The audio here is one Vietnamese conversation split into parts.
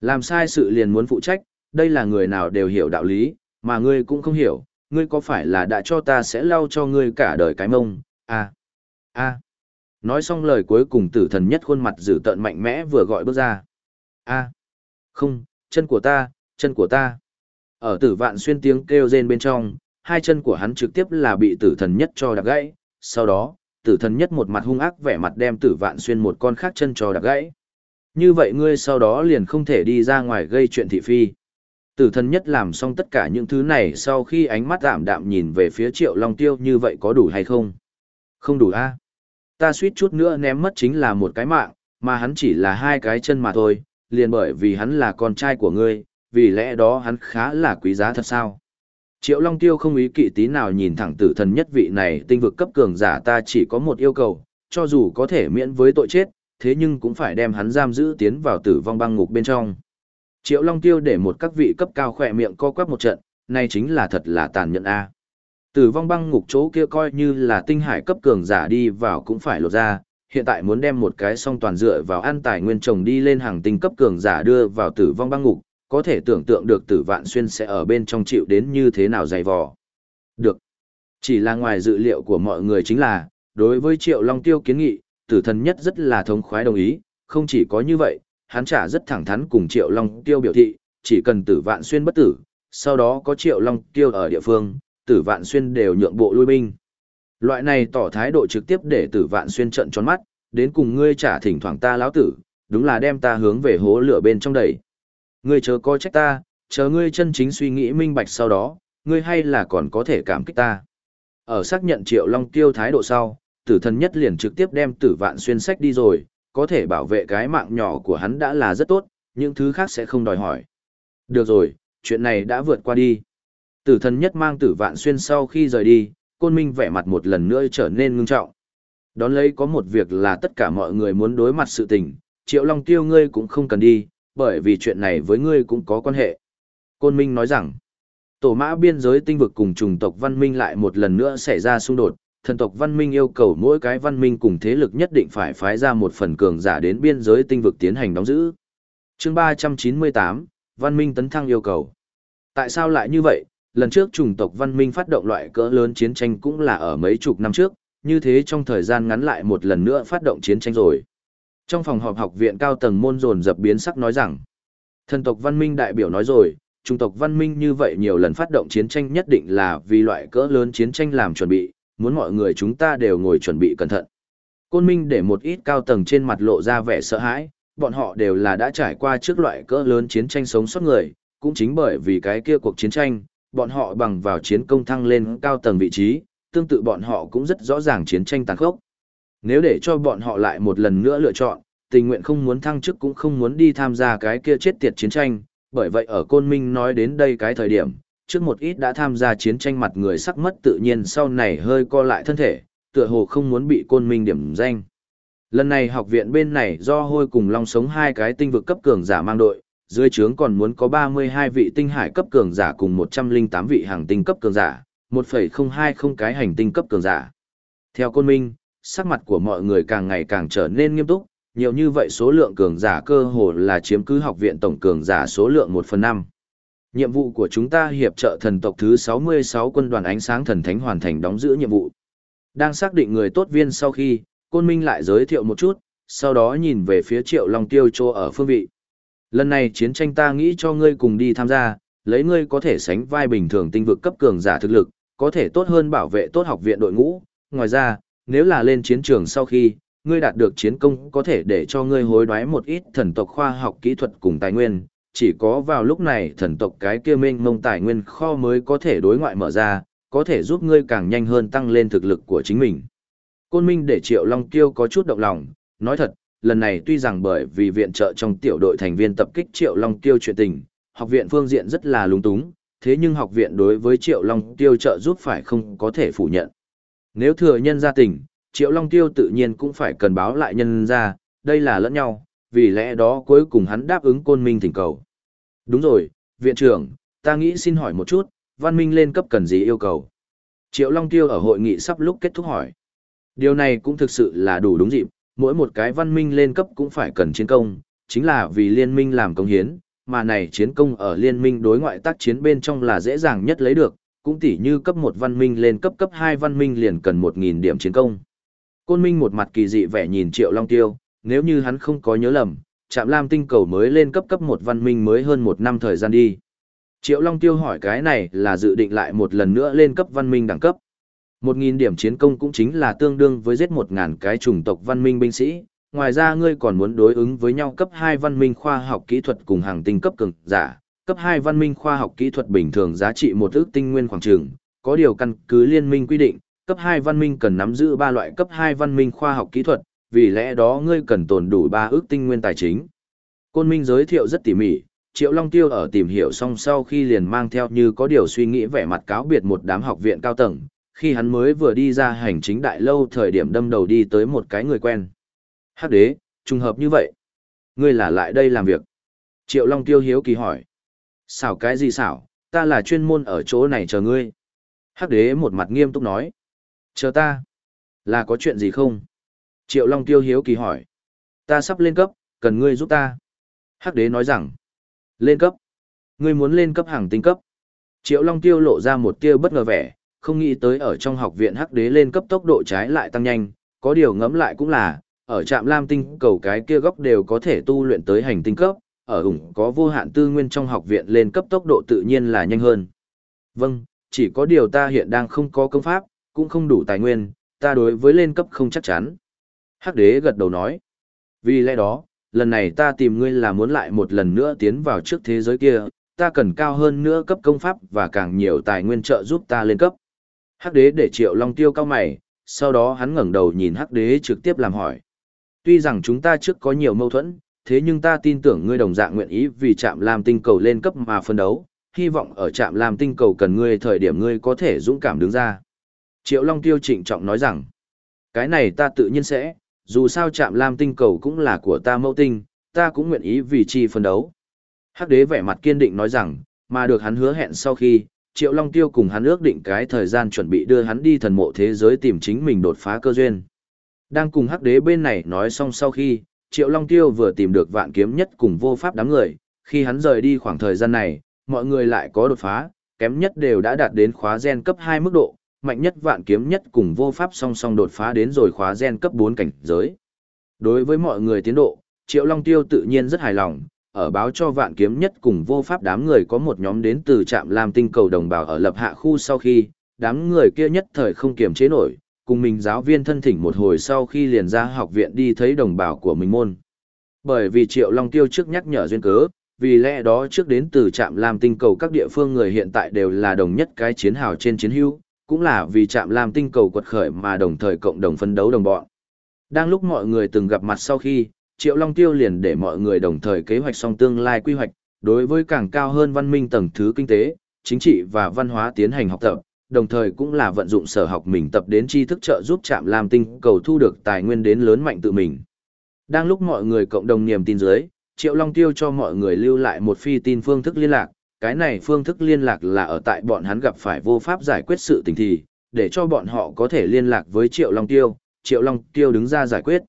Làm sai sự liền muốn phụ trách, đây là người nào đều hiểu đạo lý, mà ngươi cũng không hiểu, ngươi có phải là đã cho ta sẽ lau cho ngươi cả đời cái mông, à, à. Nói xong lời cuối cùng tử thần nhất khuôn mặt dữ tợn mạnh mẽ vừa gọi bước ra. a không, chân của ta, chân của ta. Ở tử vạn xuyên tiếng kêu rên bên trong, hai chân của hắn trực tiếp là bị tử thần nhất cho đạp gãy, sau đó, tử thần nhất một mặt hung ác vẻ mặt đem tử vạn xuyên một con khác chân cho đạp gãy. Như vậy ngươi sau đó liền không thể đi ra ngoài gây chuyện thị phi. Tử thần nhất làm xong tất cả những thứ này sau khi ánh mắt ảm đạm nhìn về phía triệu long tiêu như vậy có đủ hay không? Không đủ a Ta suýt chút nữa ném mất chính là một cái mạng, mà hắn chỉ là hai cái chân mà thôi, liền bởi vì hắn là con trai của ngươi, vì lẽ đó hắn khá là quý giá thật sao. Triệu Long Tiêu không ý kỵ tí nào nhìn thẳng tử thần nhất vị này tinh vực cấp cường giả ta chỉ có một yêu cầu, cho dù có thể miễn với tội chết, thế nhưng cũng phải đem hắn giam giữ tiến vào tử vong băng ngục bên trong. Triệu Long Tiêu để một các vị cấp cao khỏe miệng co quắp một trận, này chính là thật là tàn nhẫn a. Tử vong băng ngục chỗ kia coi như là tinh hải cấp cường giả đi vào cũng phải lột ra, hiện tại muốn đem một cái song toàn dựa vào an tài nguyên trồng đi lên hàng tinh cấp cường giả đưa vào tử vong băng ngục, có thể tưởng tượng được tử vạn xuyên sẽ ở bên trong chịu đến như thế nào dày vò. Được. Chỉ là ngoài dự liệu của mọi người chính là, đối với triệu long tiêu kiến nghị, tử thần nhất rất là thống khoái đồng ý, không chỉ có như vậy, hắn trả rất thẳng thắn cùng triệu long tiêu biểu thị, chỉ cần tử vạn xuyên bất tử, sau đó có triệu long tiêu ở địa phương, tử vạn xuyên đều nhượng bộ lui binh. Loại này tỏ thái độ trực tiếp để tử vạn xuyên trận tròn mắt, đến cùng ngươi trả thỉnh thoảng ta lão tử, đúng là đem ta hướng về hố lửa bên trong đẩy. Ngươi chớ coi trách ta, chờ ngươi chân chính suy nghĩ minh bạch sau đó, ngươi hay là còn có thể cảm kích ta. Ở xác nhận triệu long tiêu thái độ sau, tử thần nhất liền trực tiếp đem tử vạn xuyên sách đi rồi, có thể bảo vệ cái mạng nhỏ của hắn đã là rất tốt, những thứ khác sẽ không đòi hỏi. Được rồi, chuyện này đã vượt qua đi. Tử thần nhất mang tử vạn xuyên sau khi rời đi, côn minh vẻ mặt một lần nữa trở nên ngưng trọng. Đón lấy có một việc là tất cả mọi người muốn đối mặt sự tình, triệu long tiêu ngươi cũng không cần đi, bởi vì chuyện này với ngươi cũng có quan hệ. Côn minh nói rằng, tổ mã biên giới tinh vực cùng chủng tộc văn minh lại một lần nữa xảy ra xung đột, thần tộc văn minh yêu cầu mỗi cái văn minh cùng thế lực nhất định phải phái ra một phần cường giả đến biên giới tinh vực tiến hành đóng giữ. chương 398, văn minh tấn thăng yêu cầu. Tại sao lại như vậy? Lần trước chủng tộc văn minh phát động loại cỡ lớn chiến tranh cũng là ở mấy chục năm trước, như thế trong thời gian ngắn lại một lần nữa phát động chiến tranh rồi. Trong phòng họp học viện cao tầng môn dồn dập biến sắc nói rằng, thần tộc văn minh đại biểu nói rồi, chủng tộc văn minh như vậy nhiều lần phát động chiến tranh nhất định là vì loại cỡ lớn chiến tranh làm chuẩn bị, muốn mọi người chúng ta đều ngồi chuẩn bị cẩn thận. Côn Minh để một ít cao tầng trên mặt lộ ra vẻ sợ hãi, bọn họ đều là đã trải qua trước loại cỡ lớn chiến tranh sống sót người, cũng chính bởi vì cái kia cuộc chiến tranh, bọn họ bằng vào chiến công thăng lên cao tầng vị trí, tương tự bọn họ cũng rất rõ ràng chiến tranh tàn khốc. Nếu để cho bọn họ lại một lần nữa lựa chọn, tình nguyện không muốn thăng chức cũng không muốn đi tham gia cái kia chết tiệt chiến tranh, bởi vậy ở Côn Minh nói đến đây cái thời điểm, trước một ít đã tham gia chiến tranh mặt người sắc mất tự nhiên sau này hơi co lại thân thể, tựa hồ không muốn bị Côn Minh điểm danh. Lần này học viện bên này do hôi cùng long sống hai cái tinh vực cấp cường giả mang đội, dưới trướng còn muốn có 32 vị tinh hải cấp cường giả cùng 108 vị hàng tinh cấp cường giả, 1,020 cái hành tinh cấp cường giả. Theo Côn Minh, sắc mặt của mọi người càng ngày càng trở nên nghiêm túc, nhiều như vậy số lượng cường giả cơ hồ là chiếm cứ học viện tổng cường giả số lượng 1 phần 5. Nhiệm vụ của chúng ta hiệp trợ thần tộc thứ 66 quân đoàn ánh sáng thần thánh hoàn thành đóng giữ nhiệm vụ. Đang xác định người tốt viên sau khi, Côn Minh lại giới thiệu một chút, sau đó nhìn về phía Triệu Long Tiêu Chô ở phương vị. Lần này chiến tranh ta nghĩ cho ngươi cùng đi tham gia, lấy ngươi có thể sánh vai bình thường tinh vực cấp cường giả thực lực, có thể tốt hơn bảo vệ tốt học viện đội ngũ. Ngoài ra, nếu là lên chiến trường sau khi, ngươi đạt được chiến công có thể để cho ngươi hối đoái một ít thần tộc khoa học kỹ thuật cùng tài nguyên, chỉ có vào lúc này thần tộc cái kia mênh mông tài nguyên kho mới có thể đối ngoại mở ra, có thể giúp ngươi càng nhanh hơn tăng lên thực lực của chính mình. Côn Minh để Triệu Long Tiêu có chút động lòng, nói thật, lần này tuy rằng bởi vì viện trợ trong tiểu đội thành viên tập kích Triệu Long Tiêu chuyện tình, học viện phương diện rất là lúng túng, thế nhưng học viện đối với Triệu Long Tiêu trợ giúp phải không có thể phủ nhận. Nếu thừa nhân gia tình, Triệu Long Tiêu tự nhiên cũng phải cần báo lại nhân ra, đây là lẫn nhau, vì lẽ đó cuối cùng hắn đáp ứng côn minh thỉnh cầu. Đúng rồi, viện trưởng, ta nghĩ xin hỏi một chút, văn minh lên cấp cần gì yêu cầu? Triệu Long Tiêu ở hội nghị sắp lúc kết thúc hỏi. Điều này cũng thực sự là đủ đúng dịp, mỗi một cái văn minh lên cấp cũng phải cần chiến công, chính là vì liên minh làm công hiến, mà này chiến công ở liên minh đối ngoại tác chiến bên trong là dễ dàng nhất lấy được, cũng tỉ như cấp một văn minh lên cấp cấp hai văn minh liền cần một nghìn điểm chiến công. Côn Minh một mặt kỳ dị vẻ nhìn Triệu Long Tiêu, nếu như hắn không có nhớ lầm, Trạm Lam tinh cầu mới lên cấp cấp một văn minh mới hơn một năm thời gian đi. Triệu Long Tiêu hỏi cái này là dự định lại một lần nữa lên cấp văn minh đẳng cấp. Một nghìn điểm chiến công cũng chính là tương đương với giết một ngàn cái chủng tộc văn minh binh sĩ. Ngoài ra ngươi còn muốn đối ứng với nhau cấp hai văn minh khoa học kỹ thuật cùng hàng tinh cấp cường giả. Cấp hai văn minh khoa học kỹ thuật bình thường giá trị một ước tinh nguyên khoảng trường, có điều căn cứ liên minh quy định, cấp hai văn minh cần nắm giữ ba loại cấp hai văn minh khoa học kỹ thuật, vì lẽ đó ngươi cần tồn đủ ba ước tinh nguyên tài chính. Côn Minh giới thiệu rất tỉ mỉ, Triệu Long Tiêu ở tìm hiểu xong sau khi liền mang theo như có điều suy nghĩ vẻ mặt cáo biệt một đám học viện cao tầng, khi hắn mới vừa đi ra hành chính đại lâu thời điểm đâm đầu đi tới một cái người quen. Hắc đế, trùng hợp như vậy. Ngươi là lại đây làm việc. Triệu Long Tiêu hiếu kỳ hỏi. Xảo cái gì xảo, ta là chuyên môn ở chỗ này chờ ngươi. Hắc đế một mặt nghiêm túc nói. Chờ ta. Là có chuyện gì không? Triệu Long Tiêu hiếu kỳ hỏi. Ta sắp lên cấp, cần ngươi giúp ta. Hắc đế nói rằng. Lên cấp. Ngươi muốn lên cấp hàng tinh cấp. Triệu Long Tiêu lộ ra một tia bất ngờ vẻ, không nghĩ tới ở trong học viện Hắc đế lên cấp tốc độ trái lại tăng nhanh, có điều ngẫm lại cũng là, ở trạm Lam tinh cầu cái kia góc đều có thể tu luyện tới hành tinh cấp, ở ủng có vô hạn tư nguyên trong học viện lên cấp tốc độ tự nhiên là nhanh hơn. Vâng, chỉ có điều ta hiện đang không có công pháp, cũng không đủ tài nguyên, ta đối với lên cấp không chắc chắn. Hắc đế gật đầu nói. Vì lẽ đó, lần này ta tìm ngươi là muốn lại một lần nữa tiến vào trước thế giới kia, ta cần cao hơn nữa cấp công pháp và càng nhiều tài nguyên trợ giúp ta lên cấp. Hắc đế để triệu long tiêu cao mày, sau đó hắn ngẩng đầu nhìn hắc đế trực tiếp làm hỏi. Tuy rằng chúng ta trước có nhiều mâu thuẫn, thế nhưng ta tin tưởng ngươi đồng dạng nguyện ý vì chạm làm tinh cầu lên cấp mà phân đấu, hy vọng ở trạm làm tinh cầu cần ngươi thời điểm ngươi có thể dũng cảm đứng ra. Triệu Long Tiêu trịnh trọng nói rằng, cái này ta tự nhiên sẽ, dù sao trạm lam tinh cầu cũng là của ta mẫu tinh, ta cũng nguyện ý vì chi phân đấu. Hắc đế vẻ mặt kiên định nói rằng, mà được hắn hứa hẹn sau khi, Triệu Long Tiêu cùng hắn ước định cái thời gian chuẩn bị đưa hắn đi thần mộ thế giới tìm chính mình đột phá cơ duyên. Đang cùng Hắc đế bên này nói xong sau khi, Triệu Long Tiêu vừa tìm được vạn kiếm nhất cùng vô pháp đám người, khi hắn rời đi khoảng thời gian này, mọi người lại có đột phá, kém nhất đều đã đạt đến khóa gen cấp 2 mức độ, mạnh nhất vạn kiếm nhất cùng vô pháp song song đột phá đến rồi khóa gen cấp 4 cảnh giới. Đối với mọi người tiến độ, Triệu Long Tiêu tự nhiên rất hài lòng, ở báo cho vạn kiếm nhất cùng vô pháp đám người có một nhóm đến từ trạm làm tinh cầu đồng bào ở lập hạ khu sau khi, đám người kia nhất thời không kiềm chế nổi, cùng mình giáo viên thân thỉnh một hồi sau khi liền ra học viện đi thấy đồng bào của mình môn. Bởi vì Triệu Long Tiêu trước nhắc nhở duyên cớ, vì lẽ đó trước đến từ trạm làm tinh cầu các địa phương người hiện tại đều là đồng nhất cái chiến hào trên chiến hữu, cũng là vì chạm làm tinh cầu quật khởi mà đồng thời cộng đồng phân đấu đồng bọn. Đang lúc mọi người từng gặp mặt sau khi, Triệu Long Tiêu liền để mọi người đồng thời kế hoạch song tương lai quy hoạch, đối với càng cao hơn văn minh tầng thứ kinh tế, chính trị và văn hóa tiến hành học tập, đồng thời cũng là vận dụng sở học mình tập đến tri thức trợ giúp chạm làm tinh cầu thu được tài nguyên đến lớn mạnh tự mình. Đang lúc mọi người cộng đồng niềm tin dưới, Triệu Long Tiêu cho mọi người lưu lại một phi tin phương thức liên lạc, cái này phương thức liên lạc là ở tại bọn hắn gặp phải vô pháp giải quyết sự tình thì, để cho bọn họ có thể liên lạc với Triệu Long Tiêu, Triệu Long Tiêu đứng ra giải quyết.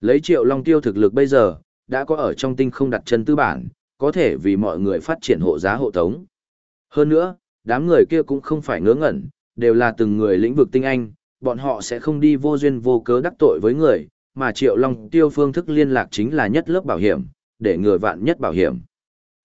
Lấy Triệu Long Tiêu thực lực bây giờ, đã có ở trong tinh không đặt chân tư bản, có thể vì mọi người phát triển hộ giá hộ tống. Hơn nữa, đám người kia cũng không phải ngớ ngẩn, đều là từng người lĩnh vực tinh anh, bọn họ sẽ không đi vô duyên vô cớ đắc tội với người, mà Triệu Long Tiêu phương thức liên lạc chính là nhất lớp bảo hiểm, để người vạn nhất bảo hiểm.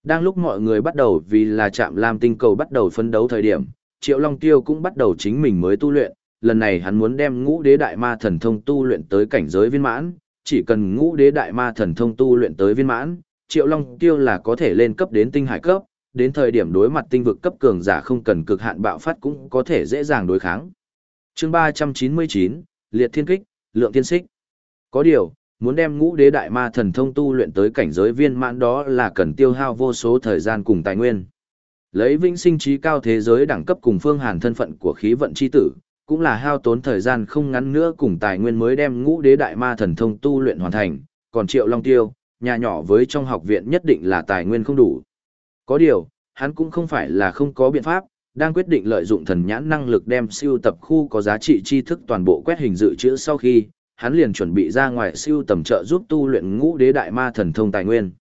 Đang lúc mọi người bắt đầu vì là chạm lam tinh cầu bắt đầu phấn đấu thời điểm, Triệu Long Tiêu cũng bắt đầu chính mình mới tu luyện, lần này hắn muốn đem ngũ đế đại ma thần thông tu luyện tới cảnh giới viên mãn, chỉ cần ngũ đế đại ma thần thông tu luyện tới viên mãn, Triệu Long Tiêu là có thể lên cấp đến tinh hải cấp, đến thời điểm đối mặt tinh vực cấp cường giả không cần cực hạn bạo phát cũng có thể dễ dàng đối kháng. Chương 399, Liệt Thiên Kích, Lượng Thiên Xích. Có điều, muốn đem ngũ đế đại ma thần thông tu luyện tới cảnh giới viên mãn đó là cần tiêu hao vô số thời gian cùng tài nguyên. Lấy vĩnh sinh trí cao thế giới đẳng cấp cùng phương hàn thân phận của khí vận chi tử, cũng là hao tốn thời gian không ngắn nữa cùng tài nguyên mới đem ngũ đế đại ma thần thông tu luyện hoàn thành, còn triệu long tiêu, nhà nhỏ với trong học viện nhất định là tài nguyên không đủ. Có điều, hắn cũng không phải là không có biện pháp, đang quyết định lợi dụng thần nhãn năng lực đem siêu tập khu có giá trị tri thức toàn bộ quét hình dự trữ sau khi, hắn liền chuẩn bị ra ngoài siêu tầm trợ giúp tu luyện ngũ đế đại ma thần thông tài nguyên.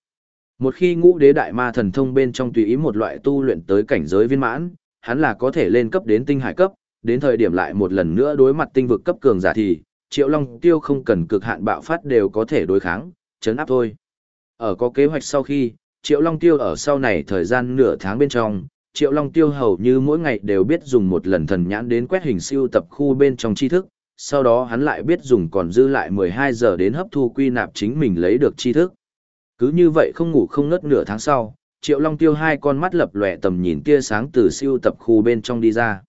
Một khi ngũ đế đại ma thần thông bên trong tùy ý một loại tu luyện tới cảnh giới viên mãn, hắn là có thể lên cấp đến tinh hải cấp, đến thời điểm lại một lần nữa đối mặt tinh vực cấp cường giả thì, Triệu Long Tiêu không cần cực hạn bạo phát đều có thể đối kháng, chấn áp thôi. Ở có kế hoạch sau khi, Triệu Long Tiêu ở sau này thời gian nửa tháng bên trong, Triệu Long Tiêu hầu như mỗi ngày đều biết dùng một lần thần nhãn đến quét hình siêu tập khu bên trong tri thức, sau đó hắn lại biết dùng còn dư lại 12 giờ đến hấp thu quy nạp chính mình lấy được tri thức. Cứ như vậy không ngủ không ngất nửa tháng sau, Triệu Long Tiêu hai con mắt lập lòe tầm nhìn tia sáng từ siêu tập khu bên trong đi ra.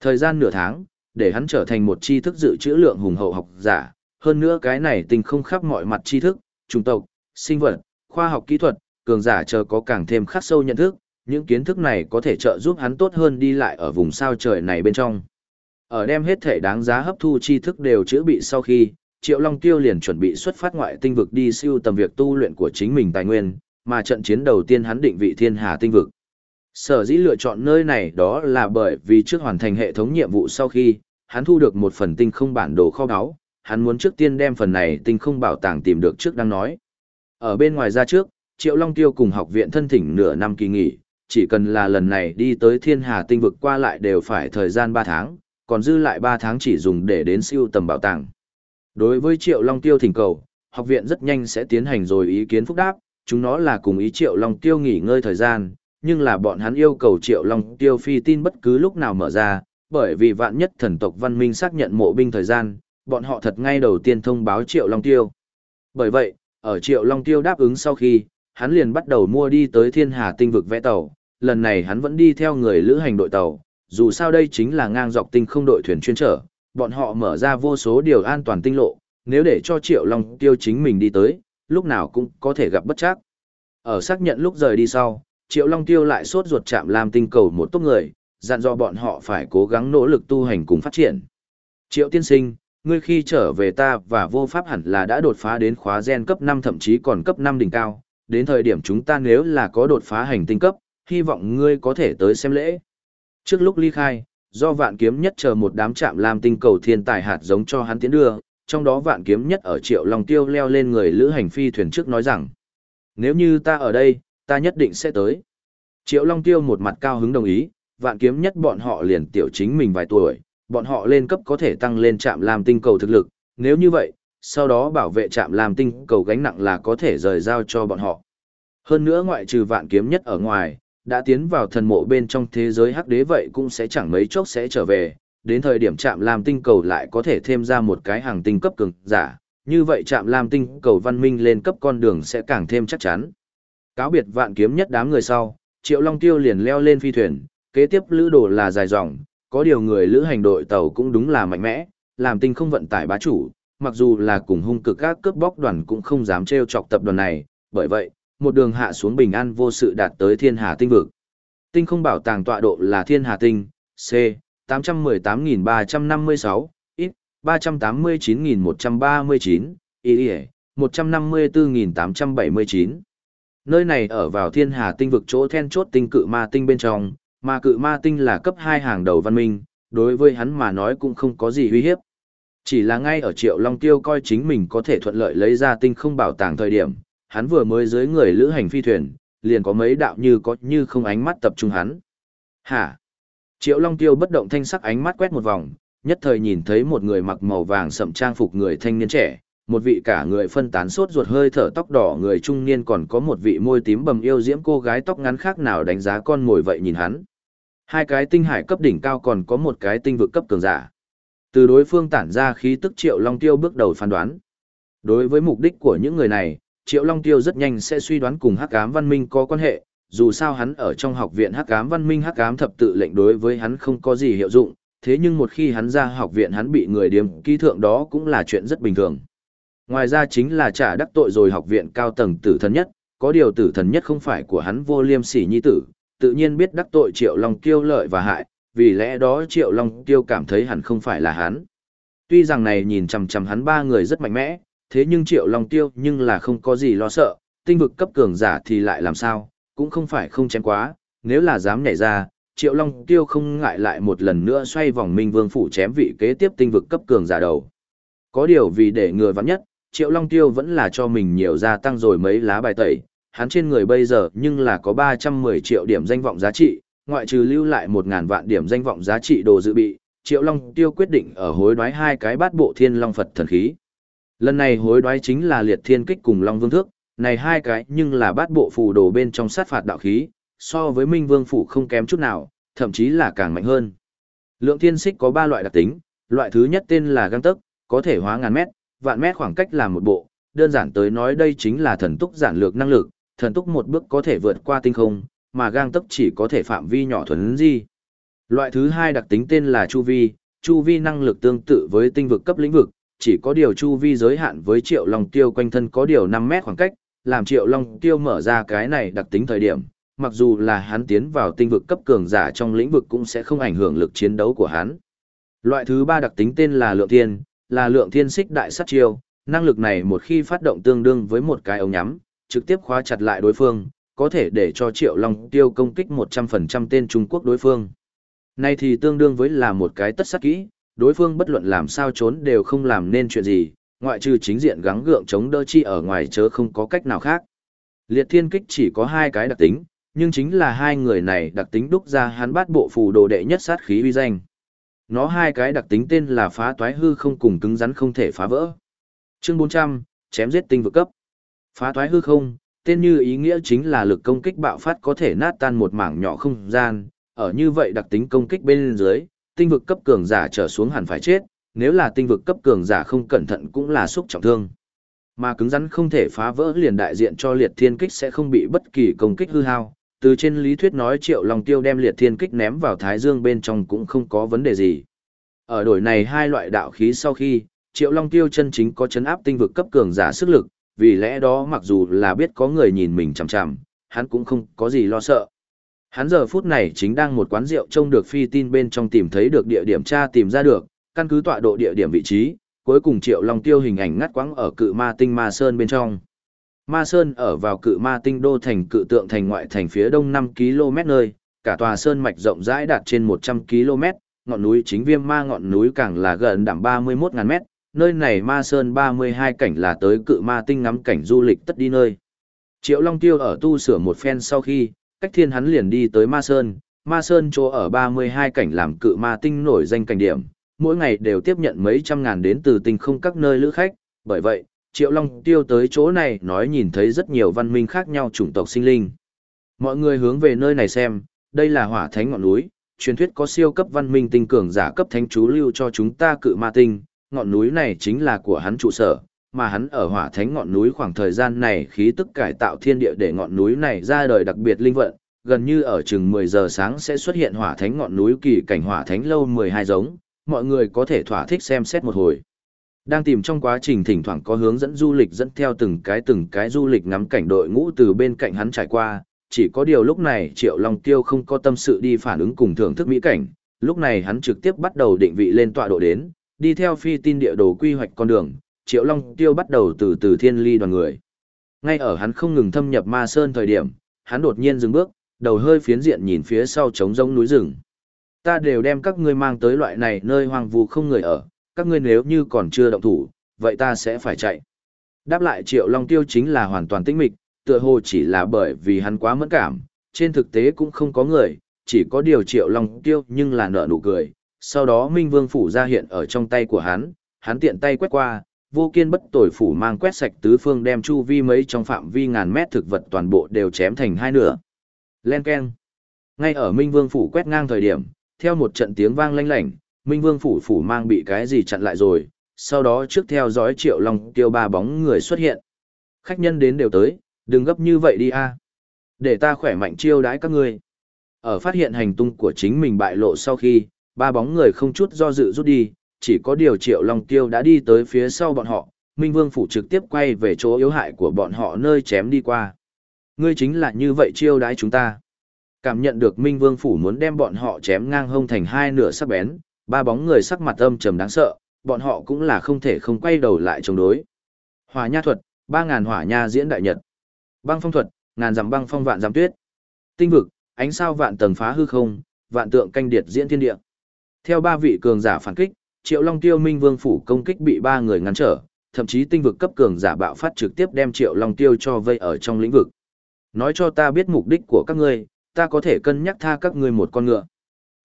Thời gian nửa tháng, để hắn trở thành một tri thức dự trữ lượng hùng hậu học giả, hơn nữa cái này tình không khắp mọi mặt tri thức, chủng tộc, sinh vật, khoa học kỹ thuật, cường giả chờ có càng thêm khắc sâu nhận thức, những kiến thức này có thể trợ giúp hắn tốt hơn đi lại ở vùng sao trời này bên trong. Ở đem hết thể đáng giá hấp thu tri thức đều chữa bị sau khi, Triệu Long Tiêu liền chuẩn bị xuất phát ngoại tinh vực đi siêu tầm việc tu luyện của chính mình tài nguyên, mà trận chiến đầu tiên hắn định vị Thiên Hà tinh vực. Sở dĩ lựa chọn nơi này đó là bởi vì trước hoàn thành hệ thống nhiệm vụ sau khi, hắn thu được một phần tinh không bản đồ kho báu, hắn muốn trước tiên đem phần này tinh không bảo tàng tìm được trước đang nói. Ở bên ngoài ra trước, Triệu Long Tiêu cùng học viện thân thỉnh nửa năm kỳ nghỉ, chỉ cần là lần này đi tới thiên hà tinh vực qua lại đều phải thời gian 3 tháng, còn dư lại 3 tháng chỉ dùng để đến siêu tầm bảo tàng. Đối với Triệu Long Tiêu thỉnh cầu, học viện rất nhanh sẽ tiến hành rồi ý kiến phúc đáp, chúng nó là cùng ý Triệu Long Tiêu nghỉ ngơi thời gian, nhưng là bọn hắn yêu cầu Triệu Long Tiêu phi tin bất cứ lúc nào mở ra, bởi vì vạn nhất thần tộc văn minh xác nhận mộ binh thời gian, bọn họ thật ngay đầu tiên thông báo Triệu Long Tiêu. Bởi vậy, ở Triệu Long Tiêu đáp ứng sau khi, hắn liền bắt đầu mua đi tới thiên hà tinh vực vẽ tàu, lần này hắn vẫn đi theo người lữ hành đội tàu, dù sao đây chính là ngang dọc tinh không đội thuyền chuyên trở, bọn họ mở ra vô số điều an toàn tinh lộ, nếu để cho Triệu Long Tiêu chính mình đi tới, lúc nào cũng có thể gặp bất chắc. Ở xác nhận lúc rời đi sau, Triệu Long Tiêu lại sốt ruột chạm làm tinh cầu một tốt người, dặn dò bọn họ phải cố gắng nỗ lực tu hành cùng phát triển. Triệu tiên sinh, ngươi khi trở về ta và vô pháp hẳn là đã đột phá đến khóa gen cấp 5 thậm chí còn cấp 5 đỉnh cao, đến thời điểm chúng ta nếu là có đột phá hành tinh cấp, hy vọng ngươi có thể tới xem lễ. Trước lúc ly khai, do vạn kiếm nhất chờ một đám chạm làm tinh cầu thiên tài hạt giống cho hắn tiến đưa, trong đó vạn kiếm nhất ở triệu long tiêu leo lên người lữ hành phi thuyền trước nói rằng, nếu như ta ở đây, ta nhất định sẽ tới. Triệu long tiêu một mặt cao hứng đồng ý, vạn kiếm nhất bọn họ liền tiểu chính mình vài tuổi, bọn họ lên cấp có thể tăng lên chạm làm tinh cầu thực lực, nếu như vậy, sau đó bảo vệ chạm làm tinh cầu gánh nặng là có thể rời giao cho bọn họ. Hơn nữa ngoại trừ vạn kiếm nhất ở ngoài, đã tiến vào thần mộ bên trong thế giới hắc đế vậy cũng sẽ chẳng mấy chốc sẽ trở về, đến thời điểm chạm lam tinh cầu lại có thể thêm ra một cái hàng tinh cấp cường giả, như vậy chạm lam tinh cầu văn minh lên cấp con đường sẽ càng thêm chắc chắn. Cáo biệt vạn kiếm nhất đám người sau, Triệu Long Tiêu liền leo lên phi thuyền, kế tiếp lữ đồ là dài dòng, có điều người lữ hành đội tàu cũng đúng là mạnh mẽ, làm tinh không vận tải bá chủ, mặc dù là cùng hung cực các cướp bóc đoàn cũng không dám trêu chọc tập đoàn này, bởi vậy, một đường hạ xuống bình an vô sự đạt tới thiên hà tinh vực. Tinh không bảo tàng tọa độ là thiên hà tinh, C, 818.356, ít, 389.139, y 154.879. Nơi này ở vào thiên hà tinh vực chỗ then chốt tinh cự ma tinh bên trong, mà cự ma tinh là cấp 2 hàng đầu văn minh, đối với hắn mà nói cũng không có gì uy hiếp. Chỉ là ngay ở Triệu Long Tiêu coi chính mình có thể thuận lợi lấy ra tinh không bảo tàng thời điểm, hắn vừa mới dưới người lữ hành phi thuyền, liền có mấy đạo như có như không ánh mắt tập trung hắn. Hả? Triệu Long Tiêu bất động thanh sắc ánh mắt quét một vòng, nhất thời nhìn thấy một người mặc màu vàng sậm trang phục người thanh niên trẻ, một vị cả người phân tán suốt ruột hơi thở tóc đỏ người trung niên còn có một vị môi tím bầm yêu diễm cô gái tóc ngắn khác nào đánh giá con ngồi vậy nhìn hắn. Hai cái tinh hải cấp đỉnh cao còn có một cái tinh vực cấp cường giả. Từ đối phương tản ra khí tức Triệu Long Tiêu bước đầu phán đoán. Đối với mục đích của những người này, Triệu Long Tiêu rất nhanh sẽ suy đoán cùng Hắc Ám Văn Minh có quan hệ, dù sao hắn ở trong học viện Hắc Ám Văn Minh Hắc Ám thập tự lệnh đối với hắn không có gì hiệu dụng, thế nhưng một khi hắn ra học viện hắn bị người điếm ký thượng đó cũng là chuyện rất bình thường. Ngoài ra chính là trả đắc tội rồi học viện cao tầng tử thần nhất, có điều tử thần nhất không phải của hắn vô liêm sỉ nhi tử, tự nhiên biết đắc tội Triệu Long Tiêu lợi và hại, vì lẽ đó Triệu Long Tiêu cảm thấy hẳn không phải là hắn. Tuy rằng này nhìn chằm chằm hắn ba người rất mạnh mẽ, thế nhưng Triệu Long Tiêu nhưng là không có gì lo sợ, tinh vực cấp cường giả thì lại làm sao, cũng không phải không chém quá, nếu là dám nhảy ra, Triệu Long Tiêu không ngại lại một lần nữa xoay vòng Minh Vương phủ chém vị kế tiếp tinh vực cấp cường giả đầu. Có điều vì để ngừa vắng nhất, Triệu Long Tiêu vẫn là cho mình nhiều gia tăng rồi mấy lá bài tẩy, hắn trên người bây giờ nhưng là có 310 triệu điểm danh vọng giá trị, ngoại trừ lưu lại 1.000 vạn điểm danh vọng giá trị đồ dự bị, Triệu Long Tiêu quyết định ở hối đoái hai cái bát bộ thiên long Phật thần khí. Lần này hối đoái chính là liệt thiên kích cùng long vương thước, này hai cái nhưng là bát bộ phù đồ bên trong sát phạt đạo khí, so với minh vương phủ không kém chút nào, thậm chí là càng mạnh hơn. Lượng thiên xích có ba loại đặc tính, loại thứ nhất tên là găng tấc, có thể hóa ngàn mét, vạn mét khoảng cách làm một bộ, đơn giản tới nói đây chính là thần túc giản lược năng lực, thần túc một bước có thể vượt qua tinh không, mà gang tấc chỉ có thể phạm vi nhỏ thuần di. Loại thứ hai đặc tính tên là chu vi, chu vi năng lực tương tự với tinh vực cấp lĩnh vực, chỉ có điều chu vi giới hạn với triệu long tiêu quanh thân có điều 5 mét khoảng cách, làm triệu long tiêu mở ra cái này đặc tính thời điểm, mặc dù là hắn tiến vào tinh vực cấp cường giả trong lĩnh vực cũng sẽ không ảnh hưởng lực chiến đấu của hắn. Loại thứ ba đặc tính tên là lượng thiên, là lượng thiên xích đại sát chiêu, năng lực này một khi phát động tương đương với một cái ống nhắm, trực tiếp khóa chặt lại đối phương, có thể để cho Triệu Long tiêu công kích 100% tên Trung Quốc đối phương. Này thì tương đương với là một cái tất sát kỹ, đối phương bất luận làm sao trốn đều không làm nên chuyện gì, ngoại trừ chính diện gắng gượng chống đỡ chi ở ngoài chớ không có cách nào khác. Liệt thiên kích chỉ có hai cái đặc tính, nhưng chính là hai người này đặc tính đúc ra hắn bát bộ phù đồ đệ nhất sát khí uy danh. Nó hai cái đặc tính tên là phá toái hư không cùng cứng rắn không thể phá vỡ. Chương 400, chém giết tinh vực cấp. Phá toái hư không, tên như ý nghĩa chính là lực công kích bạo phát có thể nát tan một mảng nhỏ không gian, ở như vậy đặc tính công kích bên dưới, tinh vực cấp cường giả trở xuống hẳn phải chết, nếu là tinh vực cấp cường giả không cẩn thận cũng là xúc trọng thương. Mà cứng rắn không thể phá vỡ liền đại diện cho liệt thiên kích sẽ không bị bất kỳ công kích hư hao. Từ trên lý thuyết nói triệu long tiêu đem liệt thiên kích ném vào thái dương bên trong cũng không có vấn đề gì. Ở đổi này hai loại đạo khí sau khi, triệu long tiêu chân chính có chấn áp tinh vực cấp cường giả sức lực, vì lẽ đó mặc dù là biết có người nhìn mình chằm chằm, hắn cũng không có gì lo sợ. Hắn giờ phút này chính đang một quán rượu trông được phi tin bên trong tìm thấy được địa điểm tra tìm ra được, căn cứ tọa độ địa điểm vị trí, cuối cùng Triệu Long Tiêu hình ảnh ngắt quãng ở cự ma tinh ma sơn bên trong. Ma sơn ở vào cự ma tinh đô thành cự tượng thành ngoại thành phía đông 5 km nơi, cả tòa sơn mạch rộng rãi đạt trên 100 km, ngọn núi chính viêm ma ngọn núi càng là gần đẳng 31.000 mét, nơi này ma sơn 32 cảnh là tới cự ma tinh ngắm cảnh du lịch tất đi nơi. Triệu Long Tiêu ở tu sửa một phen sau khi, cách thiên hắn liền đi tới ma sơn, ma sơn chỗ ở 32 cảnh làm cự ma tinh nổi danh cảnh điểm, mỗi ngày đều tiếp nhận mấy trăm ngàn đến từ tinh không các nơi lữ khách, bởi vậy, Triệu Long Tiêu tới chỗ này nói nhìn thấy rất nhiều văn minh khác nhau chủng tộc sinh linh. Mọi người hướng về nơi này xem, đây là hỏa thánh ngọn núi, truyền thuyết có siêu cấp văn minh tinh cường giả cấp thánh chú lưu cho chúng ta cự ma tinh, ngọn núi này chính là của hắn trụ sở, mà hắn ở hỏa thánh ngọn núi khoảng thời gian này khí tức cải tạo thiên địa để ngọn núi này ra đời đặc biệt linh vận, gần như ở chừng 10 giờ sáng sẽ xuất hiện hỏa thánh ngọn núi kỳ cảnh hỏa thánh lâu 12 giống, mọi người có thể thỏa thích xem xét một hồi. Đang tìm trong quá trình thỉnh thoảng có hướng dẫn du lịch dẫn theo từng cái từng cái du lịch ngắm cảnh đội ngũ từ bên cạnh hắn trải qua, chỉ có điều lúc này Triệu Long Tiêu không có tâm sự đi phản ứng cùng thưởng thức mỹ cảnh, lúc này hắn trực tiếp bắt đầu định vị lên tọa độ đến, đi theo phi tin địa đồ quy hoạch con đường, Triệu Long Tiêu bắt đầu từ từ thiên ly đoàn người. Ngay ở hắn không ngừng thâm nhập ma sơn thời điểm, hắn đột nhiên dừng bước, đầu hơi phiến diện nhìn phía sau trống rông núi rừng. Ta đều đem các ngươi mang tới loại này nơi hoang vu không người ở, các ngươi nếu như còn chưa động thủ, vậy ta sẽ phải chạy. Đáp lại Triệu Long Tiêu chính là hoàn toàn tĩnh mịch, tựa hồ chỉ là bởi vì hắn quá mẫn cảm, trên thực tế cũng không có người, chỉ có điều Triệu Long Tiêu nhưng là nở nụ cười. Sau đó Minh Vương Phủ ra hiện ở trong tay của hắn, hắn tiện tay quét qua, vô kiên bất tồi phủ mang quét sạch tứ phương đem chu vi mấy trong phạm vi ngàn mét thực vật toàn bộ đều chém thành hai nửa. Len keng. Ngay ở Minh Vương phủ quét ngang thời điểm, theo một trận tiếng vang lanh lảnh, Minh Vương phủ phủ mang bị cái gì chặn lại rồi, sau đó trước theo dõi Triệu Long tiêu ba bóng người xuất hiện. Khách nhân đến đều tới, đừng gấp như vậy đi a. Để ta khỏe mạnh chiêu đãi các ngươi. Ở phát hiện hành tung của chính mình bại lộ sau khi, ba bóng người không chút do dự rút đi, chỉ có điều Triệu Long Tiêu đã đi tới phía sau bọn họ, Minh Vương Phủ trực tiếp quay về chỗ yếu hại của bọn họ nơi chém đi qua. Ngươi chính là như vậy chiêu đãi chúng ta. Cảm nhận được Minh Vương Phủ muốn đem bọn họ chém ngang hông thành hai nửa sắc bén, ba bóng người sắc mặt âm trầm đáng sợ, bọn họ cũng là không thể không quay đầu lại chống đối. Hỏa nha thuật, ba ngàn hỏa nha diễn đại nhật. Băng phong thuật, ngàn dặm băng phong vạn dặm tuyết. Tinh vực, ánh sao vạn tầng phá hư không, vạn tượng canh điệt diễn thiên địa. Theo ba vị cường giả phản kích, Triệu Long Tiêu Minh Vương phủ công kích bị ba người ngăn trở, thậm chí tinh vực cấp cường giả bạo phát trực tiếp đem Triệu Long Tiêu cho vây ở trong lĩnh vực. Nói cho ta biết mục đích của các ngươi, ta có thể cân nhắc tha các ngươi một con ngựa.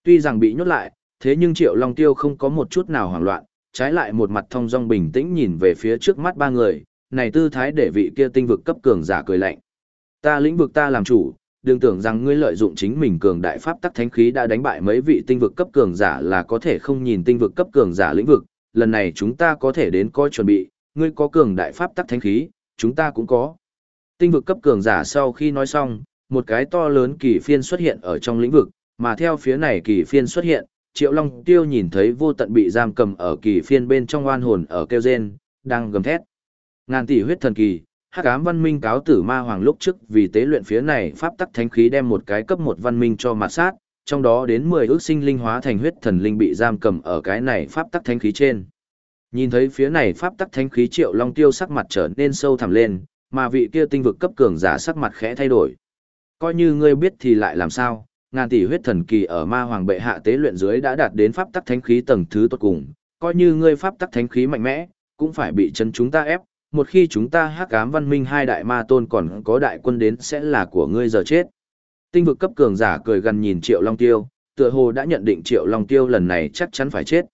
Tuy rằng bị nhốt lại, thế nhưng Triệu Long Tiêu không có một chút nào hoảng loạn, trái lại một mặt thông dong bình tĩnh nhìn về phía trước mắt ba người, này tư thái để vị kia tinh vực cấp cường giả cười lạnh. Ta lĩnh vực ta làm chủ, đừng tưởng rằng ngươi lợi dụng chính mình cường đại pháp tắc thánh khí đã đánh bại mấy vị tinh vực cấp cường giả là có thể không nhìn tinh vực cấp cường giả lĩnh vực, lần này chúng ta có thể đến coi chuẩn bị, ngươi có cường đại pháp tắc thánh khí, chúng ta cũng có. Tinh vực cấp cường giả sau khi nói xong, một cái to lớn kỳ phiên xuất hiện ở trong lĩnh vực, mà theo phía này kỳ phiên xuất hiện, Triệu Long Tiêu nhìn thấy vô tận bị giam cầm ở kỳ phiên bên trong oan hồn ở kêu gen, đang gầm thét. Ngàn tỷ huyết thần kỳ, hắc ám văn minh cáo tử ma hoàng lúc trước vì tế luyện phía này pháp tắc thánh khí đem một cái cấp một văn minh cho mạt sát, trong đó đến 10 ước sinh linh hóa thành huyết thần linh bị giam cầm ở cái này pháp tắc thánh khí trên. Nhìn thấy phía này pháp tắc thánh khí Triệu Long Tiêu sắc mặt trở nên sâu thẳm lên, mà vị kia tinh vực cấp cường giả sắc mặt khẽ thay đổi. Coi như ngươi biết thì lại làm sao, ngàn tỷ huyết thần kỳ ở ma hoàng bệ hạ tế luyện dưới đã đạt đến pháp tắc thánh khí tầng thứ tốt cùng, coi như ngươi pháp tắc thánh khí mạnh mẽ, cũng phải bị chân chúng ta ép, một khi chúng ta hắc ám văn minh hai đại ma tôn còn có đại quân đến sẽ là của ngươi giờ chết. Tinh vực cấp cường giả cười gần nhìn Triệu Long Tiêu, tựa hồ đã nhận định Triệu Long Tiêu lần này chắc chắn phải chết.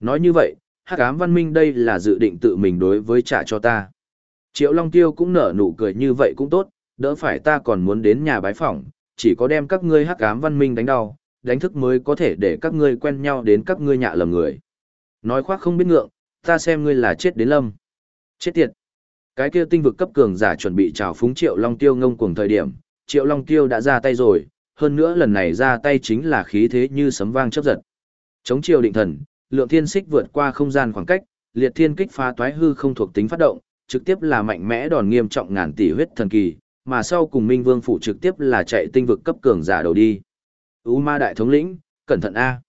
Nói như vậy, hắc ám văn minh đây là dự định tự mình đối với trả cho ta. Triệu Long Tiêu cũng nở nụ cười như vậy cũng tốt, đỡ phải ta còn muốn đến nhà bái phỏng, chỉ có đem các ngươi hắc ám văn minh đánh đau, đánh thức mới có thể để các ngươi quen nhau đến các ngươi nhạ lầm người. Nói khoác không biết ngượng, ta xem ngươi là chết đến lâm. Chết tiệt. Cái kia tinh vực cấp cường giả chuẩn bị chào phúng Triệu Long Tiêu ngông cuồng thời điểm, Triệu Long Tiêu đã ra tay rồi, hơn nữa lần này ra tay chính là khí thế như sấm vang chớp giật. Chống Triều Định Thần, lượng thiên xích vượt qua không gian khoảng cách, liệt thiên kích phá toái hư không thuộc tính phát động, trực tiếp là mạnh mẽ đòn nghiêm trọng ngàn tỷ huyết thần kỳ, mà sau cùng Minh Vương phủ trực tiếp là chạy tinh vực cấp cường giả đầu đi. U Ma đại thống lĩnh, cẩn thận a.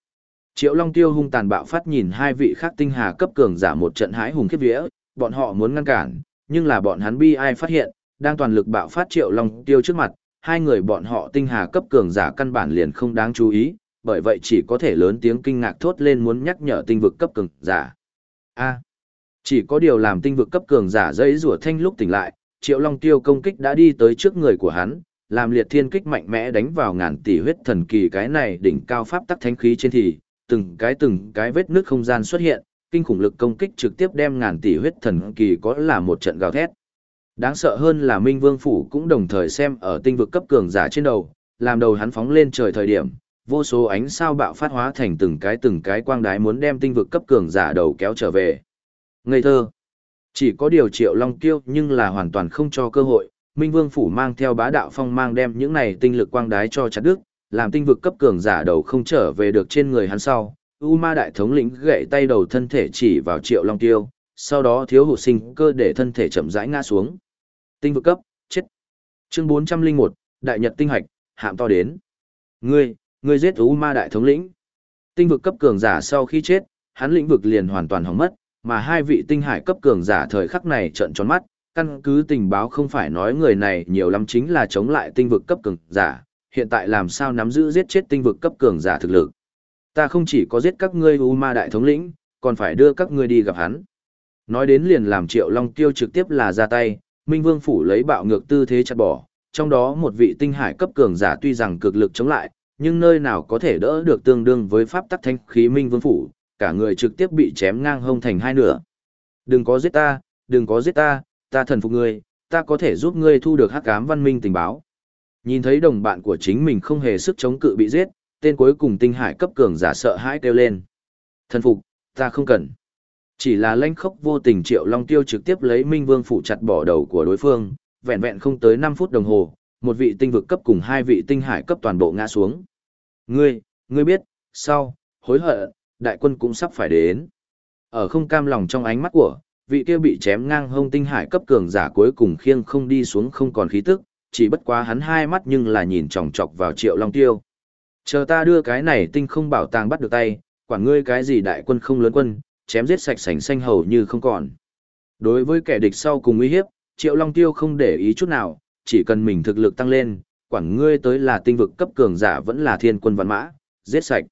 Triệu Long Tiêu hung tàn bạo phát nhìn hai vị khác tinh hà cấp cường giả một trận hãi hùng khiếp vía, bọn họ muốn ngăn cản, nhưng là bọn hắn bi ai phát hiện, đang toàn lực bạo phát Triệu Long Tiêu trước mặt, hai người bọn họ tinh hà cấp cường giả căn bản liền không đáng chú ý, bởi vậy chỉ có thể lớn tiếng kinh ngạc thốt lên muốn nhắc nhở tinh vực cấp cường giả. A. chỉ có điều làm tinh vực cấp cường giả dây rủa thanh lúc tỉnh lại, Triệu Long Tiêu công kích đã đi tới trước người của hắn, làm liệt thiên kích mạnh mẽ đánh vào ngàn tỷ huyết thần kỳ cái này đỉnh cao pháp tắc thánh khí trên thì, từng cái từng cái vết nước không gian xuất hiện, kinh khủng lực công kích trực tiếp đem ngàn tỷ huyết thần kỳ có là một trận gào thét. Đáng sợ hơn là Minh Vương phủ cũng đồng thời xem ở tinh vực cấp cường giả trên đầu, làm đầu hắn phóng lên trời thời điểm, vô số ánh sao bạo phát hóa thành từng cái từng cái quang đái muốn đem tinh vực cấp cường giả đầu kéo trở về. Ngây thơ. Chỉ có điều triệu long kiêu nhưng là hoàn toàn không cho cơ hội, Minh Vương Phủ mang theo bá đạo phong mang đem những này tinh lực quang đái cho chặt đức, làm tinh vực cấp cường giả đầu không trở về được trên người hắn sau. U ma đại thống lĩnh gậy tay đầu thân thể chỉ vào triệu long tiêu, sau đó thiếu hụt sinh cơ để thân thể chậm rãi ngã xuống. Tinh vực cấp, chết. Chương 401, Đại Nhật tinh hạch, hạm to đến. Ngươi, ngươi giết U ma đại thống lĩnh. Tinh vực cấp cường giả sau khi chết, hắn lĩnh vực liền hoàn toàn hỏng mất, mà hai vị tinh hải cấp cường giả thời khắc này trợn tròn mắt, căn cứ tình báo không phải nói người này nhiều lắm chính là chống lại tinh vực cấp cường giả, hiện tại làm sao nắm giữ giết chết tinh vực cấp cường giả thực lực. Ta không chỉ có giết các ngươi U Ma đại thống lĩnh, còn phải đưa các ngươi đi gặp hắn. Nói đến liền làm Triệu Long Tiêu trực tiếp là ra tay, Minh Vương phủ lấy bạo ngược tư thế chặt bỏ, trong đó một vị tinh hải cấp cường giả tuy rằng cực lực chống lại, nhưng nơi nào có thể đỡ được tương đương với pháp tắc thanh khí Minh Vương phủ, cả người trực tiếp bị chém ngang hông thành hai nửa. Đừng có giết ta, đừng có giết ta, ta thần phục ngươi, ta có thể giúp ngươi thu được hắc ám văn minh tình báo. Nhìn thấy đồng bạn của chính mình không hề sức chống cự bị giết, tên cuối cùng tinh hải cấp cường giả sợ hãi kêu lên. Thần phục, ta không cần. Chỉ là lãnh khốc vô tình triệu long tiêu trực tiếp lấy minh vương phụ chặt bỏ đầu của đối phương, vẹn vẹn không tới 5 phút đồng hồ, một vị tinh vực cấp cùng hai vị tinh hải cấp toàn bộ ngã xuống. Ngươi, ngươi biết, sau, hối hận, đại quân cũng sắp phải đến. Ở không cam lòng trong ánh mắt của, vị kia bị chém ngang hông tinh hải cấp cường giả cuối cùng khiêng không đi xuống không còn khí tức, chỉ bất quá hắn hai mắt nhưng là nhìn chòng chọc vào triệu long tiêu. Chờ ta đưa cái này tinh không bảo tàng bắt được tay, quản ngươi cái gì đại quân không lớn quân, chém giết sạch sành xanh hầu như không còn. Đối với kẻ địch sau cùng uy hiếp, triệu long tiêu không để ý chút nào, chỉ cần mình thực lực tăng lên, quản ngươi tới là tinh vực cấp cường giả vẫn là thiên quân văn mã, giết sạch.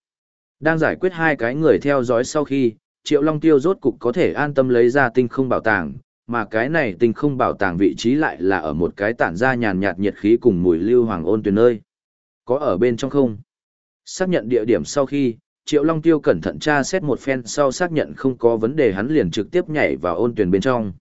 Đang giải quyết hai cái người theo dõi sau khi, Triệu Long Tiêu rốt cục có thể an tâm lấy ra tinh không bảo tàng, mà cái này tinh không bảo tàng vị trí lại là ở một cái tản ra nhàn nhạt nhiệt khí cùng mùi lưu hoàng ôn tuyệt nơi. Có ở bên trong không? Xác nhận địa điểm sau khi, Triệu Long Tiêu cẩn thận tra xét một phen sau xác nhận không có vấn đề hắn liền trực tiếp nhảy vào ôn tuyển bên trong.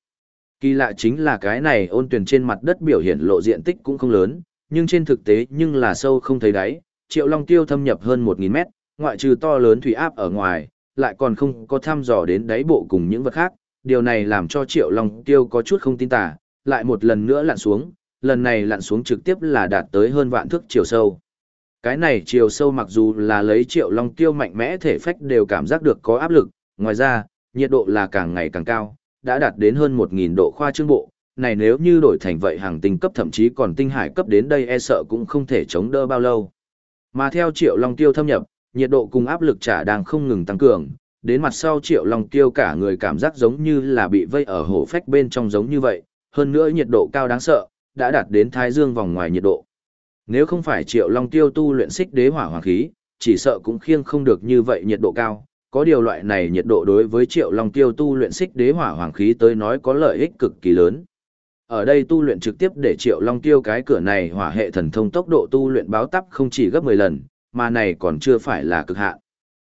Kỳ lạ chính là cái này ôn tuyển trên mặt đất biểu hiện lộ diện tích cũng không lớn, nhưng trên thực tế nhưng là sâu không thấy đáy. Triệu Long Tiêu thâm nhập hơn 1.000 mét, ngoại trừ to lớn thủy áp ở ngoài, lại còn không có thăm dò đến đáy bộ cùng những vật khác. Điều này làm cho Triệu Long Tiêu có chút không tin tả, lại một lần nữa lặn xuống, lần này lặn xuống trực tiếp là đạt tới hơn vạn thước chiều sâu. Cái này chiều sâu mặc dù là lấy Triệu Long Tiêu mạnh mẽ thể phách đều cảm giác được có áp lực, ngoài ra, nhiệt độ là càng ngày càng cao, đã đạt đến hơn 1.000 độ khoa trương bộ, này nếu như đổi thành vậy hàng tinh cấp thậm chí còn tinh hải cấp đến đây e sợ cũng không thể chống đỡ bao lâu. Mà theo Triệu Long Tiêu thâm nhập, nhiệt độ cùng áp lực trả đang không ngừng tăng cường, đến mặt sau Triệu Long Tiêu cả người cảm giác giống như là bị vây ở hổ phách bên trong giống như vậy, hơn nữa nhiệt độ cao đáng sợ, đã đạt đến thái dương vòng ngoài nhiệt độ. Nếu không phải Triệu Long Tiêu tu luyện xích đế hỏa hoàng khí, chỉ sợ cũng khiêng không được như vậy nhiệt độ cao, có điều loại này nhiệt độ đối với Triệu Long Tiêu tu luyện xích đế hỏa hoàng khí tới nói có lợi ích cực kỳ lớn. Ở đây tu luyện trực tiếp để Triệu Long Tiêu cái cửa này hỏa hệ thần thông tốc độ tu luyện báo tắp không chỉ gấp 10 lần, mà này còn chưa phải là cực hạn.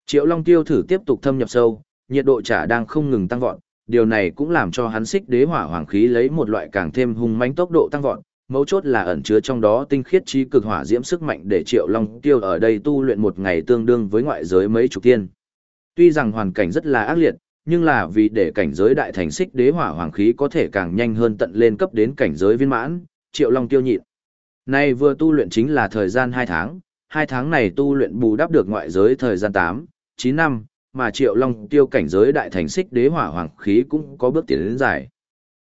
Triệu Long Tiêu thử tiếp tục thâm nhập sâu, nhiệt độ trả đang không ngừng tăng vọt, điều này cũng làm cho hắn xích đế hỏa hoàng khí lấy một loại càng thêm hung mãnh tốc độ tăng vọt, mấu chốt là ẩn chứa trong đó tinh khiết trí cực hỏa diễm sức mạnh để Triệu Long Tiêu ở đây tu luyện một ngày tương đương với ngoại giới mấy chục tiên. Tuy rằng hoàn cảnh rất là ác liệt, nhưng là vì để cảnh giới đại thành xích đế hỏa hoàng khí có thể càng nhanh hơn tận lên cấp đến cảnh giới viên mãn, Triệu Long tiêu nhịn. Nay vừa tu luyện chính là thời gian 2 tháng, 2 tháng này tu luyện bù đắp được ngoại giới thời gian 8, 9 năm, mà Triệu Long tiêu cảnh giới đại thành xích đế hỏa hoàng khí cũng có bước tiến đến dài.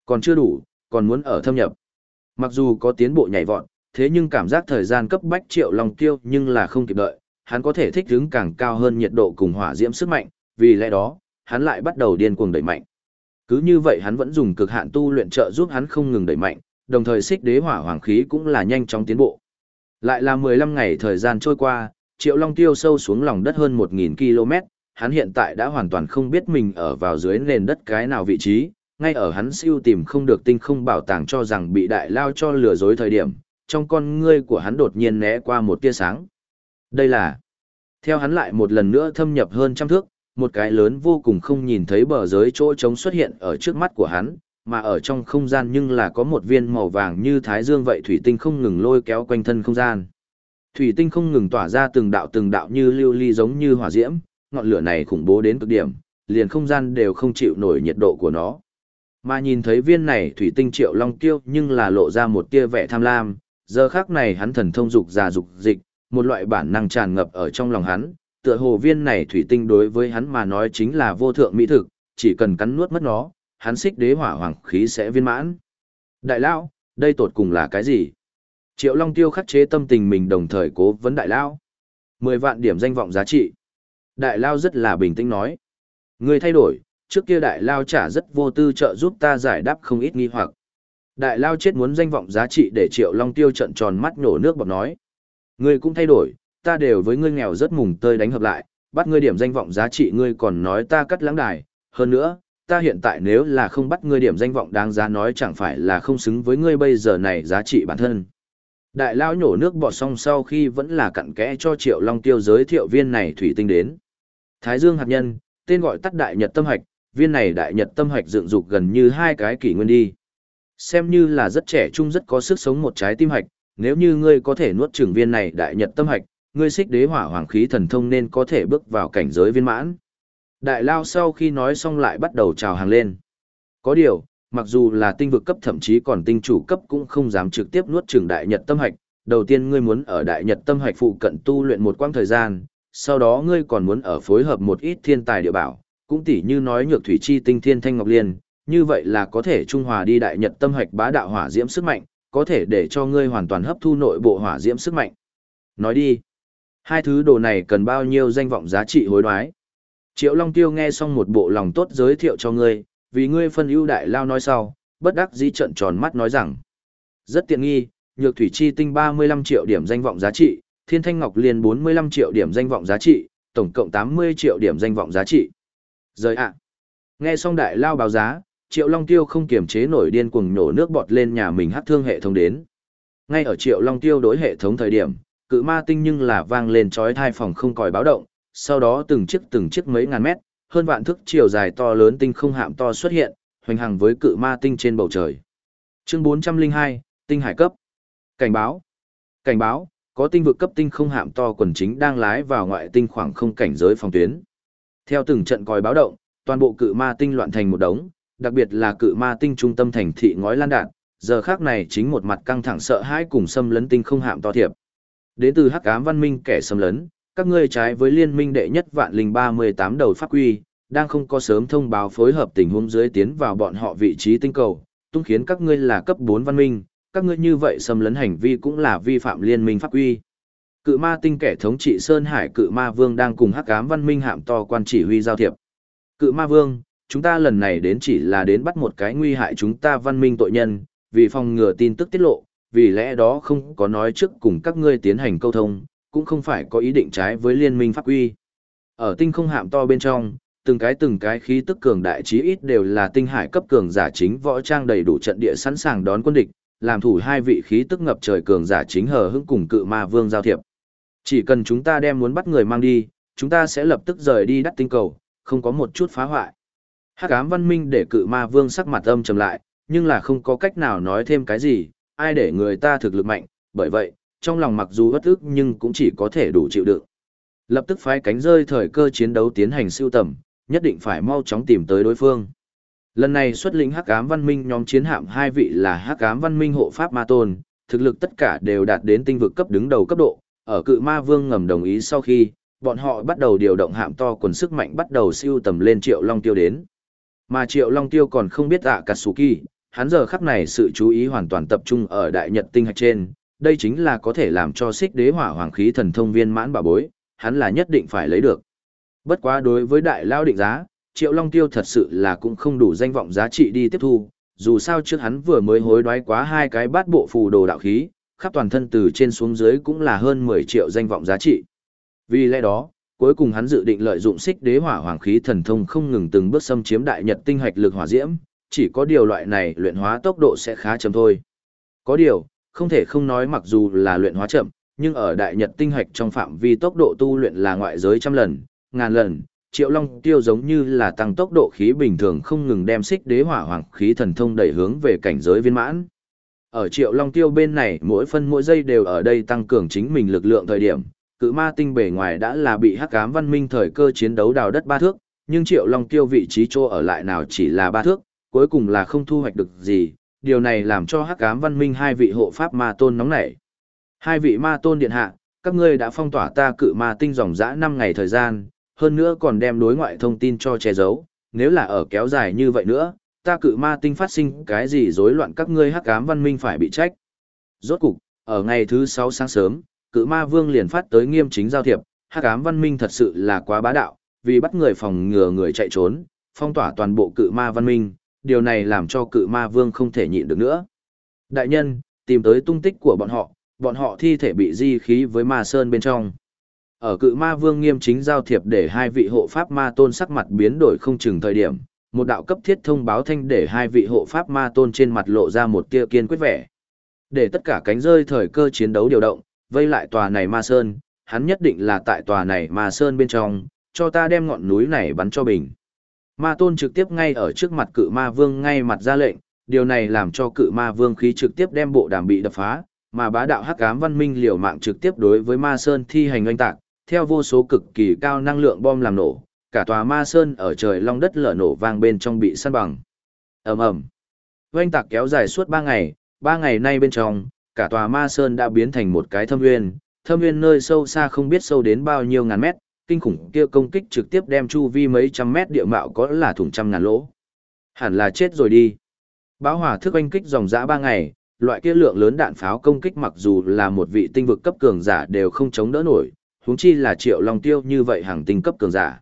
Còn chưa đủ, còn muốn ở thâm nhập. Mặc dù có tiến bộ nhảy vọt, thế nhưng cảm giác thời gian cấp bách Triệu Long tiêu nhưng là không kịp đợi, hắn có thể thích ứng càng cao hơn nhiệt độ cùng hỏa diễm sức mạnh, vì lẽ đó, hắn lại bắt đầu điên cuồng đẩy mạnh. Cứ như vậy hắn vẫn dùng cực hạn tu luyện trợ giúp hắn không ngừng đẩy mạnh, đồng thời xích đế hỏa hoàng khí cũng là nhanh chóng tiến bộ. Lại là 15 ngày thời gian trôi qua, Triệu Long tiêu sâu xuống lòng đất hơn 1000 km, hắn hiện tại đã hoàn toàn không biết mình ở vào dưới nền đất cái nào vị trí, ngay ở hắn siêu tìm không được tinh không bảo tàng cho rằng bị đại lao cho lừa dối thời điểm, trong con ngươi của hắn đột nhiên né qua một tia sáng. Đây là, theo hắn lại một lần nữa thâm nhập hơn trăm thước, một cái lớn vô cùng không nhìn thấy bờ giới chỗ trống xuất hiện ở trước mắt của hắn, mà ở trong không gian nhưng là có một viên màu vàng như thái dương vậy thủy tinh không ngừng lôi kéo quanh thân không gian. Thủy tinh không ngừng tỏa ra từng đạo từng đạo như lưu ly giống như hỏa diễm, ngọn lửa này khủng bố đến cực điểm, liền không gian đều không chịu nổi nhiệt độ của nó. Mà nhìn thấy viên này thủy tinh triệu long kiêu nhưng là lộ ra một tia vẻ tham lam, giờ khắc này hắn thần thông dục già dục dịch, một loại bản năng tràn ngập ở trong lòng hắn, tựa hồ viên này thủy tinh đối với hắn mà nói chính là vô thượng mỹ thực, chỉ cần cắn nuốt mất nó, hắn xích đế hỏa hoàng khí sẽ viên mãn. Đại lão, đây tột cùng là cái gì? Triệu Long Tiêu khắc chế tâm tình mình đồng thời cố vấn đại lão. Mười vạn điểm danh vọng giá trị. Đại lao rất là bình tĩnh nói. Người thay đổi, trước kia đại lao trả rất vô tư trợ giúp ta giải đáp không ít nghi hoặc. Đại lao chết muốn danh vọng giá trị để Triệu Long Tiêu trận tròn mắt nổ nước bọt nói. Ngươi cũng thay đổi, ta đều với ngươi nghèo rất mùng tơi đánh hợp lại, bắt ngươi điểm danh vọng giá trị ngươi còn nói ta cắt lãng đài, hơn nữa, ta hiện tại nếu là không bắt ngươi điểm danh vọng đáng giá nói chẳng phải là không xứng với ngươi bây giờ này giá trị bản thân. Đại lao nhổ nước bọt xong sau khi vẫn là cặn kẽ cho Triệu Long Tiêu giới thiệu viên này thủy tinh đến. Thái Dương hạt nhân, tên gọi tắt đại nhật tâm hạch, viên này đại nhật tâm hạch dựng dục gần như hai cái kỷ nguyên đi. Xem như là rất trẻ trung rất có sức sống một trái tim hạch, nếu như ngươi có thể nuốt chửng viên này đại nhật tâm hạch, ngươi xích đế hỏa hoàng khí thần thông nên có thể bước vào cảnh giới viên mãn. Đại lao sau khi nói xong lại bắt đầu trào hàng lên. Có điều, mặc dù là tinh vực cấp thậm chí còn tinh chủ cấp cũng không dám trực tiếp nuốt chửng đại nhật tâm hạch, đầu tiên ngươi muốn ở đại nhật tâm hạch phụ cận tu luyện một quãng thời gian, sau đó ngươi còn muốn ở phối hợp một ít thiên tài địa bảo, cũng tỉ như nói nhược thủy chi tinh thiên thanh ngọc liên, như vậy là có thể trung hòa đi đại nhật tâm hạch bá đạo hỏa diễm sức mạnh, có thể để cho ngươi hoàn toàn hấp thu nội bộ hỏa diễm sức mạnh. Nói đi, hai thứ đồ này cần bao nhiêu danh vọng giá trị hối đoái. Triệu Long Tiêu nghe xong một bộ lòng tốt giới thiệu cho ngươi, vì ngươi phân ưu đại lao nói sau, bất đắc dĩ trợn tròn mắt nói rằng, rất tiện nghi, nhược thủy chi tinh 35 triệu điểm danh vọng giá trị, thiên thanh ngọc liên 45 triệu điểm danh vọng giá trị, tổng cộng 80 triệu điểm danh vọng giá trị. Rời ạ. Nghe xong đại lao báo giá, Triệu Long Tiêu không kiềm chế nổi điên cuồng nổ nước bọt lên nhà mình hắc thương hệ thống đến. Ngay ở Triệu Long Tiêu đối hệ thống thời điểm, cự ma tinh nhưng là vang lên chói thai phòng không còi báo động, sau đó từng chiếc từng chiếc mấy ngàn mét, hơn vạn thước chiều dài to lớn tinh không hạm to xuất hiện, hoành hành với cự ma tinh trên bầu trời. Chương 402, tinh hải cấp. Cảnh báo. Cảnh báo, có tinh vực cấp tinh không hạm to quần chính đang lái vào ngoại tinh khoảng không cảnh giới phòng tuyến. Theo từng trận còi báo động, toàn bộ cự ma tinh loạn thành một đống, đặc biệt là cự ma tinh trung tâm thành thị ngói lan đạn, giờ khác này chính một mặt căng thẳng sợ hãi cùng xâm lấn tinh không hạm to thiệp. Đến từ hắc ám văn minh kẻ xâm lấn, các ngươi trái với liên minh đệ nhất vạn linh 38 đầu pháp quy, đang không có sớm thông báo phối hợp tình huống dưới tiến vào bọn họ vị trí tinh cầu, tung khiến các ngươi là cấp 4 văn minh, các ngươi như vậy xâm lấn hành vi cũng là vi phạm liên minh pháp quy. Cự ma tinh kẻ thống trị Sơn Hải cự ma vương đang cùng hắc ám văn minh hạm to quan chỉ huy giao thiệp. Cự ma vương, chúng ta lần này đến chỉ là đến bắt một cái nguy hại chúng ta văn minh tội nhân, vì phòng ngừa tin tức tiết lộ, vì lẽ đó không có nói trước cùng các ngươi tiến hành câu thông, cũng không phải có ý định trái với liên minh pháp quy. Ở tinh không hạm to bên trong, từng cái từng cái khí tức cường đại chí ít đều là tinh hải cấp cường giả chính võ trang đầy đủ trận địa sẵn sàng đón quân địch, làm thủ hai vị khí tức ngập trời cường giả chính hờ hững cùng cự ma vương giao thiệp. Chỉ cần chúng ta đem muốn bắt người mang đi, chúng ta sẽ lập tức rời đi đắt tinh cầu, không có một chút phá hoại. Hắc ám văn minh để cự ma vương sắc mặt âm trầm lại, nhưng là không có cách nào nói thêm cái gì, ai để người ta thực lực mạnh, bởi vậy, trong lòng mặc dù bất ức nhưng cũng chỉ có thể đủ chịu đựng. Lập tức phái cánh rơi thời cơ chiến đấu tiến hành siêu tầm, nhất định phải mau chóng tìm tới đối phương. Lần này xuất lĩnh Hắc Ám Văn Minh nhóm chiến hạm hai vị là Hắc Ám Văn Minh hộ pháp Ma Tôn, thực lực tất cả đều đạt đến tinh vực cấp đứng đầu cấp độ, ở Cự Ma Vương ngầm đồng ý sau khi, bọn họ bắt đầu điều động hạm to quần sức mạnh bắt đầu siêu tầm lên Triệu Long Tiêu đến. Mà Triệu Long Tiêu còn không biết ạ Katsuki, hắn giờ khắc này sự chú ý hoàn toàn tập trung ở Đại Nhật tinh hạch trên, đây chính là có thể làm cho Xích Đế Hỏa Hoàng khí thần thông viên mãn bà bối, hắn là nhất định phải lấy được. Bất quá đối với đại lao định giá, Triệu Long Tiêu thật sự là cũng không đủ danh vọng giá trị đi tiếp thu, dù sao trước hắn vừa mới hối đoái quá hai cái bát bộ phù đồ đạo khí, khắp toàn thân từ trên xuống dưới cũng là hơn 10 triệu danh vọng giá trị. Vì lẽ đó, cuối cùng hắn dự định lợi dụng xích đế hỏa hoàng khí thần thông không ngừng từng bước xâm chiếm đại nhật tinh hạch lực hỏa diễm, chỉ có điều loại này luyện hóa tốc độ sẽ khá chậm thôi. Có điều, không thể không nói mặc dù là luyện hóa chậm, nhưng ở đại nhật tinh hạch trong phạm vi tốc độ tu luyện là ngoại giới trăm lần, ngàn lần, triệu long tiêu giống như là tăng tốc độ khí bình thường không ngừng đem xích đế hỏa hoàng khí thần thông đẩy hướng về cảnh giới viên mãn. Ở triệu long tiêu bên này mỗi phân mỗi giây đều ở đây tăng cường chính mình lực lượng thời điểm, cự ma tinh bề ngoài đã là bị hắc ám văn minh thời cơ chiến đấu đào đất ba thước, nhưng triệu long tiêu vị trí chỗ ở lại nào chỉ là ba thước, cuối cùng là không thu hoạch được gì, điều này làm cho hắc ám văn minh hai vị hộ pháp ma tôn nóng nảy. Hai vị ma tôn điện hạ, các ngươi đã phong tỏa ta cự ma tinh dòng dã năm ngày thời gian, hơn nữa còn đem đối ngoại thông tin cho che giấu, nếu là ở kéo dài như vậy nữa, ta cự ma tinh phát sinh cái gì rối loạn các ngươi hắc ám văn minh phải bị trách. Rốt cục, ở ngày thứ 6 sáng sớm, cự ma vương liền phát tới nghiêm chính giao thiệp, hắc ám văn minh thật sự là quá bá đạo, vì bắt người phòng ngừa người chạy trốn, phong tỏa toàn bộ cự ma văn minh, điều này làm cho cự ma vương không thể nhịn được nữa. Đại nhân, tìm tới tung tích của bọn họ, bọn họ thi thể bị di khí với ma sơn bên trong. Ở cự ma vương nghiêm chính giao thiệp để hai vị hộ pháp ma tôn sắc mặt biến đổi không chừng thời điểm, một đạo cấp thiết thông báo thanh để hai vị hộ pháp ma tôn trên mặt lộ ra một tia kiên quyết vẻ. Để tất cả cánh rơi thời cơ chiến đấu điều động, vây lại tòa này ma sơn, hắn nhất định là tại tòa này ma sơn bên trong, cho ta đem ngọn núi này bắn cho bình. Ma tôn trực tiếp ngay ở trước mặt cự ma vương ngay mặt ra lệnh, điều này làm cho cự ma vương khí trực tiếp đem bộ đàm bị đập phá, mà bá đạo hắc ám văn minh liều mạng trực tiếp đối với ma sơn thi hành oanh tạc, theo vô số cực kỳ cao năng lượng bom làm nổ, cả tòa ma sơn ở trời long đất lở nổ vang bên trong bị săn bằng. ầm ầm, oanh tạc kéo dài suốt ba ngày, ba ngày nay bên trong, cả tòa ma sơn đã biến thành một cái thâm nguyên, thâm nguyên nơi sâu xa không biết sâu đến bao nhiêu ngàn mét, kinh khủng kia công kích trực tiếp đem chu vi mấy trăm mét địa mạo có là thủng trăm ngàn lỗ. Hẳn là chết rồi đi. bão hỏa thức oanh kích dòng dã ba ngày, loại kia lượng lớn đạn pháo công kích mặc dù là một vị tinh vực cấp cường giả đều không chống đỡ nổi, huống chi là triệu long tiêu như vậy hàng tinh cấp cường giả.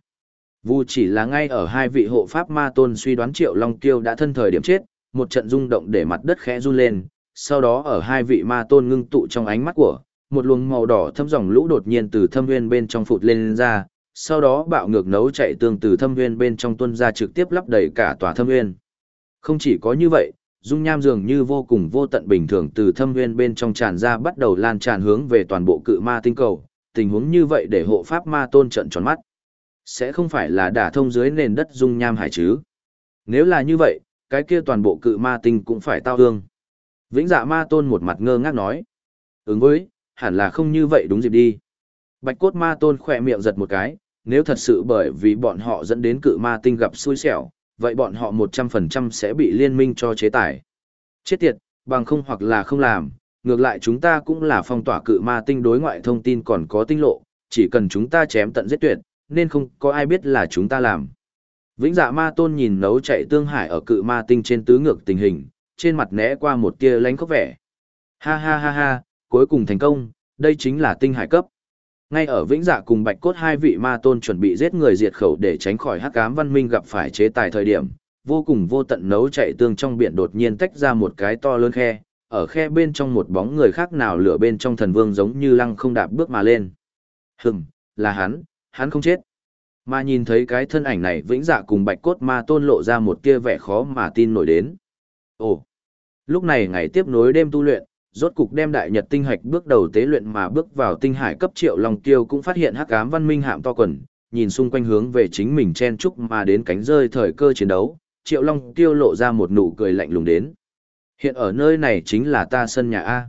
Vu chỉ là ngay ở hai vị hộ pháp ma tôn suy đoán triệu long tiêu đã thân thời điểm chết, một trận rung động để mặt đất khẽ run lên, sau đó ở hai vị ma tôn ngưng tụ trong ánh mắt của, một luồng màu đỏ thâm dòng lũ đột nhiên từ thâm nguyên bên trong phụt lên, lên ra, sau đó bạo ngược nấu chạy tương từ thâm nguyên bên trong tuân ra trực tiếp lấp đầy cả tòa thâm nguyên. Không chỉ có như vậy, dung nham dường như vô cùng vô tận bình thường từ thâm nguyên bên trong tràn ra bắt đầu lan tràn hướng về toàn bộ cự ma tinh cầu, tình huống như vậy để hộ pháp ma tôn trận tròn mắt. Sẽ không phải là đả thông dưới nền đất dung nham hải chứ? Nếu là như vậy, cái kia toàn bộ cự ma tinh cũng phải tao hương. Vĩnh dạ ma tôn một mặt ngơ ngác nói. Ứng với, hẳn là không như vậy đúng dịp đi. Bạch cốt ma tôn khỏe miệng giật một cái, nếu thật sự bởi vì bọn họ dẫn đến cự ma tinh gặp xui xẻo, vậy bọn họ 100% sẽ bị liên minh cho chế tài. Chết tiệt, bằng không hoặc là không làm, ngược lại chúng ta cũng là phong tỏa cự ma tinh đối ngoại thông tin còn có tinh lộ, chỉ cần chúng ta chém tận giết tuyệt, nên không có ai biết là chúng ta làm. Vĩnh dạ ma tôn nhìn nấu chạy tương hải ở cự ma tinh trên tứ ngược tình hình, trên mặt né qua một tia lánh khóc vẻ. Ha ha ha ha, cuối cùng thành công, đây chính là tinh hải cấp. Ngay ở Vĩnh Dạ cùng Bạch Cốt hai vị ma tôn chuẩn bị giết người diệt khẩu để tránh khỏi hắc ám văn minh gặp phải chế tài thời điểm, vô cùng vô tận nấu chạy tương trong biển đột nhiên tách ra một cái to lớn khe, ở khe bên trong một bóng người khác nào lửa bên trong thần vương giống như lăng không đạp bước mà lên. Hừm, là hắn, hắn không chết. Mà nhìn thấy cái thân ảnh này Vĩnh Dạ cùng Bạch Cốt ma tôn lộ ra một tia vẻ khó mà tin nổi đến. Ồ, lúc này ngày tiếp nối đêm tu luyện, rốt cục đem đại nhật tinh hạch bước đầu tế luyện mà bước vào tinh hải cấp triệu long tiêu cũng phát hiện hắc ám văn minh hạm to quần, nhìn xung quanh hướng về chính mình chen chúc mà đến cánh rơi thời cơ chiến đấu, triệu long tiêu lộ ra một nụ cười lạnh lùng đến. Hiện ở nơi này chính là ta sân nhà A.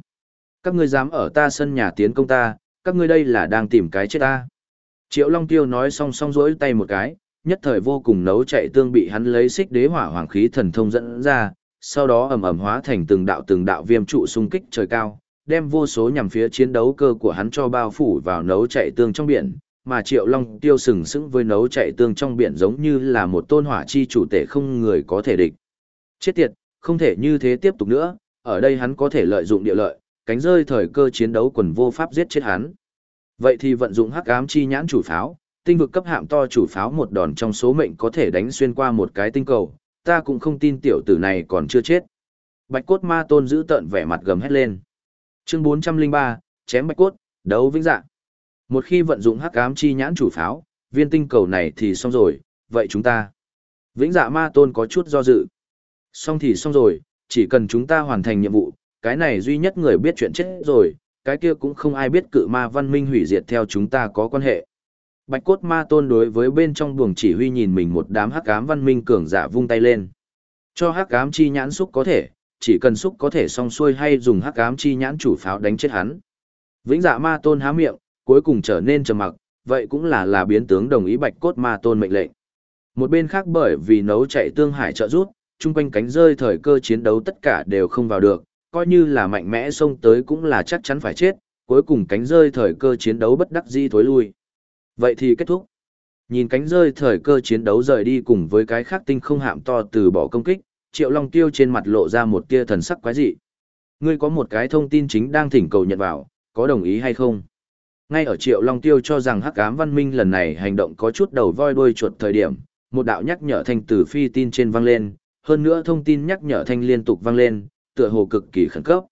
Các ngươi dám ở ta sân nhà tiến công ta, các ngươi đây là đang tìm cái chết ta. Triệu Long Tiêu nói xong xong rỗi tay một cái, nhất thời vô cùng nấu chạy tương bị hắn lấy xích đế hỏa hoàng khí thần thông dẫn ra, sau đó ầm ầm hóa thành từng đạo từng đạo viêm trụ xung kích trời cao, đem vô số nhằm phía chiến đấu cơ của hắn cho bao phủ vào nấu chạy tương trong biển, mà Triệu Long tiêu sừng sững với nấu chạy tương trong biển giống như là một tôn hỏa chi chủ tể không người có thể địch. Chết tiệt, không thể như thế tiếp tục nữa, ở đây hắn có thể lợi dụng địa lợi, cánh rơi thời cơ chiến đấu quần vô pháp giết chết hắn. Vậy thì vận dụng hắc ám chi nhãn chủ pháo, tinh vực cấp hạm to chủ pháo một đòn trong số mệnh có thể đánh xuyên qua một cái tinh cầu, ta cũng không tin tiểu tử này còn chưa chết. Bạch cốt ma tôn giữ tợn vẻ mặt gầm hét lên. Chương 403, chém bạch cốt, đấu vĩnh dạng. Một khi vận dụng hắc ám chi nhãn chủ pháo, viên tinh cầu này thì xong rồi, vậy chúng ta. Vĩnh dạ ma tôn có chút do dự. Xong thì xong rồi, chỉ cần chúng ta hoàn thành nhiệm vụ, cái này duy nhất người biết chuyện chết rồi, cái kia cũng không ai biết cự ma văn minh hủy diệt theo chúng ta có quan hệ. Bạch cốt ma tôn đối với bên trong buồng chỉ huy nhìn mình một đám hắc ám văn minh cường giả vung tay lên. Cho hắc ám chi nhãn xúc có thể, chỉ cần xúc có thể song xuôi hay dùng hắc ám chi nhãn chủ pháo đánh chết hắn. Vĩnh dạ ma tôn há miệng, cuối cùng trở nên trầm mặc, vậy cũng là là biến tướng đồng ý bạch cốt ma tôn mệnh lệnh. Một bên khác bởi vì nấu chạy tương hải trợ rút, chung quanh cánh rơi thời cơ chiến đấu tất cả đều không vào được, coi như là mạnh mẽ xông tới cũng là chắc chắn phải chết, cuối cùng cánh rơi thời cơ chiến đấu bất đắc di thối lui. Vậy thì kết thúc. Nhìn cánh rơi thời cơ chiến đấu rời đi cùng với cái khác tinh không hạm to từ bỏ công kích, Triệu Long Tiêu trên mặt lộ ra một tia thần sắc quái dị. Ngươi có một cái thông tin chính đang thỉnh cầu nhận vào, có đồng ý hay không? Ngay ở Triệu Long Tiêu cho rằng Hắc Ám Văn Minh lần này hành động có chút đầu voi đuôi chuột thời điểm, một đạo nhắc nhở thanh từ phi tin trên vang lên, hơn nữa thông tin nhắc nhở thanh liên tục vang lên, tựa hồ cực kỳ khẩn cấp.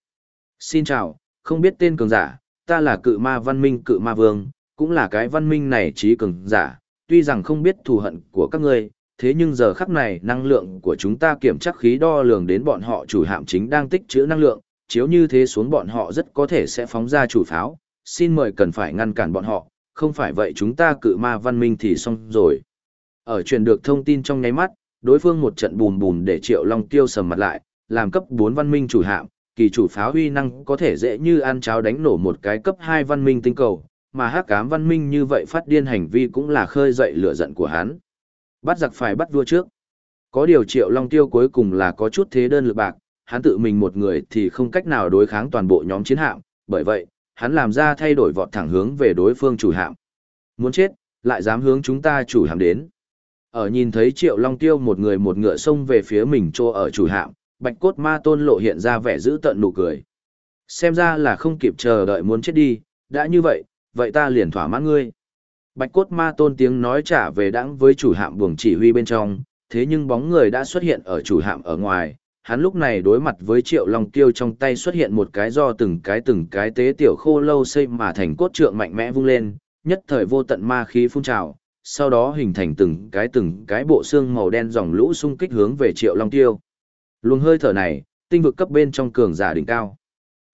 Xin chào, không biết tên cường giả, ta là cự ma văn minh cự ma vương, cũng là cái văn minh này trí cường giả, tuy rằng không biết thù hận của các ngươi, thế nhưng giờ khắc này năng lượng của chúng ta kiểm chắc khí đo lường đến bọn họ chủ hạm chính đang tích trữ năng lượng, chiếu như thế xuống bọn họ rất có thể sẽ phóng ra chủ pháo, xin mời cần phải ngăn cản bọn họ, không phải vậy chúng ta cự ma văn minh thì xong rồi. Ở truyền được thông tin trong nháy mắt, đối phương một trận bùn bùn để Triệu Long tiêu sầm mặt lại, làm cấp 4 văn minh chủ hạm, kỳ chủ pháo huy năng có thể dễ như ăn cháo đánh nổ một cái cấp 2 văn minh tinh cầu, mà hắc ám văn minh như vậy phát điên hành vi cũng là khơi dậy lửa giận của hắn. Bắt giặc phải bắt vua trước. Có điều triệu long tiêu cuối cùng là có chút thế đơn lực bạc, hắn tự mình một người thì không cách nào đối kháng toàn bộ nhóm chiến hạm, bởi vậy, hắn làm ra thay đổi vọt thẳng hướng về đối phương chủ hạm. Muốn chết, lại dám hướng chúng ta chủ hạm đến. Ở nhìn thấy triệu long tiêu một người một ngựa xông về phía mình trô ở chủ hạm, bạch cốt ma tôn lộ hiện ra vẻ giữ tận nụ cười. Xem ra là không kịp chờ đợi muốn chết đi, đã như vậy, vậy ta liền thỏa mãn ngươi. Bạch cốt ma tôn tiếng nói trả về đãng với chủ hạm buồng chỉ huy bên trong, thế nhưng bóng người đã xuất hiện ở chủ hạm ở ngoài. Hắn lúc này đối mặt với triệu long tiêu trong tay xuất hiện một cái do từng cái từng cái tế tiểu khô lâu xây mà thành cốt trượng mạnh mẽ vung lên, nhất thời vô tận ma khí phun trào, sau đó hình thành từng cái từng cái bộ xương màu đen dòng lũ xung kích hướng về triệu long tiêu. Luồng hơi thở này, tinh vực cấp bên trong cường giả đỉnh cao.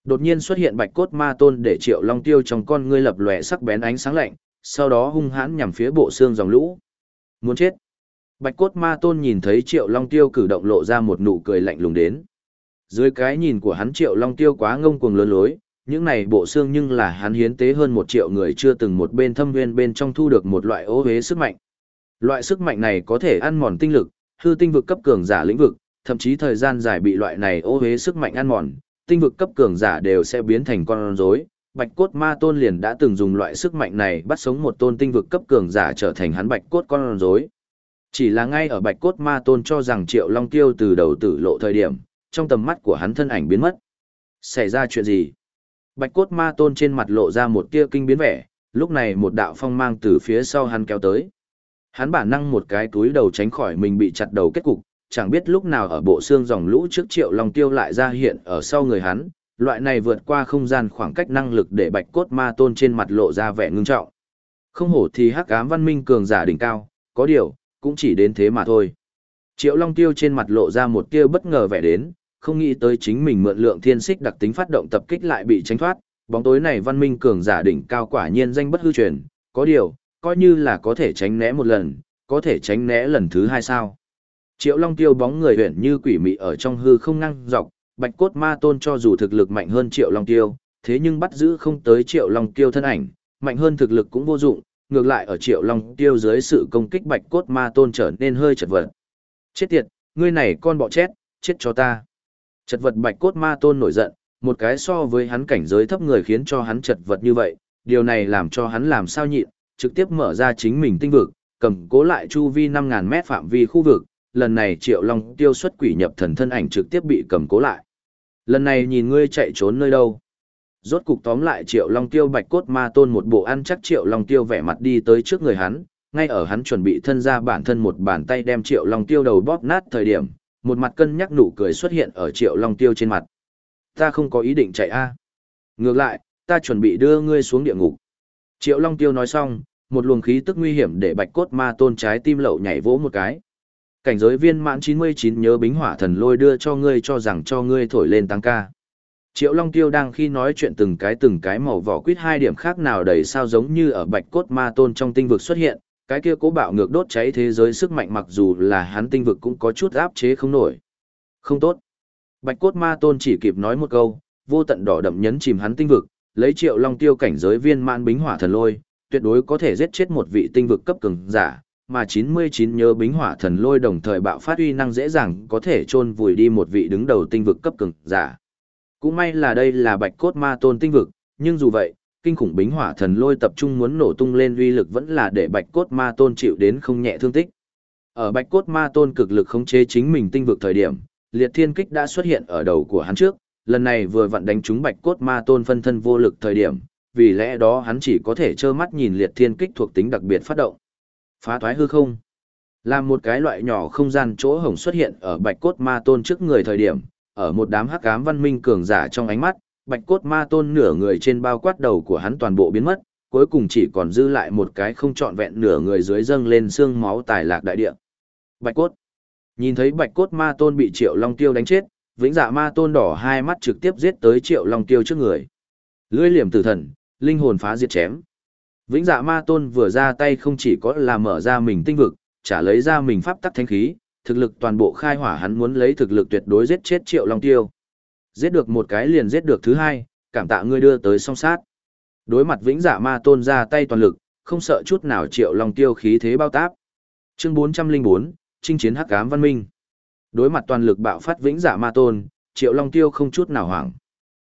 Đột nhiên xuất hiện bạch cốt ma tôn để Triệu Long Tiêu trong con ngươi lập lòe sắc bén ánh sáng lạnh, sau đó hung hãn nhằm phía bộ xương dòng lũ. Muốn chết. Bạch cốt ma tôn nhìn thấy Triệu Long Tiêu cử động lộ ra một nụ cười lạnh lùng đến. Dưới cái nhìn của hắn Triệu Long Tiêu quá ngông cuồng lớn lối, những này bộ xương nhưng là hắn hiến tế hơn một triệu người chưa từng một bên thâm nguyên bên trong thu được một loại ô hế sức mạnh. Loại sức mạnh này có thể ăn mòn tinh lực, hư tinh vực cấp cường giả lĩnh vực, thậm chí thời gian dài bị loại này ô hế sức mạnh ăn mòn, tinh vực cấp cường giả đều sẽ biến thành con rối. Bạch cốt ma tôn liền đã từng dùng loại sức mạnh này bắt sống một tôn tinh vực cấp cường giả trở thành hắn bạch cốt con rối. Chỉ là ngay ở bạch cốt ma tôn cho rằng triệu long tiêu từ đầu tử lộ thời điểm, trong tầm mắt của hắn thân ảnh biến mất. Xảy ra chuyện gì? Bạch cốt ma tôn trên mặt lộ ra một tia kinh biến vẻ, lúc này một đạo phong mang từ phía sau hắn kéo tới. Hắn bản năng một cái túi đầu tránh khỏi mình bị chặt đầu kết cục, chẳng biết lúc nào ở bộ xương dòng lũ trước triệu long tiêu lại ra hiện ở sau người hắn, loại này vượt qua không gian khoảng cách năng lực để bạch cốt ma tôn trên mặt lộ ra vẻ ngưng trọng. Không hổ thì hắc ám văn minh cường giả đỉnh cao, có điều, cũng chỉ đến thế mà thôi. Triệu long tiêu trên mặt lộ ra một tia bất ngờ vẻ đến, không nghĩ tới chính mình mượn lượng thiên xích đặc tính phát động tập kích lại bị tránh thoát, bóng tối này văn minh cường giả đỉnh cao quả nhiên danh bất hư truyền, có điều, coi như là có thể tránh né một lần, có thể tránh né lần thứ hai sao. Triệu Long Tiêu bóng người huyện như quỷ mị ở trong hư không năng dọc, bạch cốt ma tôn cho dù thực lực mạnh hơn Triệu Long Tiêu, thế nhưng bắt giữ không tới Triệu Long Tiêu thân ảnh, mạnh hơn thực lực cũng vô dụng, ngược lại ở Triệu Long Tiêu dưới sự công kích bạch cốt ma tôn trở nên hơi chật vật. Chết tiệt, ngươi này con bọ chết, chết cho ta. Chật vật bạch cốt ma tôn nổi giận, một cái so với hắn cảnh giới thấp người khiến cho hắn chật vật như vậy, điều này làm cho hắn làm sao nhịn, trực tiếp mở ra chính mình tinh vực, cầm cố lại chu vi 5.000 mét phạm vi khu vực, lần này triệu long tiêu xuất quỷ nhập thần thân ảnh trực tiếp bị cầm cố lại. Lần này nhìn ngươi chạy trốn nơi đâu. Rốt cục tóm lại triệu long tiêu bạch cốt ma tôn một bộ ăn chắc triệu long tiêu vẻ mặt đi tới trước người hắn, ngay ở hắn chuẩn bị thân ra bản thân một bàn tay đem triệu long tiêu đầu bóp nát thời điểm, một mặt cân nhắc nụ cười xuất hiện ở triệu long tiêu trên mặt. Ta không có ý định chạy a. Ngược lại, ta chuẩn bị đưa ngươi xuống địa ngục. Triệu long tiêu nói xong, một luồng khí tức nguy hiểm để bạch cốt ma tôn trái tim lậu nhảy vỗ một cái. Cảnh giới viên mãn 99 nhớ bính hỏa thần lôi đưa cho ngươi cho rằng cho ngươi thổi lên tăng ca. Triệu Long Tiêu đang khi nói chuyện từng cái từng cái màu vỏ quýt hai điểm khác nào đầy sao giống như ở bạch cốt ma tôn trong tinh vực xuất hiện, cái kia cố bạo ngược đốt cháy thế giới sức mạnh mặc dù là hắn tinh vực cũng có chút áp chế không nổi. Không tốt. Bạch cốt ma tôn chỉ kịp nói một câu, vô tận đỏ đậm nhấn chìm hắn tinh vực, lấy triệu long tiêu cảnh giới viên mãn bính hỏa thần lôi, tuyệt đối có thể giết chết một vị tinh vực cấp cường giả, mà 99 nhớ bính hỏa thần lôi đồng thời bạo phát uy năng dễ dàng có thể chôn vùi đi một vị đứng đầu tinh vực cấp cường giả. Cũng may là đây là bạch cốt ma tôn tinh vực, nhưng dù vậy, kinh khủng bính hỏa thần lôi tập trung muốn nổ tung lên uy lực vẫn là để bạch cốt ma tôn chịu đến không nhẹ thương tích. Ở bạch cốt ma tôn cực lực khống chế chính mình tinh vực thời điểm, liệt thiên kích đã xuất hiện ở đầu của hắn trước, lần này vừa vặn đánh trúng bạch cốt ma tôn phân thân vô lực thời điểm, vì lẽ đó hắn chỉ có thể trơ mắt nhìn liệt thiên kích thuộc tính đặc biệt phát động. Phá thoái hư không. Làm một cái loại nhỏ không gian chỗ hổng xuất hiện ở bạch cốt ma tôn trước người thời điểm, ở một đám hắc ám văn minh cường giả trong ánh mắt, bạch cốt ma tôn nửa người trên bao quát đầu của hắn toàn bộ biến mất, cuối cùng chỉ còn dư lại một cái không trọn vẹn nửa người dưới dâng lên xương máu tài lạc đại địa. Bạch cốt. Nhìn thấy bạch cốt ma tôn bị triệu long tiêu đánh chết, vĩnh dạ ma tôn đỏ hai mắt trực tiếp giết tới triệu long tiêu trước người. Lưỡi liềm tử thần, linh hồn phá diệt chém. Vĩnh dạ ma tôn vừa ra tay không chỉ có là mở ra mình tinh vực, trả lấy ra mình pháp tắc thanh khí, thực lực toàn bộ khai hỏa hắn muốn lấy thực lực tuyệt đối giết chết triệu long tiêu. Giết được một cái liền giết được thứ hai, cảm tạ ngươi đưa tới song sát. Đối mặt vĩnh dạ ma tôn ra tay toàn lực, không sợ chút nào triệu long tiêu khí thế bao táp. Chương 404, Trinh chiến hắc ám văn minh. Đối mặt toàn lực bạo phát vĩnh dạ ma tôn, triệu long tiêu không chút nào hoảng.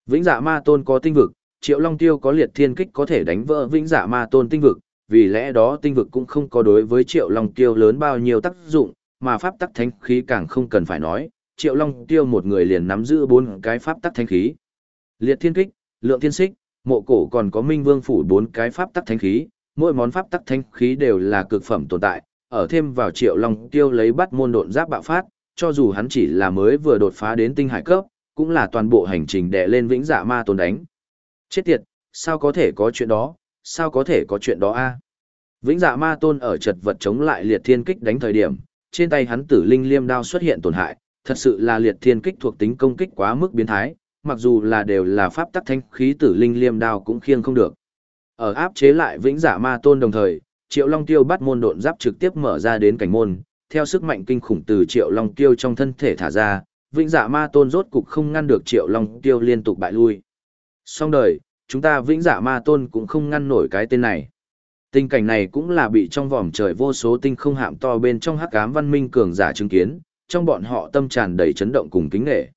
Vĩnh dạ ma tôn có tinh vực, triệu long tiêu có liệt thiên kích có thể đánh vỡ vĩnh dạ ma tôn tinh vực, vì lẽ đó tinh vực cũng không có đối với triệu long tiêu lớn bao nhiêu tác dụng, mà pháp tắc thánh khí càng không cần phải nói, triệu long tiêu một người liền nắm giữ bốn cái pháp tắc thánh khí. Liệt thiên kích, lượng thiên xích, mộ cổ còn có minh vương phủ bốn cái pháp tắc thánh khí, mỗi món pháp tắc thánh khí đều là cực phẩm tồn tại, ở thêm vào triệu long tiêu lấy bắt môn độn giáp bạo phát, cho dù hắn chỉ là mới vừa đột phá đến tinh hải cấp, cũng là toàn bộ hành trình đè lên vĩnh dạ ma tồn đánh. Chết tiệt, sao có thể có chuyện đó, sao có thể có chuyện đó a? Vĩnh dạ ma tôn ở chật vật chống lại liệt thiên kích đánh thời điểm, trên tay hắn tử linh liêm đao xuất hiện tổn hại, Thật sự là liệt thiên kích thuộc tính công kích quá mức biến thái, mặc dù là đều là pháp tắc thanh khí tử linh liêm đao cũng khiêng không được. Ở áp chế lại vĩnh giả ma tôn đồng thời, Triệu Long Tiêu bắt môn độn giáp trực tiếp mở ra đến cảnh môn, theo sức mạnh kinh khủng từ Triệu Long Tiêu trong thân thể thả ra, vĩnh giả ma tôn rốt cục không ngăn được Triệu Long Tiêu liên tục bại lui. Xong đời, chúng ta vĩnh giả ma tôn cũng không ngăn nổi cái tên này. Tình cảnh này cũng là bị trong vòm trời vô số tinh không hạm to bên trong hắc ám văn minh cường giả chứng kiến, trong bọn họ tâm tràn đầy chấn động cùng kính nghệ.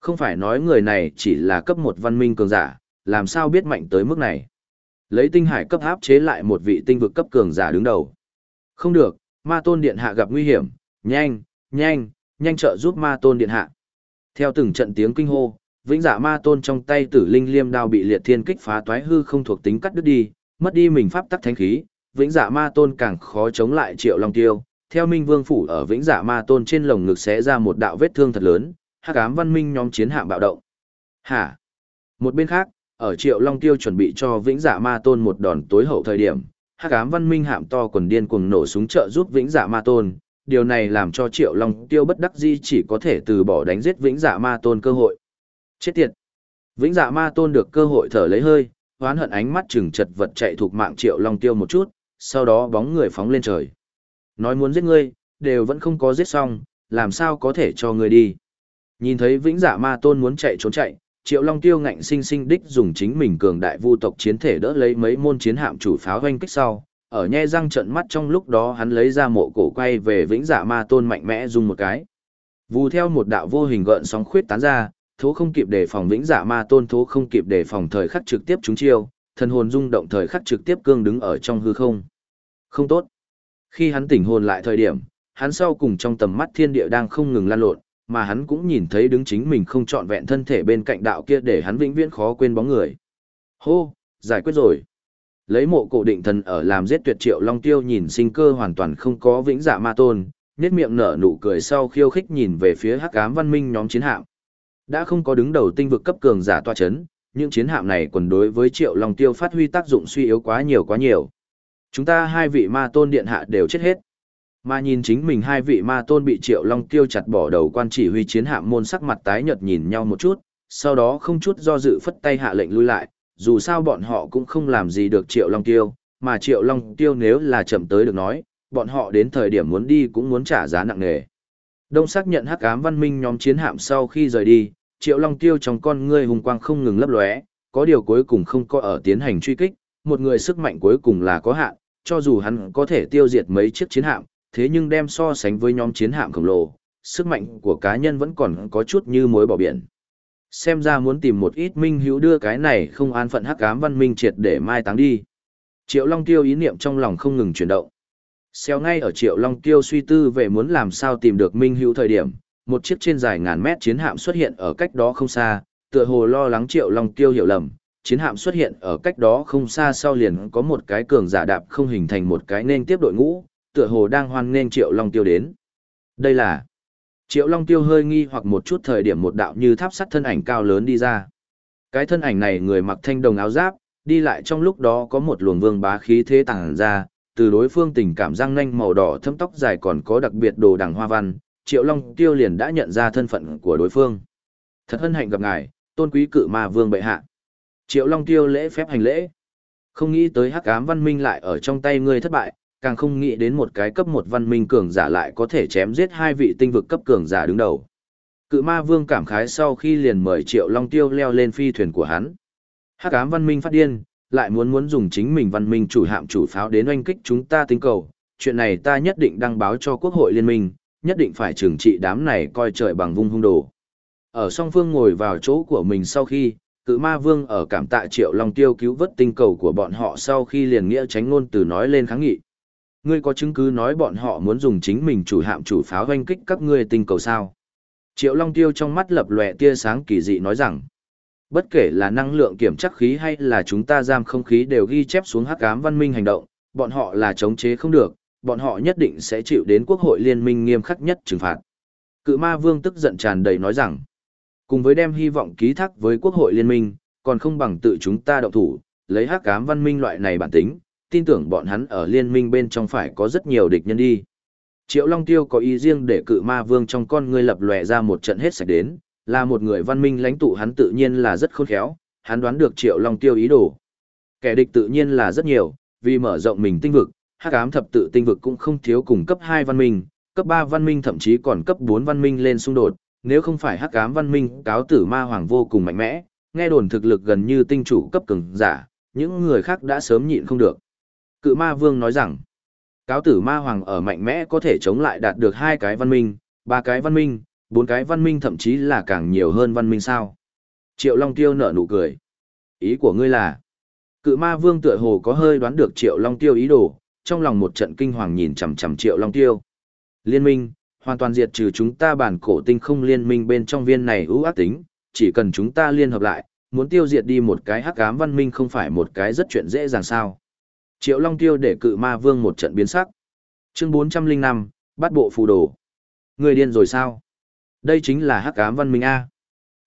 Không phải nói người này chỉ là cấp một văn minh cường giả, làm sao biết mạnh tới mức này. Lấy tinh hải cấp áp chế lại một vị tinh vực cấp cường giả đứng đầu. Không được, ma tôn điện hạ gặp nguy hiểm, nhanh, nhanh, nhanh trợ giúp ma tôn điện hạ. Theo từng trận tiếng kinh hô, vĩnh Dạ ma tôn trong tay tử linh liêm đao bị liệt thiên kích phá toái hư không thuộc tính cắt đứt đi, mất đi mình pháp tắc thánh khí, vĩnh Dạ ma tôn càng khó chống lại triệu long tiêu. Theo Minh Vương phủ ở vĩnh Dạ ma tôn trên lồng ngực xé ra một đạo vết thương thật lớn, hắc ám văn minh nhóm chiến hạm bạo động. Hả? Một bên khác, ở Triệu Long Tiêu chuẩn bị cho Vĩnh Dạ Ma Tôn một đòn tối hậu thời điểm, hắc ám văn minh hạm to quần điên cuồng nổ súng trợ giúp Vĩnh Dạ Ma Tôn, điều này làm cho Triệu Long Tiêu bất đắc dĩ chỉ có thể từ bỏ đánh giết Vĩnh Dạ Ma Tôn cơ hội. Chết tiệt. Vĩnh Dạ Ma Tôn được cơ hội thở lấy hơi, hoán hận ánh mắt chừng chật vật chạy thuộc mạng Triệu Long Tiêu một chút, sau đó bóng người phóng lên trời. Nói muốn giết ngươi, đều vẫn không có giết xong, làm sao có thể cho ngươi đi. Nhìn thấy Vĩnh Dạ Ma Tôn muốn chạy trốn chạy, Triệu Long Tiêu ngạnh sinh sinh đích dùng chính mình cường đại vu tộc chiến thể đỡ lấy mấy môn chiến hạm chủ pháo hoanh kích sau, ở nhe răng trận mắt trong lúc đó hắn lấy ra mộ cổ quay về vĩnh dạ ma tôn mạnh mẽ dùng một cái. Vù theo một đạo vô hình gợn sóng khuyết tán ra, thố không kịp đề phòng vĩnh dạ ma tôn thố không kịp đề phòng thời khắc trực tiếp chúng chiêu, thần hồn rung động thời khắc trực tiếp cương đứng ở trong hư không. Không tốt. Khi hắn tỉnh hồn lại thời điểm, hắn sau cùng trong tầm mắt thiên địa đang không ngừng lan lộn, mà hắn cũng nhìn thấy đứng chính mình không trọn vẹn thân thể bên cạnh đạo kia để hắn vĩnh viễn khó quên bóng người. Hô, giải quyết rồi. Lấy mộ cổ định thần ở làm giết tuyệt triệu long tiêu nhìn sinh cơ hoàn toàn không có vĩnh dạ ma tôn, nét miệng nở nụ cười sau khiêu khích nhìn về phía hắc ám văn minh nhóm chiến hạm. Đã không có đứng đầu tinh vực cấp cường giả toa chấn, những chiến hạm này còn đối với triệu long tiêu phát huy tác dụng suy yếu quá nhiều quá nhiều. Chúng ta hai vị ma tôn điện hạ đều chết hết. Mà nhìn chính mình hai vị ma tôn bị Triệu Long tiêu chặt bỏ đầu quan chỉ huy chiến hạm môn sắc mặt tái nhợt nhìn nhau một chút, sau đó không chút do dự phất tay hạ lệnh lui lại, dù sao bọn họ cũng không làm gì được Triệu Long tiêu, mà Triệu Long tiêu nếu là chậm tới được nói, bọn họ đến thời điểm muốn đi cũng muốn trả giá nặng nề. Đông xác nhận hắc ám văn minh nhóm chiến hạm sau khi rời đi, Triệu Long tiêu trong con ngươi hùng quang không ngừng lấp lóe, có điều cuối cùng không có ở tiến hành truy kích, một người sức mạnh cuối cùng là có hạn, cho dù hắn có thể tiêu diệt mấy chiếc chiến hạm, thế nhưng đem so sánh với nhóm chiến hạm khổng lồ, sức mạnh của cá nhân vẫn còn có chút như mối bỏ biển. Xem ra muốn tìm một ít minh hữu đưa cái này không an phận hắc ám văn minh triệt để mai táng đi. Triệu Long Tiêu ý niệm trong lòng không ngừng chuyển động. Xeo ngay ở Triệu Long Tiêu suy tư về muốn làm sao tìm được minh hữu thời điểm, một chiếc trên dài ngàn mét chiến hạm xuất hiện ở cách đó không xa, tựa hồ lo lắng Triệu Long Tiêu hiểu lầm. Chiến hạm xuất hiện ở cách đó không xa sau liền có một cái cường giả đạp không hình thành một cái nên tiếp đội ngũ, tựa hồ đang hoan nghênh Triệu Long Tiêu đến. Đây là Triệu Long Tiêu hơi nghi hoặc một chút thời điểm một đạo như tháp sắt thân ảnh cao lớn đi ra. Cái thân ảnh này người mặc thanh đồng áo giáp, đi lại trong lúc đó có một luồng vương bá khí thế tàng ra, từ đối phương tình cảm răng nanh màu đỏ thâm tóc dài còn có đặc biệt đồ đằng hoa văn, Triệu Long Tiêu liền đã nhận ra thân phận của đối phương. Thật hân hạnh gặp ngài, tôn quý cự ma vương bệ hạ. Triệu Long Tiêu lễ phép hành lễ. Không nghĩ tới hắc ám văn minh lại ở trong tay ngươi thất bại, càng không nghĩ đến một cái cấp một văn minh cường giả lại có thể chém giết hai vị tinh vực cấp cường giả đứng đầu. Cự ma vương cảm khái sau khi liền mời Triệu Long Tiêu leo lên phi thuyền của hắn. Hắc ám văn minh phát điên, lại muốn muốn dùng chính mình văn minh chủ hạm chủ pháo đến oanh kích chúng ta tinh cầu. Chuyện này ta nhất định đăng báo cho quốc hội liên minh, nhất định phải trừng trị đám này coi trời bằng vung hung đồ. Ở song phương ngồi vào chỗ của mình sau khi, cự ma vương ở cảm tạ Triệu Long Tiêu cứu vớt tinh cầu của bọn họ sau khi liền nghĩa tránh ngôn từ nói lên kháng nghị ngươi có chứng cứ nói bọn họ muốn dùng chính mình chủ hạm chủ pháo oanh kích các ngươi tinh cầu sao. Triệu Long Tiêu trong mắt lập lòe tia sáng kỳ dị nói rằng, bất kể là năng lượng kiểm chắc khí hay là chúng ta giam không khí đều ghi chép xuống hắc ám văn minh hành động, bọn họ là chống chế không được, bọn họ nhất định sẽ chịu đến quốc hội liên minh nghiêm khắc nhất trừng phạt. Cự ma vương tức giận tràn đầy nói rằng, cùng với đem hy vọng ký thác với quốc hội liên minh, còn không bằng tự chúng ta động thủ, lấy hắc ám văn minh loại này bản tính, tin tưởng bọn hắn ở liên minh bên trong phải có rất nhiều địch nhân đi. Triệu Long Tiêu có ý riêng để cự ma vương trong con ngươi lập lòe ra một trận hết sạch đến, là một người văn minh lãnh tụ hắn tự nhiên là rất khôn khéo, hắn đoán được Triệu Long Tiêu ý đồ. Kẻ địch tự nhiên là rất nhiều, vì mở rộng mình tinh vực, hắc ám thập tự tinh vực cũng không thiếu cùng cấp 2 văn minh, cấp 3 văn minh thậm chí còn cấp 4 văn minh lên xung đột, nếu không phải hắc ám văn minh cáo tử ma hoàng vô cùng mạnh mẽ, nghe đồn thực lực gần như tinh chủ cấp cường giả, những người khác đã sớm nhịn không được. Cự ma vương nói rằng, cáo tử ma hoàng ở mạnh mẽ có thể chống lại đạt được hai cái văn minh, ba cái văn minh, bốn cái văn minh thậm chí là càng nhiều hơn văn minh sao. Triệu Long Tiêu nở nụ cười. Ý của ngươi là, cự ma vương tựa hồ có hơi đoán được Triệu Long Tiêu ý đồ, trong lòng một trận kinh hoàng nhìn chằm chằm Triệu Long Tiêu. Liên minh, hoàn toàn diệt trừ chúng ta bản cổ tinh không liên minh bên trong viên này ưu ác tính, chỉ cần chúng ta liên hợp lại, muốn tiêu diệt đi một cái hắc ám văn minh không phải một cái rất chuyện dễ dàng sao. Triệu Long Tiêu để cự ma vương một trận biến sắc. Chương 405, bắt bộ phù đồ. Người điên rồi sao? Đây chính là hắc ám văn minh A.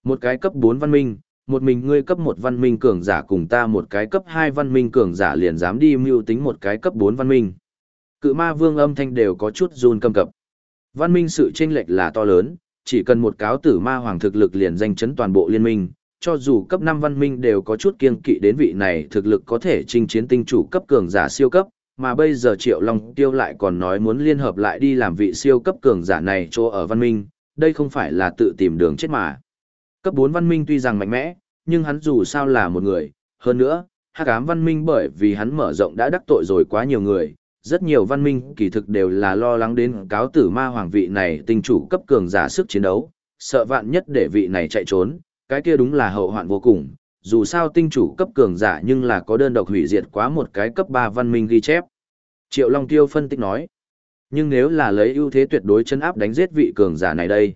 Một cái cấp 4 văn minh, một mình ngươi cấp một văn minh cường giả cùng ta một cái cấp 2 văn minh cường giả liền dám đi mưu tính một cái cấp 4 văn minh. Cự ma vương âm thanh đều có chút run cầm cập. Văn minh sự chênh lệch là to lớn, chỉ cần một cáo tử ma hoàng thực lực liền danh chấn toàn bộ liên minh, cho dù cấp 5 văn minh đều có chút kiên kỵ đến vị này thực lực có thể chinh chiến tinh chủ cấp cường giả siêu cấp, mà bây giờ Triệu Long Tiêu lại còn nói muốn liên hợp lại đi làm vị siêu cấp cường giả này chỗ ở văn minh, đây không phải là tự tìm đường chết mà. Cấp 4 văn minh tuy rằng mạnh mẽ, nhưng hắn dù sao là một người, hơn nữa, hắc ám văn minh bởi vì hắn mở rộng đã đắc tội rồi quá nhiều người, rất nhiều văn minh kỳ thực đều là lo lắng đến cáo tử ma hoàng vị này tinh chủ cấp cường giả sức chiến đấu, sợ vạn nhất để vị này chạy trốn, cái kia đúng là hậu hoạn vô cùng, dù sao tinh chủ cấp cường giả nhưng là có đơn độc hủy diệt quá một cái cấp 3 văn minh ghi chép. Triệu Long Tiêu phân tích nói, nhưng nếu là lấy ưu thế tuyệt đối chân áp đánh giết vị cường giả này đây,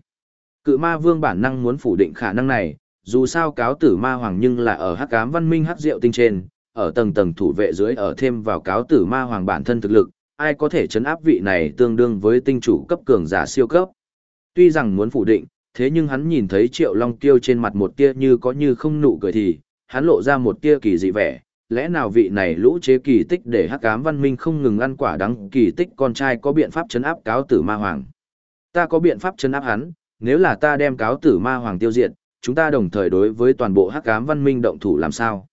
cự ma vương bản năng muốn phủ định khả năng này, dù sao cáo tử ma hoàng nhưng là ở hắc ám văn minh hắc diệu tinh trên, ở tầng tầng thủ vệ dưới ở thêm vào cáo tử ma hoàng bản thân thực lực, ai có thể chấn áp vị này tương đương với tinh chủ cấp cường giả siêu cấp. Tuy rằng muốn phủ định, thế nhưng hắn nhìn thấy Triệu Long Tiêu trên mặt một tia như có như không nụ cười thì, hắn lộ ra một tia kỳ dị vẻ, lẽ nào vị này lũ chế kỳ tích để hắc ám văn minh không ngừng ăn quả đắng kỳ tích con trai có biện pháp chấn áp cáo tử ma hoàng. Ta có biện pháp chấn áp hắn, nếu là ta đem cáo tử ma hoàng tiêu diệt, chúng ta đồng thời đối với toàn bộ hắc ám văn minh động thủ làm sao?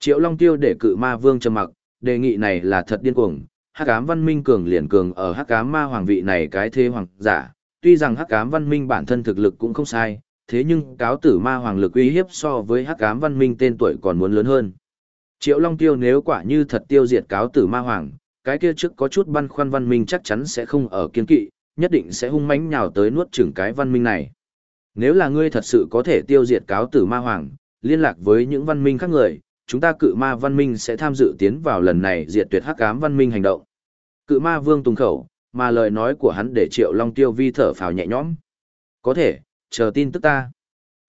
Triệu Long Tiêu để cự ma vương trầm mặc, đề nghị này là thật điên cuồng, hắc ám văn minh cường liền cường ở hắc ám ma hoàng vị này cái thế hoàng giả, tuy rằng hắc ám văn minh bản thân thực lực cũng không sai, thế nhưng cáo tử ma hoàng lực uy hiếp so với hắc ám văn minh tên tuổi còn muốn lớn hơn. Triệu Long Tiêu nếu quả như thật tiêu diệt cáo tử ma hoàng, cái kia trước có chút băn khoăn văn minh chắc chắn sẽ không ở kiên kỵ, nhất định sẽ hung mãnh nhào tới nuốt chửng cái văn minh này. Nếu là ngươi thật sự có thể tiêu diệt cáo tử ma hoàng, liên lạc với những văn minh khác người, chúng ta cự ma văn minh sẽ tham dự tiến vào lần này diệt tuyệt hắc ám văn minh hành động. Cự ma vương tùng khẩu, mà lời nói của hắn để Triệu Long Tiêu vi thở phào nhẹ nhõm. Có thể, chờ tin tức ta.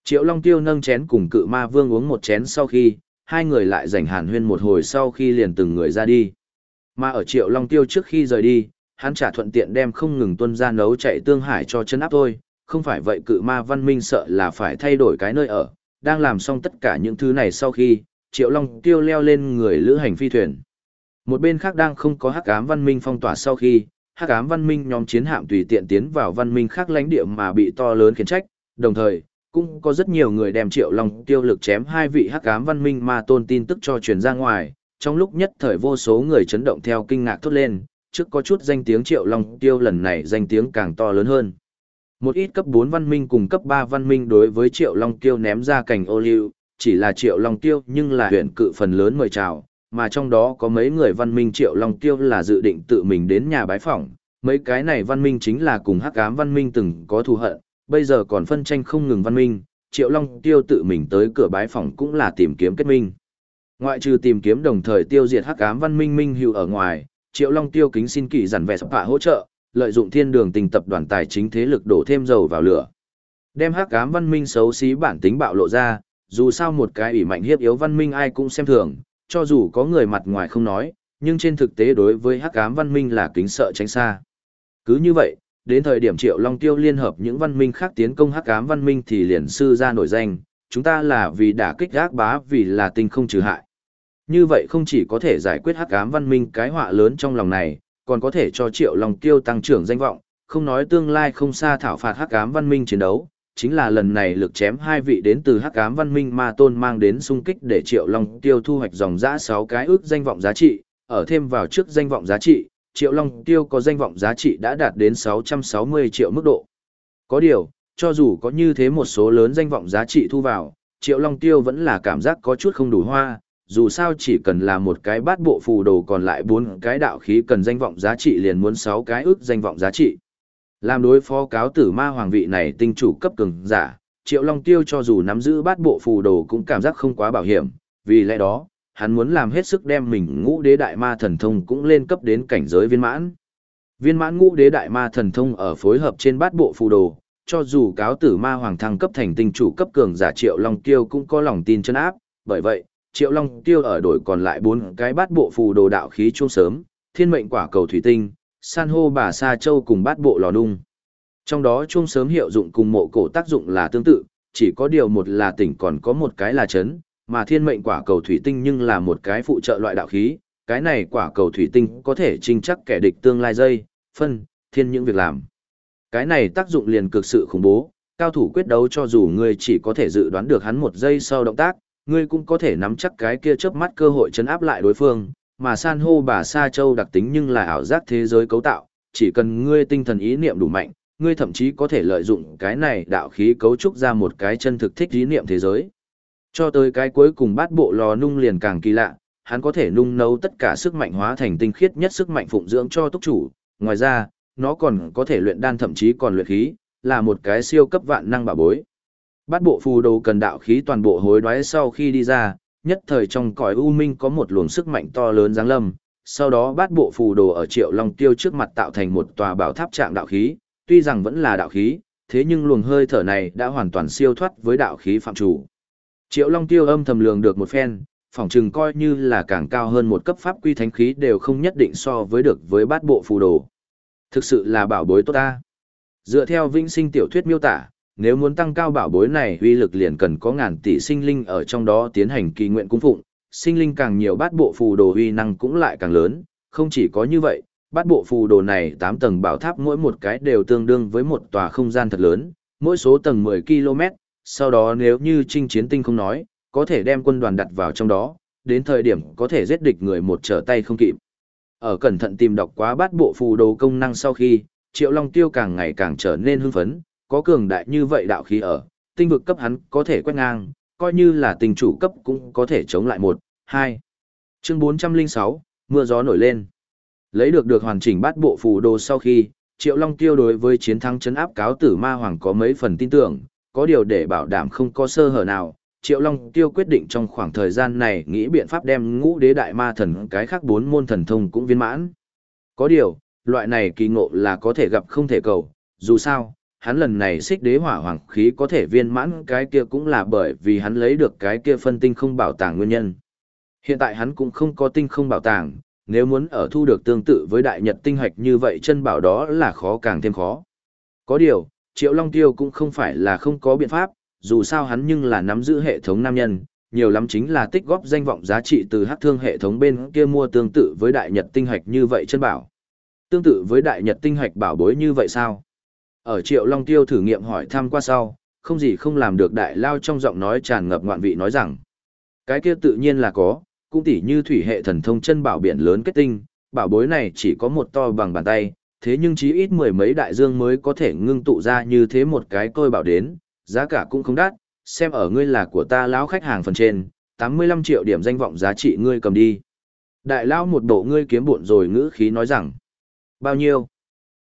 Triệu Long Tiêu nâng chén cùng cự ma vương uống một chén sau khi, hai người lại giành hàn huyên một hồi sau khi liền từng người ra đi. Mà ở Triệu Long Tiêu trước khi rời đi, hắn trả thuận tiện đem không ngừng tuân ra nấu chạy tương hải cho chân áp thôi, không phải vậy cự ma văn minh sợ là phải thay đổi cái nơi ở, đang làm xong tất cả những thứ này sau khi, Triệu Long Tiêu leo lên người lữ hành phi thuyền. Một bên khác đang không có hắc ám văn minh phong tỏa sau khi, hắc ám văn minh nhóm chiến hạm tùy tiện tiến vào văn minh khác lãnh địa mà bị to lớn khiển trách, đồng thời, cũng có rất nhiều người đem Triệu Long Tiêu lực chém hai vị hắc ám văn minh mà tôn tin tức cho truyền ra ngoài, trong lúc nhất thời vô số người chấn động theo kinh ngạc thốt lên, trước có chút danh tiếng Triệu Long Tiêu lần này danh tiếng càng to lớn hơn. Một ít cấp 4 văn minh cùng cấp 3 văn minh đối với Triệu Long Tiêu ném ra cảnh ô liu, chỉ là Triệu Long Tiêu nhưng là huyện cự phần lớn mời chào, mà trong đó có mấy người văn minh Triệu Long Tiêu là dự định tự mình đến nhà bái phỏng, mấy cái này văn minh chính là cùng hắc ám văn minh từng có thù hận, bây giờ còn phân tranh không ngừng văn minh, Triệu Long Tiêu tự mình tới cửa bái phòng cũng là tìm kiếm kết minh. Ngoại trừ tìm kiếm đồng thời tiêu diệt hắc ám văn minh minh hữu ở ngoài, Triệu Long Tiêu kính xin kỳ dặn vẻ sắp hỗ trợ, lợi dụng thiên đường tình tập đoàn tài chính thế lực đổ thêm dầu vào lửa. Đem hắc ám văn minh xấu xí bản tính bạo lộ ra, dù sao một cái ủy mạnh hiếp yếu văn minh ai cũng xem thường, cho dù có người mặt ngoài không nói, nhưng trên thực tế đối với hắc ám văn minh là kính sợ tránh xa. Cứ như vậy, đến thời điểm Triệu Long Tiêu liên hợp những văn minh khác tiến công hắc ám văn minh thì liền sư ra nổi danh, chúng ta là vì đả kích gác bá vì là tinh không trừ hại. Như vậy không chỉ có thể giải quyết hắc ám văn minh cái họa lớn trong lòng này, còn có thể cho Triệu Long Tiêu tăng trưởng danh vọng, không nói tương lai không xa thảo phạt hắc ám văn minh chiến đấu, chính là lần này lực chém hai vị đến từ hắc ám văn minh ma tôn mang đến sung kích để Triệu Long Tiêu thu hoạch dòng giã sáu cái ước danh vọng giá trị, ở thêm vào trước danh vọng giá trị, Triệu Long Tiêu có danh vọng giá trị đã đạt đến 660 triệu mức độ. Có điều, cho dù có như thế một số lớn danh vọng giá trị thu vào, Triệu Long Tiêu vẫn là cảm giác có chút không đủ hoa, dù sao chỉ cần là một cái bát bộ phù đồ còn lại bốn cái đạo khí cần danh vọng giá trị liền muốn sáu cái ước danh vọng giá trị. Làm đối phó cáo tử ma hoàng vị này tinh chủ cấp cường giả, Triệu Long Tiêu cho dù nắm giữ bát bộ phù đồ cũng cảm giác không quá bảo hiểm, vì lẽ đó, hắn muốn làm hết sức đem mình ngũ đế đại ma thần thông cũng lên cấp đến cảnh giới viên mãn. Viên mãn ngũ đế đại ma thần thông ở phối hợp trên bát bộ phù đồ, cho dù cáo tử ma hoàng thăng cấp thành tinh chủ cấp cường giả Triệu Long Tiêu cũng có lòng tin chân áp, bởi vậy, Triệu Long Tiêu ở đổi còn lại bốn cái bát bộ phù đồ đạo khí chuông sớm, thiên mệnh quả cầu thủy tinh, san hô bà sa châu cùng bát bộ lò nung. Trong đó chuông sớm hiệu dụng cùng mộ cổ tác dụng là tương tự, chỉ có điều một là tỉnh còn có một cái là chấn, mà thiên mệnh quả cầu thủy tinh nhưng là một cái phụ trợ loại đạo khí, cái này quả cầu thủy tinh có thể trinh chắc kẻ địch tương lai dây, phân, thiên những việc làm. Cái này tác dụng liền cực sự khủng bố, cao thủ quyết đấu cho dù ngươi chỉ có thể dự đoán được hắn một giây sau động tác, ngươi cũng có thể nắm chắc cái kia chớp mắt cơ hội chấn áp lại đối phương, mà san hô bà Sa Châu đặc tính nhưng là ảo giác thế giới cấu tạo, chỉ cần ngươi tinh thần ý niệm đủ mạnh, ngươi thậm chí có thể lợi dụng cái này đạo khí cấu trúc ra một cái chân thực thích ý niệm thế giới. Cho tới cái cuối cùng bát bộ lò nung liền càng kỳ lạ, hắn có thể nung nấu tất cả sức mạnh hóa thành tinh khiết nhất sức mạnh phụng dưỡng cho túc chủ, ngoài ra, nó còn có thể luyện đan thậm chí còn luyện khí, là một cái siêu cấp vạn năng bảo bối. Bát bộ phù đồ cần đạo khí toàn bộ hối đoái sau khi đi ra, nhất thời trong cõi u minh có một luồng sức mạnh to lớn giáng lâm, sau đó bát bộ phù đồ ở triệu long tiêu trước mặt tạo thành một tòa bảo tháp trạng đạo khí, tuy rằng vẫn là đạo khí, thế nhưng luồng hơi thở này đã hoàn toàn siêu thoát với đạo khí phạm chủ. Triệu long tiêu âm thầm lường được một phen, phỏng chừng coi như là càng cao hơn một cấp pháp quy thánh khí đều không nhất định so với được với bát bộ phù đồ. Thực sự là bảo bối tốt ta. Dựa theo vinh sinh tiểu thuyết miêu tả, nếu muốn tăng cao bảo bối này uy lực liền cần có ngàn tỷ sinh linh ở trong đó tiến hành kỳ nguyện cung phụng, sinh linh càng nhiều bát bộ phù đồ uy năng cũng lại càng lớn, không chỉ có như vậy, bát bộ phù đồ này 8 tầng bảo tháp mỗi một cái đều tương đương với một tòa không gian thật lớn, mỗi số tầng 10 km, sau đó nếu như trinh chiến tinh không nói, có thể đem quân đoàn đặt vào trong đó, đến thời điểm có thể giết địch người một trở tay không kịp. Ở cẩn thận tìm đọc quá bát bộ phù đồ công năng sau khi, Triệu Long Tiêu càng ngày càng trở nên hưng phấn, có cường đại như vậy đạo khí ở, tinh vực cấp hắn có thể quét ngang, coi như là tình chủ cấp cũng có thể chống lại một, hai. Chương 406, mưa gió nổi lên. Lấy được được hoàn chỉnh bát bộ phù đồ sau khi, Triệu Long Tiêu đối với chiến thắng chấn áp cáo tử ma hoàng có mấy phần tin tưởng, có điều để bảo đảm không có sơ hở nào. Triệu Long Tiêu quyết định trong khoảng thời gian này nghĩ biện pháp đem ngũ đế đại ma thần cái khác bốn môn thần thông cũng viên mãn. Có điều, loại này kỳ ngộ là có thể gặp không thể cầu, dù sao, hắn lần này xích đế hỏa hoàng khí có thể viên mãn cái kia cũng là bởi vì hắn lấy được cái kia phân tinh không bảo tàng nguyên nhân. Hiện tại hắn cũng không có tinh không bảo tàng, nếu muốn ở thu được tương tự với đại nhật tinh hoạch như vậy chân bảo đó là khó càng thêm khó. Có điều, Triệu Long Tiêu cũng không phải là không có biện pháp, dù sao hắn nhưng là nắm giữ hệ thống nam nhân, nhiều lắm chính là tích góp danh vọng giá trị từ hắc thương hệ thống bên kia mua tương tự với đại nhật tinh Hạch như vậy chân bảo. Tương tự với đại nhật tinh Hạch bảo bối như vậy sao? Ở Triệu Long Tiêu thử nghiệm hỏi thăm qua sau, không gì không làm được đại lao trong giọng nói tràn ngập ngoạn vị nói rằng. Cái kia tự nhiên là có, cũng tỉ như thủy hệ thần thông chân bảo biển lớn kết tinh, bảo bối này chỉ có một to bằng bàn tay, thế nhưng chí ít mười mấy đại dương mới có thể ngưng tụ ra như thế một cái tôi bảo đến, giá cả cũng không đắt, xem ở ngươi là của ta lão khách hàng phần trên, 85 triệu điểm danh vọng giá trị ngươi cầm đi. Đại lão một bộ ngươi kiếm buồn rồi ngữ khí nói rằng, bao nhiêu?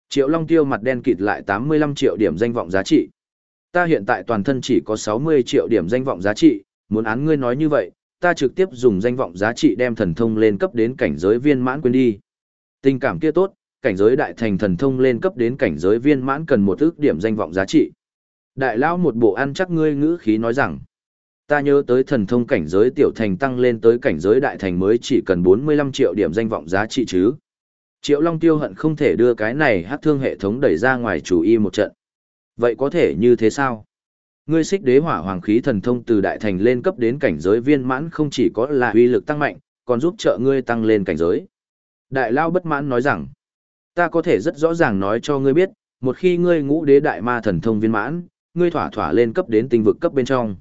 Triệu Long Tiêu mặt đen kịt lại 85 triệu điểm danh vọng giá trị. Ta hiện tại toàn thân chỉ có 60 triệu điểm danh vọng giá trị, muốn án ngươi nói như vậy, ta trực tiếp dùng danh vọng giá trị đem thần thông lên cấp đến cảnh giới viên mãn quên đi. Tình cảm kia tốt, cảnh giới đại thành thần thông lên cấp đến cảnh giới viên mãn cần một ước điểm danh vọng giá trị. Đại lão một bộ ăn chắc ngươi ngữ khí nói rằng, ta nhớ tới thần thông cảnh giới tiểu thành tăng lên tới cảnh giới đại thành mới chỉ cần 45 triệu điểm danh vọng giá trị chứ. Triệu Long Tiêu hận không thể đưa cái này hát thương hệ thống đẩy ra ngoài chủ y một trận. Vậy có thể như thế sao? Ngươi xích đế hỏa hoàng khí thần thông từ đại thành lên cấp đến cảnh giới viên mãn không chỉ có là uy lực tăng mạnh, còn giúp trợ ngươi tăng lên cảnh giới. Đại Lao bất mãn nói rằng, Ta có thể rất rõ ràng nói cho ngươi biết, một khi ngươi ngũ đế đại ma thần thông viên mãn, ngươi thỏa thỏa lên cấp đến tinh vực cấp bên trong.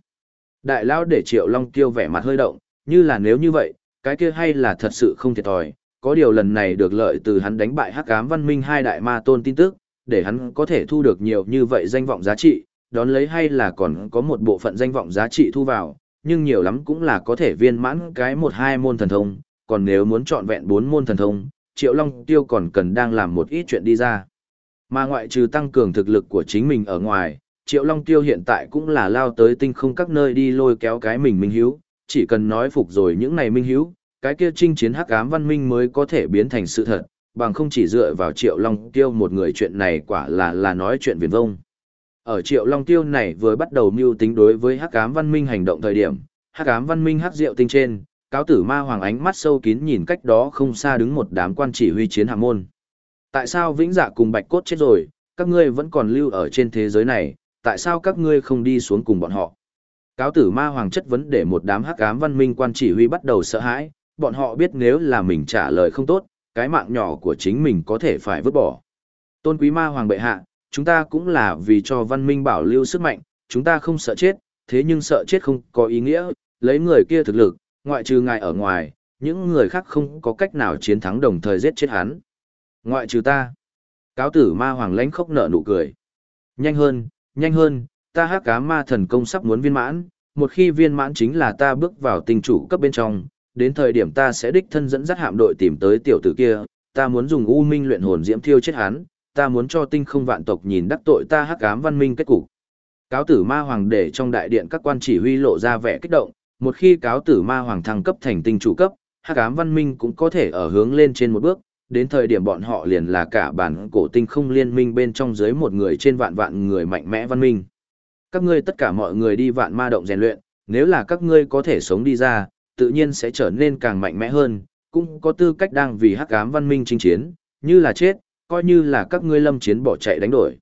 Đại lão để Triệu Long Tiêu vẻ mặt hơi động, như là nếu như vậy, cái kia hay là thật sự không thiệt thòi, có điều lần này được lợi từ hắn đánh bại Hắc Ám Văn Minh hai đại ma tôn tin tức, để hắn có thể thu được nhiều như vậy danh vọng giá trị, đón lấy hay là còn có một bộ phận danh vọng giá trị thu vào, nhưng nhiều lắm cũng là có thể viên mãn cái một hai môn thần thông, còn nếu muốn chọn vẹn bốn môn thần thông, Triệu Long Tiêu còn cần đang làm một ít chuyện đi ra. Mà ngoại trừ tăng cường thực lực của chính mình ở ngoài, Triệu Long Tiêu hiện tại cũng là lao tới tinh không các nơi đi lôi kéo cái mình minh hiếu, chỉ cần nói phục rồi những này minh hiếu, cái kia chinh chiến hắc ám văn minh mới có thể biến thành sự thật, bằng không chỉ dựa vào Triệu Long Tiêu một người chuyện này quả là là nói chuyện viển vông. Ở Triệu Long Tiêu này vừa bắt đầu mưu tính đối với hắc ám văn minh hành động thời điểm, hắc ám văn minh hắc diệu tinh trên, cáo tử ma hoàng ánh mắt sâu kín nhìn cách đó không xa đứng một đám quan chỉ huy chiến hạm môn. Tại sao vĩnh dạ cùng bạch cốt chết rồi, các ngươi vẫn còn lưu ở trên thế giới này, tại sao các ngươi không đi xuống cùng bọn họ? Cáo tử ma hoàng chất vấn để một đám hắc ám văn minh quan chỉ huy bắt đầu sợ hãi, bọn họ biết nếu là mình trả lời không tốt, cái mạng nhỏ của chính mình có thể phải vứt bỏ. Tôn quý ma hoàng bệ hạ, chúng ta cũng là vì cho văn minh bảo lưu sức mạnh, chúng ta không sợ chết, thế nhưng sợ chết không có ý nghĩa, lấy người kia thực lực, ngoại trừ ngài ở ngoài, những người khác không có cách nào chiến thắng đồng thời giết chết hắn. Ngoại trừ ta. Cáo tử ma hoàng lãnh khốc nợ nụ cười. Nhanh hơn, nhanh hơn, ta hắc cá ma thần công sắp muốn viên mãn, một khi viên mãn chính là ta bước vào tình chủ cấp bên trong, đến thời điểm ta sẽ đích thân dẫn dắt hạm đội tìm tới tiểu tử kia, ta muốn dùng u minh luyện hồn diễm thiêu chết hắn, ta muốn cho tinh không vạn tộc nhìn đắc tội ta hắc ám văn minh kết cục. Cáo tử ma hoàng để trong đại điện các quan chỉ huy lộ ra vẻ kích động, một khi cáo tử ma hoàng thăng cấp thành tinh chủ cấp, hắc ám văn minh cũng có thể ở hướng lên trên một bước, đến thời điểm bọn họ liền là cả bản cổ tinh không liên minh bên trong dưới một người trên vạn vạn người mạnh mẽ văn minh. Các ngươi tất cả mọi người đi vạn ma động rèn luyện, nếu là các ngươi có thể sống đi ra, tự nhiên sẽ trở nên càng mạnh mẽ hơn, cũng có tư cách đang vì hắc ám văn minh chinh chiến, như là chết, coi như là các ngươi lâm chiến bỏ chạy đánh đổi.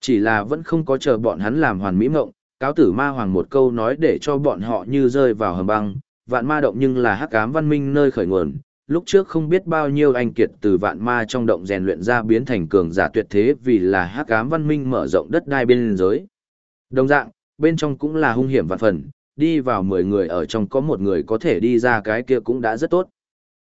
Chỉ là vẫn không có chờ bọn hắn làm hoàn mỹ mộng, cáo tử ma hoàng một câu nói để cho bọn họ như rơi vào hầm băng, vạn ma động nhưng là hắc ám văn minh nơi khởi nguồn. Lúc trước không biết bao nhiêu anh kiệt từ vạn ma trong động rèn luyện ra biến thành cường giả tuyệt thế vì là hắc ám văn minh mở rộng đất đai bên giới. Đồng dạng, bên trong cũng là hung hiểm vạn phần, đi vào 10 người ở trong có một người có thể đi ra cái kia cũng đã rất tốt.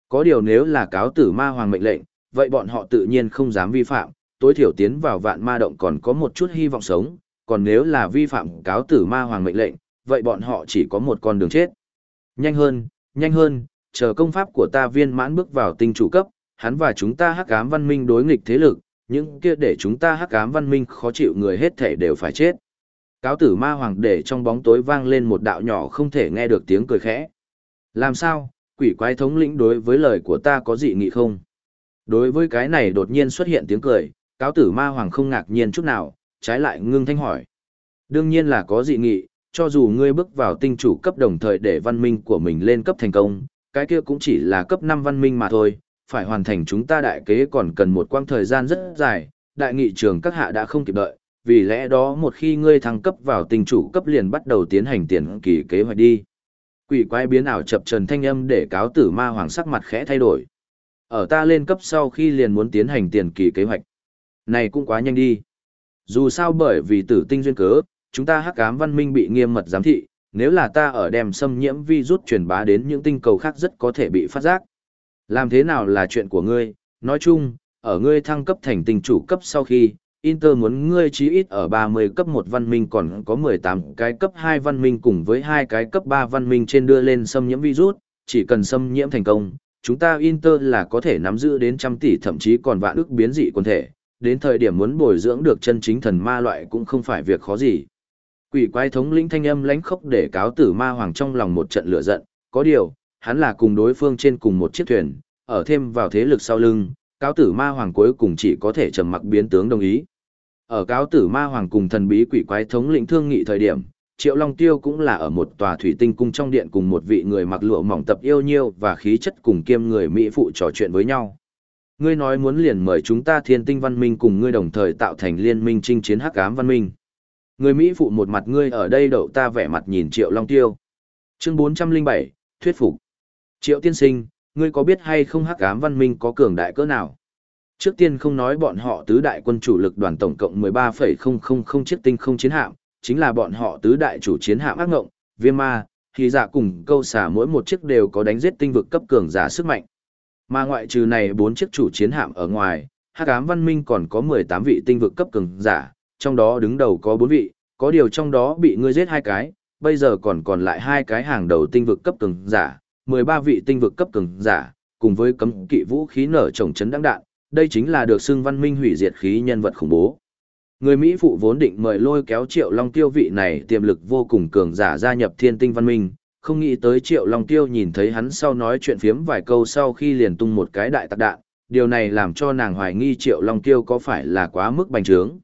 Có điều nếu là cáo tử ma hoàng mệnh lệnh, vậy bọn họ tự nhiên không dám vi phạm, tối thiểu tiến vào vạn ma động còn có một chút hy vọng sống, còn nếu là vi phạm cáo tử ma hoàng mệnh lệnh, vậy bọn họ chỉ có một con đường chết. Nhanh hơn, nhanh hơn, chờ công pháp của ta viên mãn bước vào tinh chủ cấp, hắn và chúng ta hắc ám văn minh đối nghịch thế lực, những kia để chúng ta hắc ám văn minh khó chịu người hết thể đều phải chết. Cáo tử ma hoàng để trong bóng tối vang lên một đạo nhỏ không thể nghe được tiếng cười khẽ. Làm sao, quỷ quái thống lĩnh đối với lời của ta có dị nghị không? Đối với cái này đột nhiên xuất hiện tiếng cười, cáo tử ma hoàng không ngạc nhiên chút nào, trái lại ngưng thanh hỏi. Đương nhiên là có dị nghị, cho dù ngươi bước vào tinh chủ cấp đồng thời để văn minh của mình lên cấp thành công, cái kia cũng chỉ là cấp 5 văn minh mà thôi, phải hoàn thành chúng ta đại kế còn cần một quãng thời gian rất dài, đại nghị trường các hạ đã không kịp đợi, vì lẽ đó một khi ngươi thăng cấp vào tinh chủ cấp liền bắt đầu tiến hành tiền kỳ kế hoạch đi. Quỷ quái biến ảo chập trần thanh âm để cáo tử ma hoàng sắc mặt khẽ thay đổi. Ở ta lên cấp sau khi liền muốn tiến hành tiền kỳ kế hoạch. Này cũng quá nhanh đi. Dù sao bởi vì tử tinh duyên cớ, chúng ta hắc ám văn minh bị nghiêm mật giám thị, nếu là ta ở đem xâm nhiễm virus truyền bá đến những tinh cầu khác rất có thể bị phát giác. Làm thế nào là chuyện của ngươi, nói chung, ở ngươi thăng cấp thành tinh chủ cấp sau khi, Inter muốn ngươi chí ít ở 30 cấp 1 văn minh còn có 18 cái cấp 2 văn minh cùng với hai cái cấp 3 văn minh trên đưa lên xâm nhiễm virus, chỉ cần xâm nhiễm thành công, chúng ta Inter là có thể nắm giữ đến trăm tỷ thậm chí còn vạn ức biến dị quần thể, đến thời điểm muốn bồi dưỡng được chân chính thần ma loại cũng không phải việc khó gì. Quỷ quái thống lĩnh thanh âm lãnh khốc để cáo tử ma hoàng trong lòng một trận lửa giận, có điều, hắn là cùng đối phương trên cùng một chiếc thuyền, ở thêm vào thế lực sau lưng, cáo tử ma hoàng cuối cùng chỉ có thể trầm mặc biến tướng đồng ý. Ở cáo tử ma hoàng cùng thần bí quỷ quái thống lĩnh thương nghị thời điểm, Triệu Long Tiêu cũng là ở một tòa thủy tinh cung trong điện cùng một vị người mặc lụa mỏng tập yêu nhiêu và khí chất cùng kiêm người Mỹ phụ trò chuyện với nhau. Ngươi nói muốn liền mời chúng ta thiên tinh văn minh cùng ngươi đồng thời tạo thành liên minh chinh chiến hắc ám văn minh. Người Mỹ phụ một mặt ngươi ở đây đậu ta vẻ mặt nhìn Triệu Long Tiêu. Chương 407, Thuyết phục. Triệu tiên sinh, ngươi có biết hay không hắc ám văn minh có cường đại cỡ nào? Trước tiên không nói bọn họ tứ đại quân chủ lực đoàn tổng cộng 13,000 chiếc tinh không chiến hạm, chính là bọn họ tứ đại chủ chiến hạm ác ngộng, viêm ma, khi dạ cùng câu xả mỗi một chiếc đều có đánh giết tinh vực cấp cường giả sức mạnh. Mà ngoại trừ này bốn chiếc chủ chiến hạm ở ngoài, Hắc ám văn minh còn có 18 vị tinh vực cấp cường giả, trong đó đứng đầu có 4 vị, có điều trong đó bị ngươi giết hai cái, bây giờ còn còn lại hai cái hàng đầu tinh vực cấp cường giả, 13 vị tinh vực cấp cường giả, cùng với cấm kỵ vũ khí nở trồng chấn đăng đạn, đây chính là được xưng văn minh hủy diệt khí nhân vật khủng bố. Người Mỹ phụ vốn định mời lôi kéo Triệu Long Tiêu vị này tiềm lực vô cùng cường giả gia nhập thiên tinh văn minh, không nghĩ tới Triệu Long Tiêu nhìn thấy hắn sau nói chuyện phiếm vài câu sau khi liền tung một cái đại tạc đạn, điều này làm cho nàng hoài nghi Triệu Long Tiêu có phải là quá mức bành trướng.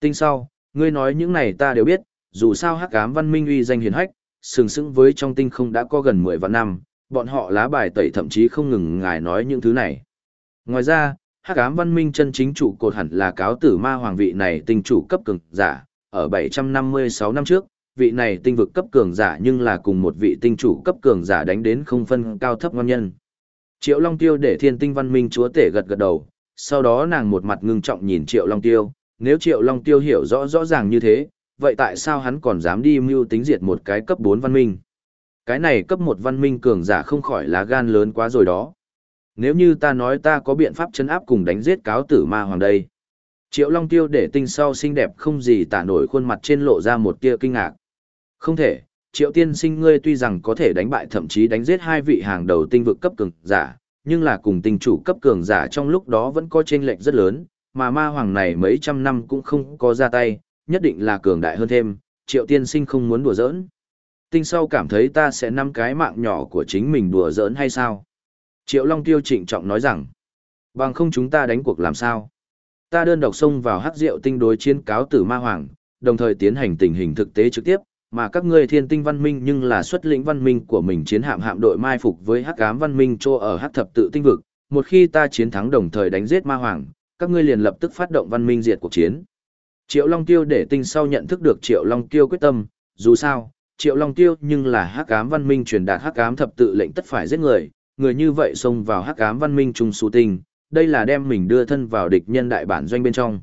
Tinh sau, ngươi nói những này ta đều biết, dù sao hắc ám văn minh uy danh hiền hách, sừng sững với trong tinh không đã có gần 10 vạn năm, bọn họ lá bài tẩy thậm chí không ngừng ngài nói những thứ này. Ngoài ra, hắc ám văn minh chân chính chủ cột hẳn là cáo tử ma hoàng vị này tinh chủ cấp cường giả, ở 756 năm trước, vị này tinh vực cấp cường giả nhưng là cùng một vị tinh chủ cấp cường giả đánh đến không phân cao thấp ngon nhân. Triệu Long Tiêu để thiên tinh văn minh chúa tể gật gật đầu, sau đó nàng một mặt ngưng trọng nhìn Triệu Long Tiêu, nếu Triệu Long Tiêu hiểu rõ rõ ràng như thế, vậy tại sao hắn còn dám đi mưu tính diệt một cái cấp 4 văn minh? Cái này cấp 1 văn minh cường giả không khỏi là gan lớn quá rồi đó. Nếu như ta nói ta có biện pháp chấn áp cùng đánh giết cáo tử ma hoàng đây. Triệu Long Tiêu để tinh sau xinh đẹp không gì tả nổi khuôn mặt trên lộ ra một tia kinh ngạc. Không thể, Triệu Tiên sinh ngươi tuy rằng có thể đánh bại thậm chí đánh giết hai vị hàng đầu tinh vực cấp cường giả, nhưng là cùng tinh chủ cấp cường giả trong lúc đó vẫn có chênh lệch rất lớn, mà ma hoàng này mấy trăm năm cũng không có ra tay, nhất định là cường đại hơn thêm, Triệu Tiên sinh không muốn đùa giỡn. Tinh sau cảm thấy ta sẽ nắm cái mạng nhỏ của chính mình đùa giỡn hay sao? Triệu Long Tiêu trịnh trọng nói rằng, bằng không chúng ta đánh cuộc làm sao? Ta đơn độc xông vào hắc rượu tinh đối chiến cáo tử ma hoàng, đồng thời tiến hành tình hình thực tế trực tiếp, mà các ngươi thiên tinh văn minh nhưng là xuất lĩnh văn minh của mình chiến hạm hạm đội mai phục với hắc ám văn minh cho ở hắc thập tự tinh vực, một khi ta chiến thắng đồng thời đánh giết ma hoàng, các ngươi liền lập tức phát động văn minh diệt cuộc chiến. Triệu Long Tiêu để tinh sau nhận thức được Triệu Long Tiêu quyết tâm, dù sao, Triệu Long Tiêu nhưng là hắc ám văn minh truyền đạt hắc ám thập tự lệnh tất phải giết người, người như vậy xông vào hắc ám văn minh trung su tinh, đây là đem mình đưa thân vào địch nhân đại bản doanh bên trong.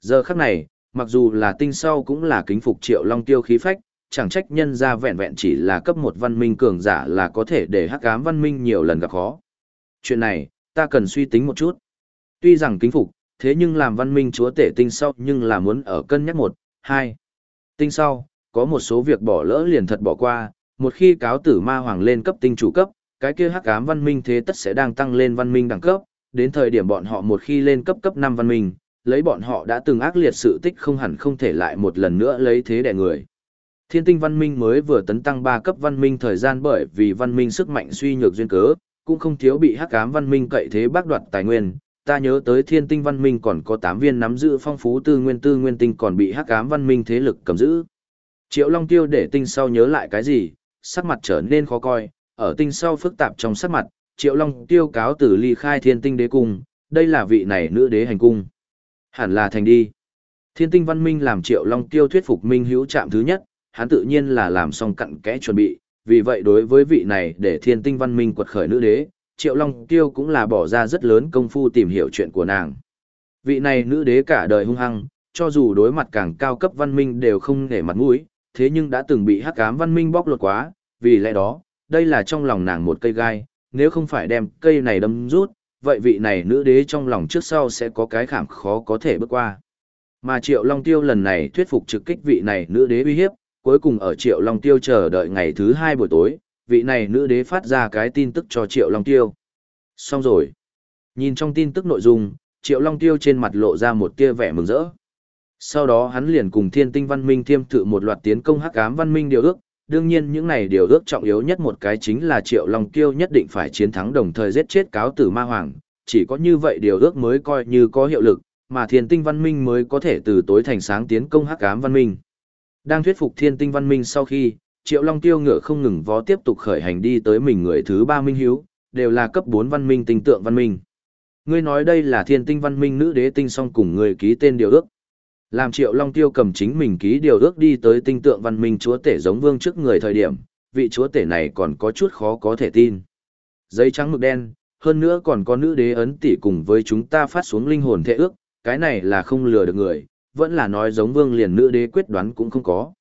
Giờ khắc này, mặc dù là tinh sau cũng là kính phục Triệu Long Tiêu khí phách, chẳng trách nhân ra vẹn vẹn chỉ là cấp một văn minh cường giả là có thể để hắc ám văn minh nhiều lần gặp khó. Chuyện này, ta cần suy tính một chút. Tuy rằng kính phục, thế nhưng làm văn minh chúa tể tinh sau nhưng là muốn ở cân nhắc một, hai. Tinh sau, có một số việc bỏ lỡ liền thật bỏ qua, một khi cáo tử ma hoàng lên cấp tinh chủ cấp, cái kia hắc ám văn minh thế tất sẽ đang tăng lên văn minh đẳng cấp, đến thời điểm bọn họ một khi lên cấp cấp 5 văn minh, lấy bọn họ đã từng ác liệt sự tích không hẳn không thể lại một lần nữa lấy thế đè người. Thiên tinh văn minh mới vừa tấn tăng 3 cấp văn minh thời gian bởi vì văn minh sức mạnh suy nhược duyên cớ, cũng không thiếu bị hắc ám văn minh cậy thế bác đoạt tài nguyên. Ta nhớ tới thiên tinh văn minh còn có 8 viên nắm giữ phong phú tư nguyên tư nguyên tinh còn bị hắc ám văn minh thế lực cầm giữ. Triệu Long Tiêu để tinh sau nhớ lại cái gì, sắc mặt trở nên khó coi, ở tinh sau phức tạp trong sắc mặt, Triệu Long Tiêu cáo từ ly khai thiên tinh đế cung, đây là vị này nữ đế hành cung. Hẳn là thành đi. Thiên tinh văn minh làm Triệu Long Tiêu thuyết phục minh hữu trạm thứ nhất, hắn tự nhiên là làm xong cặn kẽ chuẩn bị, vì vậy đối với vị này để thiên tinh văn minh quật khởi nữ đế, Triệu Long Tiêu cũng là bỏ ra rất lớn công phu tìm hiểu chuyện của nàng. Vị này nữ đế cả đời hung hăng, cho dù đối mặt càng cao cấp văn minh đều không nể mặt mũi, thế nhưng đã từng bị hắc ám văn minh bóc lột quá, vì lẽ đó, đây là trong lòng nàng một cây gai, nếu không phải đem cây này đâm rút, vậy vị này nữ đế trong lòng trước sau sẽ có cái khảm khó có thể bước qua. Mà Triệu Long Tiêu lần này thuyết phục trực kích vị này nữ đế uy hiếp, cuối cùng ở Triệu Long Tiêu chờ đợi ngày thứ hai buổi tối, vị này nữ đế phát ra cái tin tức cho Triệu Long Tiêu. Xong rồi. Nhìn trong tin tức nội dung, Triệu Long Tiêu trên mặt lộ ra một tia vẻ mừng rỡ. Sau đó hắn liền cùng Thiên Tinh Văn Minh thiêm thử một loạt tiến công hắc ám văn minh điều ước, đương nhiên những này điều ước trọng yếu nhất một cái chính là Triệu Long Tiêu nhất định phải chiến thắng đồng thời giết chết cáo tử ma hoàng, chỉ có như vậy điều ước mới coi như có hiệu lực, mà Thiên Tinh Văn Minh mới có thể từ tối thành sáng tiến công hắc ám văn minh. Đang thuyết phục thiên tinh văn minh sau khi, Triệu Long Tiêu ngựa không ngừng vó tiếp tục khởi hành đi tới mình người thứ ba minh hiếu, đều là cấp bốn văn minh tinh tượng văn minh. Ngươi nói đây là thiên tinh văn minh nữ đế tinh song cùng người ký tên điều ước. Làm Triệu Long Tiêu cầm chính mình ký điều ước đi tới tinh tượng văn minh chúa tể giống vương trước người thời điểm, vị chúa tể này còn có chút khó có thể tin. Giấy trắng mực đen, hơn nữa còn có nữ đế ấn tỷ cùng với chúng ta phát xuống linh hồn thệ ước, cái này là không lừa được người, vẫn là nói giống vương liền nữ đế quyết đoán cũng không có.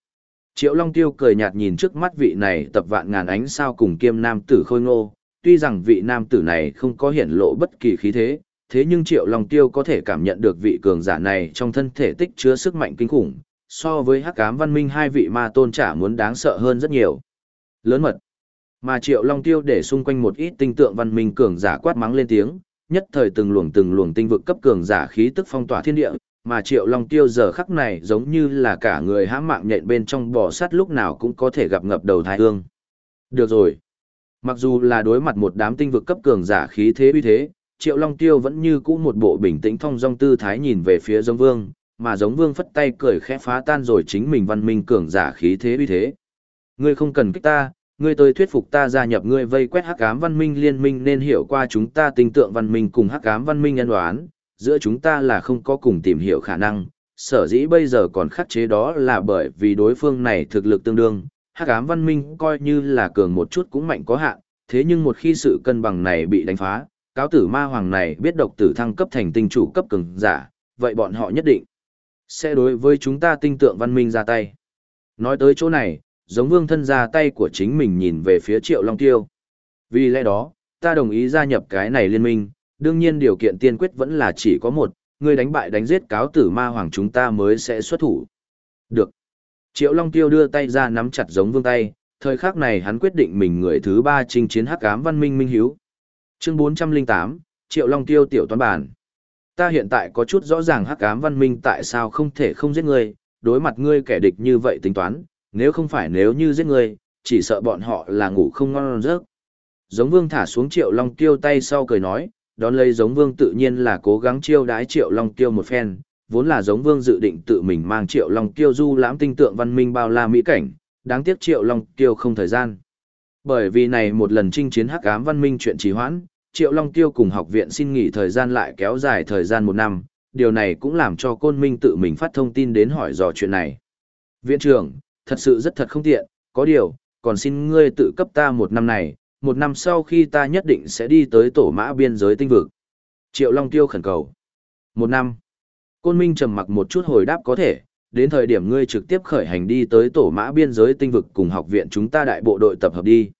Triệu Long Tiêu cười nhạt nhìn trước mắt vị này tập vạn ngàn ánh sao cùng kiêm nam tử khôi ngô, tuy rằng vị nam tử này không có hiển lộ bất kỳ khí thế, thế nhưng Triệu Long Tiêu có thể cảm nhận được vị cường giả này trong thân thể tích chứa sức mạnh kinh khủng, so với hắc ám văn minh hai vị ma tôn trả muốn đáng sợ hơn rất nhiều. Lớn mật. Mà Triệu Long Tiêu để xung quanh một ít tinh tượng văn minh cường giả quát mắng lên tiếng, nhất thời từng luồng từng luồng tinh vực cấp cường giả khí tức phong tỏa thiên địa, mà Triệu Long Tiêu giờ khắc này giống như là cả người hãm mạng nhện bên trong bò sắt lúc nào cũng có thể gặp ngập đầu thái hương. Được rồi. Mặc dù là đối mặt một đám tinh vực cấp cường giả khí thế uy thế, Triệu Long Tiêu vẫn như cũ một bộ bình tĩnh thong dong tư thái nhìn về phía giống vương, mà giống vương phất tay cười khẽ phá tan rồi chính mình văn minh cường giả khí thế uy thế. Ngươi không cần kích ta, ngươi tới thuyết phục ta gia nhập ngươi vây quét hắc ám văn minh liên minh nên hiểu qua chúng ta tinh tượng văn minh cùng hắc ám văn minh nhân đoán, giữa chúng ta là không có cùng tìm hiểu khả năng, sở dĩ bây giờ còn khắc chế đó là bởi vì đối phương này thực lực tương đương, hắc ám văn minh coi như là cường một chút cũng mạnh có hạn, thế nhưng một khi sự cân bằng này bị đánh phá, cáo tử ma hoàng này biết độc tử thăng cấp thành tinh chủ cấp cường giả, vậy bọn họ nhất định sẽ đối với chúng ta tinh tượng văn minh ra tay. Nói tới chỗ này, giống vương thân ra tay của chính mình nhìn về phía triệu long tiêu. Vì lẽ đó, ta đồng ý gia nhập cái này liên minh, đương nhiên điều kiện tiên quyết vẫn là chỉ có một, ngươi đánh bại đánh giết cáo tử ma hoàng chúng ta mới sẽ xuất thủ. Được. Triệu Long Tiêu đưa tay ra nắm chặt giống vương tay, thời khắc này hắn quyết định mình người thứ ba chinh chiến hắc ám văn minh minh hiếu. Chương 408, Triệu Long Tiêu tiểu toán bản. Ta hiện tại có chút rõ ràng hắc ám văn minh tại sao không thể không giết ngươi, đối mặt ngươi kẻ địch như vậy tính toán, nếu không phải nếu như giết ngươi, chỉ sợ bọn họ là ngủ không ngon giấc. Giống vương thả xuống Triệu Long Tiêu tay sau cười nói, đón lấy giống vương tự nhiên là cố gắng chiêu đái triệu long tiêu một phen, vốn là giống vương dự định tự mình mang triệu long tiêu du lãm tinh tượng văn minh bao la mỹ cảnh, đáng tiếc triệu long tiêu không thời gian. Bởi vì này một lần chinh chiến hắc ám văn minh chuyện trì hoãn, triệu long tiêu cùng học viện xin nghỉ thời gian lại kéo dài thời gian một năm, điều này cũng làm cho côn minh tự mình phát thông tin đến hỏi dò chuyện này. Viện trưởng, thật sự rất thật không tiện, có điều, còn xin ngươi tự cấp ta một năm này một năm sau khi ta nhất định sẽ đi tới tổ mã biên giới tinh vực. Triệu Long Tiêu khẩn cầu. Một năm. Côn Minh trầm mặc một chút hồi đáp có thể, đến thời điểm ngươi trực tiếp khởi hành đi tới tổ mã biên giới tinh vực cùng học viện chúng ta đại bộ đội tập hợp đi.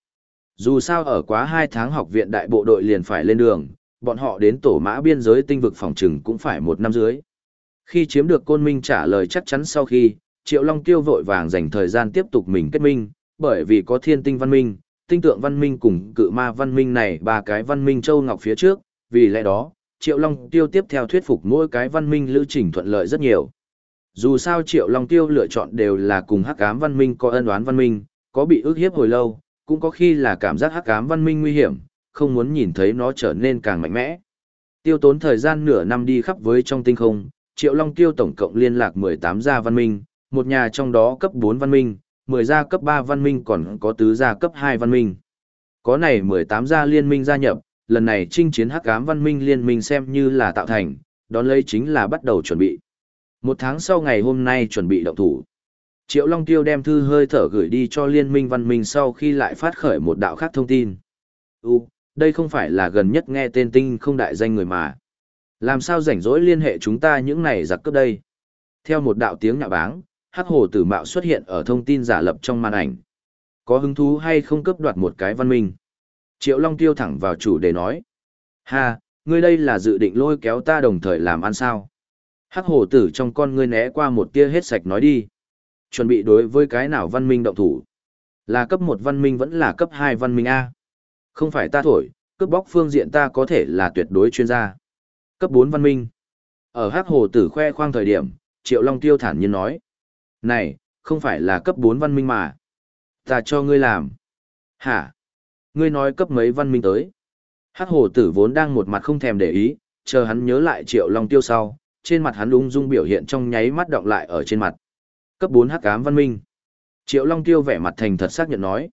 Dù sao ở quá hai tháng học viện đại bộ đội liền phải lên đường, bọn họ đến tổ mã biên giới tinh vực phòng trừng cũng phải một năm dưới. Khi chiếm được Côn Minh trả lời chắc chắn sau khi, Triệu Long Tiêu vội vàng dành thời gian tiếp tục mình kết minh, bởi vì có thiên tinh văn minh, tinh tượng văn minh cùng cự ma văn minh này ba cái văn minh châu ngọc phía trước, vì lẽ đó, Triệu Long Tiêu tiếp theo thuyết phục mỗi cái văn minh lưu trình thuận lợi rất nhiều. Dù sao Triệu Long Tiêu lựa chọn đều là cùng hắc ám văn minh có ân oán văn minh, có bị ức hiếp hồi lâu, cũng có khi là cảm giác hắc ám văn minh nguy hiểm, không muốn nhìn thấy nó trở nên càng mạnh mẽ. Tiêu tốn thời gian nửa năm đi khắp với trong tinh không, Triệu Long Tiêu tổng cộng liên lạc 18 gia văn minh, một nhà trong đó cấp 4 văn minh, 10 gia cấp 3 văn minh còn có tứ gia cấp 2 văn minh. Có này 18 gia liên minh gia nhập, lần này chinh chiến hắc ám văn minh liên minh xem như là tạo thành, đón lấy chính là bắt đầu chuẩn bị. Một tháng sau ngày hôm nay chuẩn bị động thủ. Triệu Long Tiêu đem thư hơi thở gửi đi cho liên minh văn minh sau khi lại phát khởi một đạo khác thông tin. U, đây không phải là gần nhất nghe tên tinh không đại danh người mà. Làm sao rảnh rỗi liên hệ chúng ta những này giặc cướp đây? Theo một đạo tiếng nhạo báng, hắc hồ tử mạo xuất hiện ở thông tin giả lập trong màn ảnh. Có hứng thú hay không cướp đoạt một cái văn minh? Triệu Long tiêu thẳng vào chủ đề nói. Ha, ngươi đây là dự định lôi kéo ta đồng thời làm ăn sao? Hắc hồ tử trong con ngươi né qua một tia hết sạch nói đi. Chuẩn bị đối với cái nào văn minh động thủ? Là cấp một văn minh vẫn là cấp hai văn minh A? Không phải ta thổi, cướp bóc phương diện ta có thể là tuyệt đối chuyên gia. Cấp bốn văn minh. Ở hắc hồ tử khoe khoang thời điểm, Triệu Long tiêu thản nhiên nói. Này, không phải là cấp 4 văn minh mà. Ta cho ngươi làm. Hả? Ngươi nói cấp mấy văn minh tới? Hắc hồ tử vốn đang một mặt không thèm để ý, chờ hắn nhớ lại triệu long tiêu sau, trên mặt hắn ung dung biểu hiện trong nháy mắt động lại ở trên mặt. Cấp 4 hắc ám văn minh. Triệu long tiêu vẻ mặt thành thật xác nhận nói.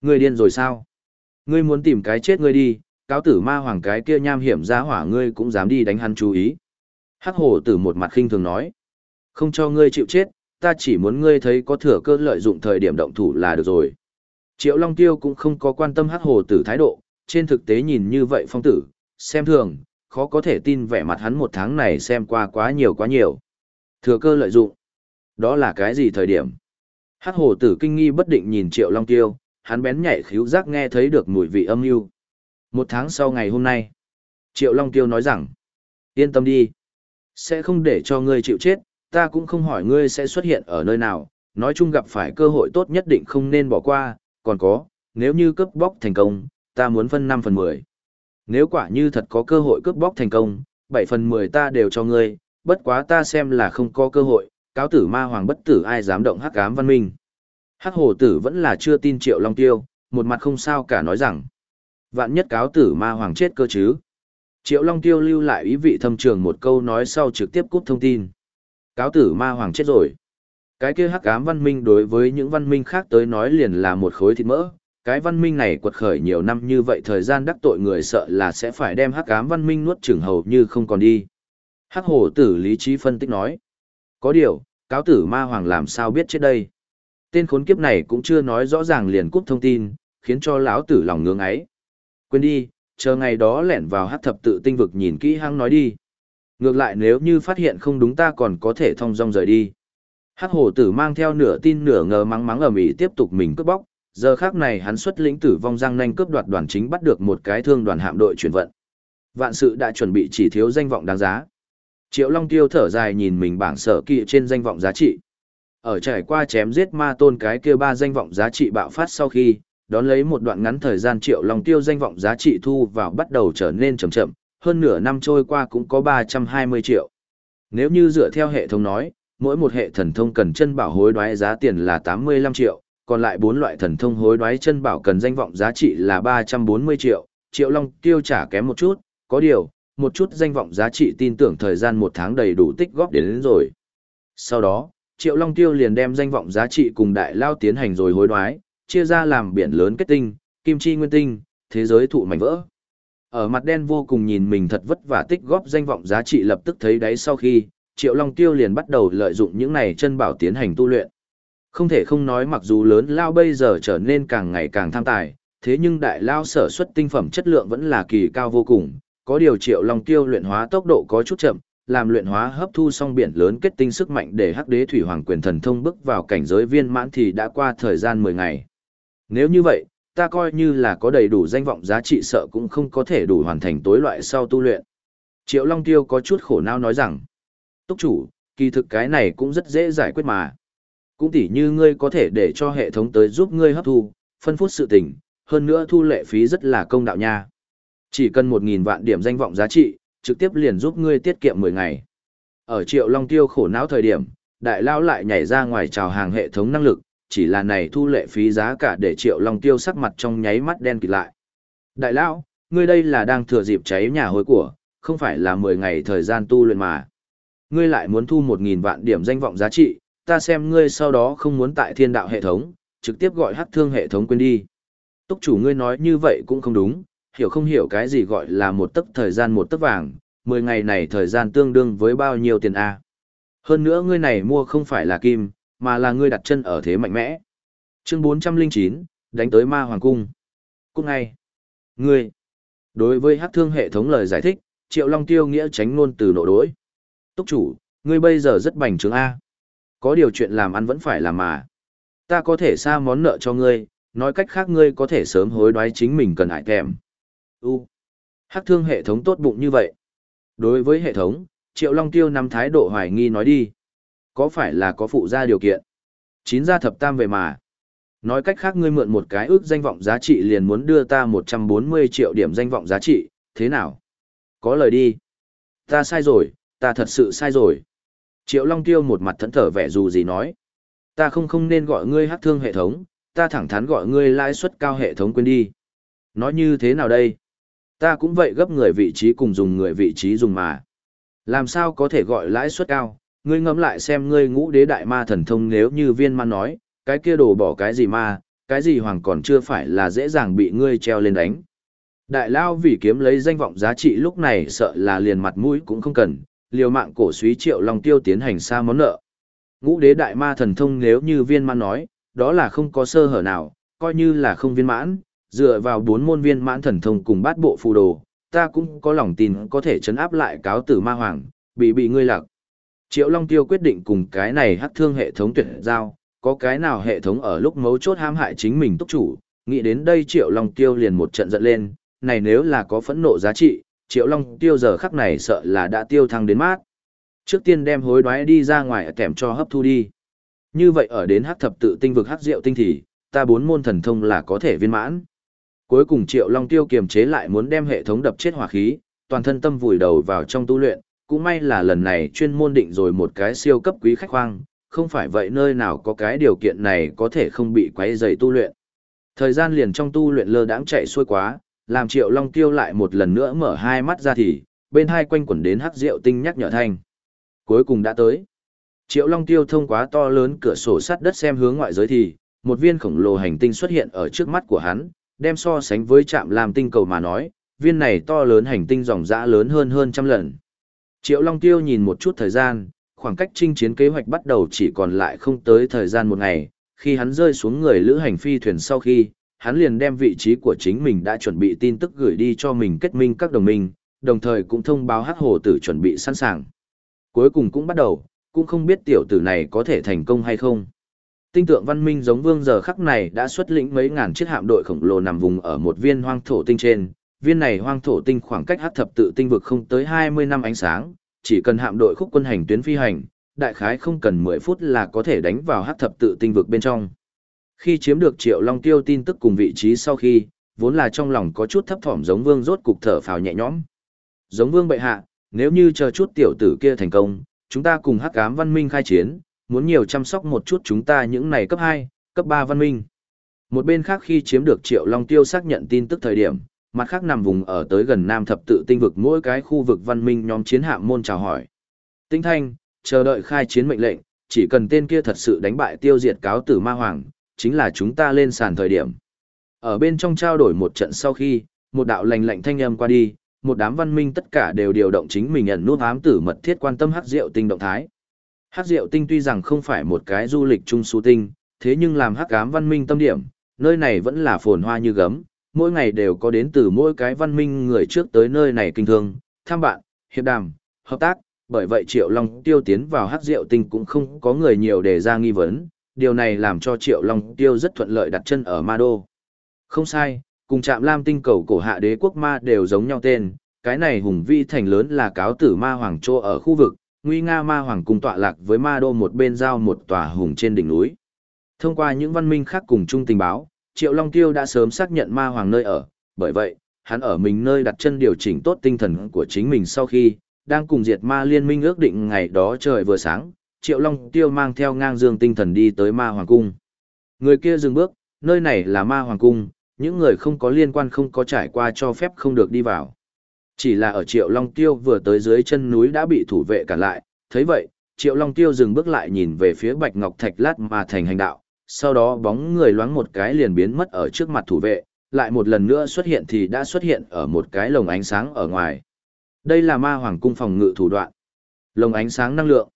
Ngươi điên rồi sao? Ngươi muốn tìm cái chết ngươi đi, cáo tử ma hoàng cái kia nham hiểm ra hỏa ngươi cũng dám đi đánh hắn chú ý. Hắc hồ tử một mặt khinh thường nói. Không cho ngươi chịu chết, ta chỉ muốn ngươi thấy có thừa cơ lợi dụng thời điểm động thủ là được rồi. Triệu Long Tiêu cũng không có quan tâm hắc hồ tử thái độ, trên thực tế nhìn như vậy phong tử, xem thường, khó có thể tin vẻ mặt hắn một tháng này xem qua quá nhiều quá nhiều. Thừa cơ lợi dụng. Đó là cái gì thời điểm? Hắc hồ tử kinh nghi bất định nhìn Triệu Long Tiêu, hắn bén nhạy khíu giác nghe thấy được mùi vị âm mưu. Một tháng sau ngày hôm nay, Triệu Long Tiêu nói rằng, yên tâm đi, sẽ không để cho ngươi chịu chết, ta cũng không hỏi ngươi sẽ xuất hiện ở nơi nào, nói chung gặp phải cơ hội tốt nhất định không nên bỏ qua, còn có, nếu như cướp bóc thành công, ta muốn phân 5 phần 10. Nếu quả như thật có cơ hội cướp bóc thành công, 7 phần 10 ta đều cho ngươi, bất quá ta xem là không có cơ hội, cáo tử ma hoàng bất tử ai dám động hắc ám văn minh. Hắc hồ tử vẫn là chưa tin triệu long tiêu, một mặt không sao cả nói rằng. Vạn nhất cáo tử ma hoàng chết cơ chứ. Triệu long tiêu lưu lại ý vị thâm trường một câu nói sau trực tiếp cút thông tin. Cáo tử ma hoàng chết rồi. Cái kia hắc ám văn minh đối với những văn minh khác tới nói liền là một khối thịt mỡ. Cái văn minh này quật khởi nhiều năm như vậy thời gian đắc tội người sợ là sẽ phải đem hắc ám văn minh nuốt chửng hầu như không còn đi. Hắc hồ tử lý trí phân tích nói. Có điều, cáo tử ma hoàng làm sao biết chết đây? Tên khốn kiếp này cũng chưa nói rõ ràng liền cúp thông tin, khiến cho lão tử lòng ngưỡng ấy. Quên đi, chờ ngày đó lẻn vào hắc thập tự tinh vực nhìn kỹ hăng nói đi. Ngược lại nếu như phát hiện không đúng ta còn có thể thông dong rời đi. Hắc Hổ tử mang theo nửa tin nửa ngờ mắng mắng ở mỹ tiếp tục mình cướp bóc, giờ khác này hắn xuất lĩnh tử vong giang nanh cướp đoạt đoàn chính bắt được một cái thương đoàn hạm đội chuyển vận. Vạn sự đã chuẩn bị chỉ thiếu danh vọng đáng giá. Triệu Long Tiêu thở dài nhìn mình bảng sở kỵ trên danh vọng giá trị. Ở trải qua chém giết ma tôn cái kia ba danh vọng giá trị bạo phát sau khi, đón lấy một đoạn ngắn thời gian Triệu Long Tiêu danh vọng giá trị thu vào bắt đầu trở nên chậm chậm, hơn nửa năm trôi qua cũng có 320 triệu. Nếu như dựa theo hệ thống nói, mỗi một hệ thần thông cần chân bảo hối đoái giá tiền là 85 triệu, còn lại bốn loại thần thông hối đoái chân bảo cần danh vọng giá trị là 340 triệu, Triệu Long Tiêu trả kém một chút, có điều, một chút danh vọng giá trị tin tưởng thời gian một tháng đầy đủ tích góp đến, đến rồi. Sau đó, Triệu Long Tiêu liền đem danh vọng giá trị cùng đại lao tiến hành rồi hối đoái, chia ra làm biển lớn kết tinh, kim chi nguyên tinh, thế giới thụ mảnh vỡ. Ở mặt đen vô cùng nhìn mình thật vất vả tích góp danh vọng giá trị lập tức thấy đáy sau khi, Triệu Long Tiêu liền bắt đầu lợi dụng những này chân bảo tiến hành tu luyện. Không thể không nói mặc dù lớn lao bây giờ trở nên càng ngày càng tham tài, thế nhưng đại lao sở xuất tinh phẩm chất lượng vẫn là kỳ cao vô cùng, có điều Triệu Long Tiêu luyện hóa tốc độ có chút chậm, làm luyện hóa hấp thu xong biển lớn kết tinh sức mạnh để hắc đế thủy hoàng quyền thần thông bước vào cảnh giới viên mãn thì đã qua thời gian 10 ngày. Nếu như vậy, ta coi như là có đầy đủ danh vọng giá trị sợ cũng không có thể đủ hoàn thành tối loại sau tu luyện. Triệu Long Tiêu có chút khổ não nói rằng, Túc chủ, kỳ thực cái này cũng rất dễ giải quyết mà. Cũng tỉ như ngươi có thể để cho hệ thống tới giúp ngươi hấp thu, phân phút sự tình, hơn nữa thu lệ phí rất là công đạo nha. Chỉ cần 1.000 vạn điểm danh vọng giá trị, trực tiếp liền giúp ngươi tiết kiệm 10 ngày. Ở Triệu Long Tiêu khổ não thời điểm, đại lao lại nhảy ra ngoài chào hàng hệ thống năng lực, chỉ là này thu lệ phí giá cả để Triệu Long Tiêu sắc mặt trong nháy mắt đen kịt lại. Đại lão ngươi đây là đang thừa dịp cháy nhà hối của, không phải là 10 ngày thời gian tu luyện mà. Ngươi lại muốn thu 1.000 vạn điểm danh vọng giá trị, ta xem ngươi sau đó không muốn tại thiên đạo hệ thống, trực tiếp gọi hắc thương hệ thống quên đi. Túc chủ ngươi nói như vậy cũng không đúng, hiểu không hiểu cái gì gọi là một tấc thời gian một tấc vàng, 10 ngày này thời gian tương đương với bao nhiêu tiền A. Hơn nữa ngươi này mua không phải là kim, mà là ngươi đặt chân ở thế mạnh mẽ. Chương 409, đánh tới ma hoàng cung. Cung ngay. Ngươi. Đối với hắc thương hệ thống lời giải thích, Triệu Long Tiêu nghĩa tránh ngôn từ nộ đối. Túc chủ, ngươi bây giờ rất bành trướng A. Có điều chuyện làm ăn vẫn phải làm mà. Ta có thể xa món nợ cho ngươi, nói cách khác ngươi có thể sớm hối đoái chính mình cần hại kèm. U. Hắc thương hệ thống tốt bụng như vậy. Đối với hệ thống, Triệu Long Tiêu nắm thái độ hoài nghi nói đi. Có phải là có phụ gia điều kiện? Chín gia thập tam về mà. Nói cách khác ngươi mượn một cái ước danh vọng giá trị liền muốn đưa ta 140 triệu điểm danh vọng giá trị, thế nào? Có lời đi. Ta sai rồi, ta thật sự sai rồi. Triệu Long Tiêu một mặt thẫn thở vẻ dù gì nói. Ta không không nên gọi ngươi hát thương hệ thống, ta thẳng thắn gọi ngươi lãi suất cao hệ thống quên đi. Nói như thế nào đây? Ta cũng vậy gấp người vị trí cùng dùng người vị trí dùng mà. Làm sao có thể gọi lãi suất cao? Ngươi ngẫm lại xem ngươi ngũ đế đại ma thần thông nếu như viên man nói, cái kia đồ bỏ cái gì ma, cái gì hoàng còn chưa phải là dễ dàng bị ngươi treo lên đánh. Đại lao vì kiếm lấy danh vọng giá trị lúc này sợ là liền mặt mũi cũng không cần, liều mạng cổ suý triệu long tiêu tiến hành xa món nợ. Ngũ đế đại ma thần thông nếu như viên man nói, đó là không có sơ hở nào, coi như là không viên mãn, dựa vào bốn môn viên mãn thần thông cùng bát bộ phù đồ, ta cũng có lòng tin có thể chấn áp lại cáo tử ma hoàng, bị bị ngươi lạc. Triệu Long Tiêu quyết định cùng cái này hắc thương hệ thống tuyệt giao, có cái nào hệ thống ở lúc mấu chốt ham hại chính mình túc chủ, nghĩ đến đây Triệu Long Tiêu liền một trận giận lên, này nếu là có phẫn nộ giá trị, Triệu Long Tiêu giờ khắc này sợ là đã tiêu thăng đến mát. Trước tiên đem hối đoái đi ra ngoài kèm cho hấp thu đi. Như vậy ở đến hắc thập tự tinh vực hắc diệu tinh thì, ta bốn môn thần thông là có thể viên mãn. Cuối cùng Triệu Long Tiêu kiềm chế lại muốn đem hệ thống đập chết hỏa khí, toàn thân tâm vùi đầu vào trong tu luyện, cũng may là lần này chuyên môn định rồi một cái siêu cấp quý khách khoang, không phải vậy nơi nào có cái điều kiện này có thể không bị quấy rầy tu luyện. Thời gian liền trong tu luyện lơ đãng chạy xuôi quá, làm Triệu Long Tiêu lại một lần nữa mở hai mắt ra thì, bên hai quanh quẩn đến hắc rượu tinh nhắc nhở thanh. Cuối cùng đã tới. Triệu Long Tiêu thông qua to lớn cửa sổ sắt đất xem hướng ngoại giới thì, một viên khổng lồ hành tinh xuất hiện ở trước mắt của hắn, đem so sánh với trạm làm tinh cầu mà nói, viên này to lớn hành tinh dòng dã lớn hơn hơn trăm lần. Triệu Long Tiêu nhìn một chút thời gian, khoảng cách chinh chiến kế hoạch bắt đầu chỉ còn lại không tới thời gian một ngày, khi hắn rơi xuống người lữ hành phi thuyền sau khi, hắn liền đem vị trí của chính mình đã chuẩn bị tin tức gửi đi cho mình kết minh các đồng minh, đồng thời cũng thông báo hắc hồ tử chuẩn bị sẵn sàng. Cuối cùng cũng bắt đầu, cũng không biết tiểu tử này có thể thành công hay không. Tinh tượng văn minh giống vương giờ khắc này đã xuất lĩnh mấy ngàn chiếc hạm đội khổng lồ nằm vùng ở một viên hoang thổ tinh trên, viên này hoang thổ tinh khoảng cách hắc thập tự tinh vực không tới 20 năm ánh sáng, chỉ cần hạm đội khúc quân hành tuyến phi hành, đại khái không cần 10 phút là có thể đánh vào hắc thập tự tinh vực bên trong. Khi chiếm được Triệu Long Tiêu tin tức cùng vị trí sau khi, vốn là trong lòng có chút thấp thỏm giống vương rốt cục thở phào nhẹ nhõm. Giống vương bệ hạ, nếu như chờ chút tiểu tử kia thành công, chúng ta cùng hắc ám văn minh khai chiến, muốn nhiều chăm sóc một chút chúng ta những này cấp 2, cấp 3 văn minh. Một bên khác khi chiếm được Triệu Long Tiêu xác nhận tin tức thời điểm, mặt khác nằm vùng ở tới gần Nam thập tự tinh vực mỗi cái khu vực văn minh nhóm chiến hạm môn chào hỏi. Tinh thanh, chờ đợi khai chiến mệnh lệnh, chỉ cần tên kia thật sự đánh bại tiêu diệt cáo tử ma hoàng, chính là chúng ta lên sàn thời điểm. Ở bên trong trao đổi một trận sau khi, một đạo lành lạnh thanh âm qua đi, một đám văn minh tất cả đều điều động chính mình nhận nút ám tử mật thiết quan tâm hắc diệu tinh động thái. Hắc diệu tinh tuy rằng không phải một cái du lịch trung su tinh, thế nhưng làm hắc ám văn minh tâm điểm, nơi này vẫn là phồn hoa như gấm, mỗi ngày đều có đến từ mỗi cái văn minh người trước tới nơi này kinh thương, thăm bạn, hiệp đàm, hợp tác, bởi vậy Triệu Long tiêu tiến vào hắc diệu tinh cũng không có người nhiều để ra nghi vấn, điều này làm cho Triệu Long tiêu rất thuận lợi đặt chân ở Ma Đô. Không sai, cùng chạm lam tinh cầu cổ hạ đế quốc ma đều giống nhau tên, cái này hùng vi thành lớn là cáo tử ma hoàng trô ở khu vực, nguy nga ma hoàng cùng tọa lạc với ma đô một bên giao một tòa hùng trên đỉnh núi. Thông qua những văn minh khác cùng chung tình báo, Triệu Long Tiêu đã sớm xác nhận ma hoàng nơi ở, bởi vậy, hắn ở mình nơi đặt chân điều chỉnh tốt tinh thần của chính mình sau khi, đang cùng diệt ma liên minh ước định ngày đó trời vừa sáng, Triệu Long Tiêu mang theo ngang dương tinh thần đi tới ma hoàng cung. Người kia dừng bước, nơi này là ma hoàng cung, những người không có liên quan không có trải qua cho phép không được đi vào. Chỉ là ở Triệu Long Tiêu vừa tới dưới chân núi đã bị thủ vệ cản lại, thấy vậy, Triệu Long Tiêu dừng bước lại nhìn về phía Bạch Ngọc Thạch Lát mà thành hành đạo, sau đó bóng người loáng một cái liền biến mất ở trước mặt thủ vệ, lại một lần nữa xuất hiện thì đã xuất hiện ở một cái lồng ánh sáng ở ngoài. Đây là ma hoàng cung phòng ngự thủ đoạn. Lồng ánh sáng năng lượng.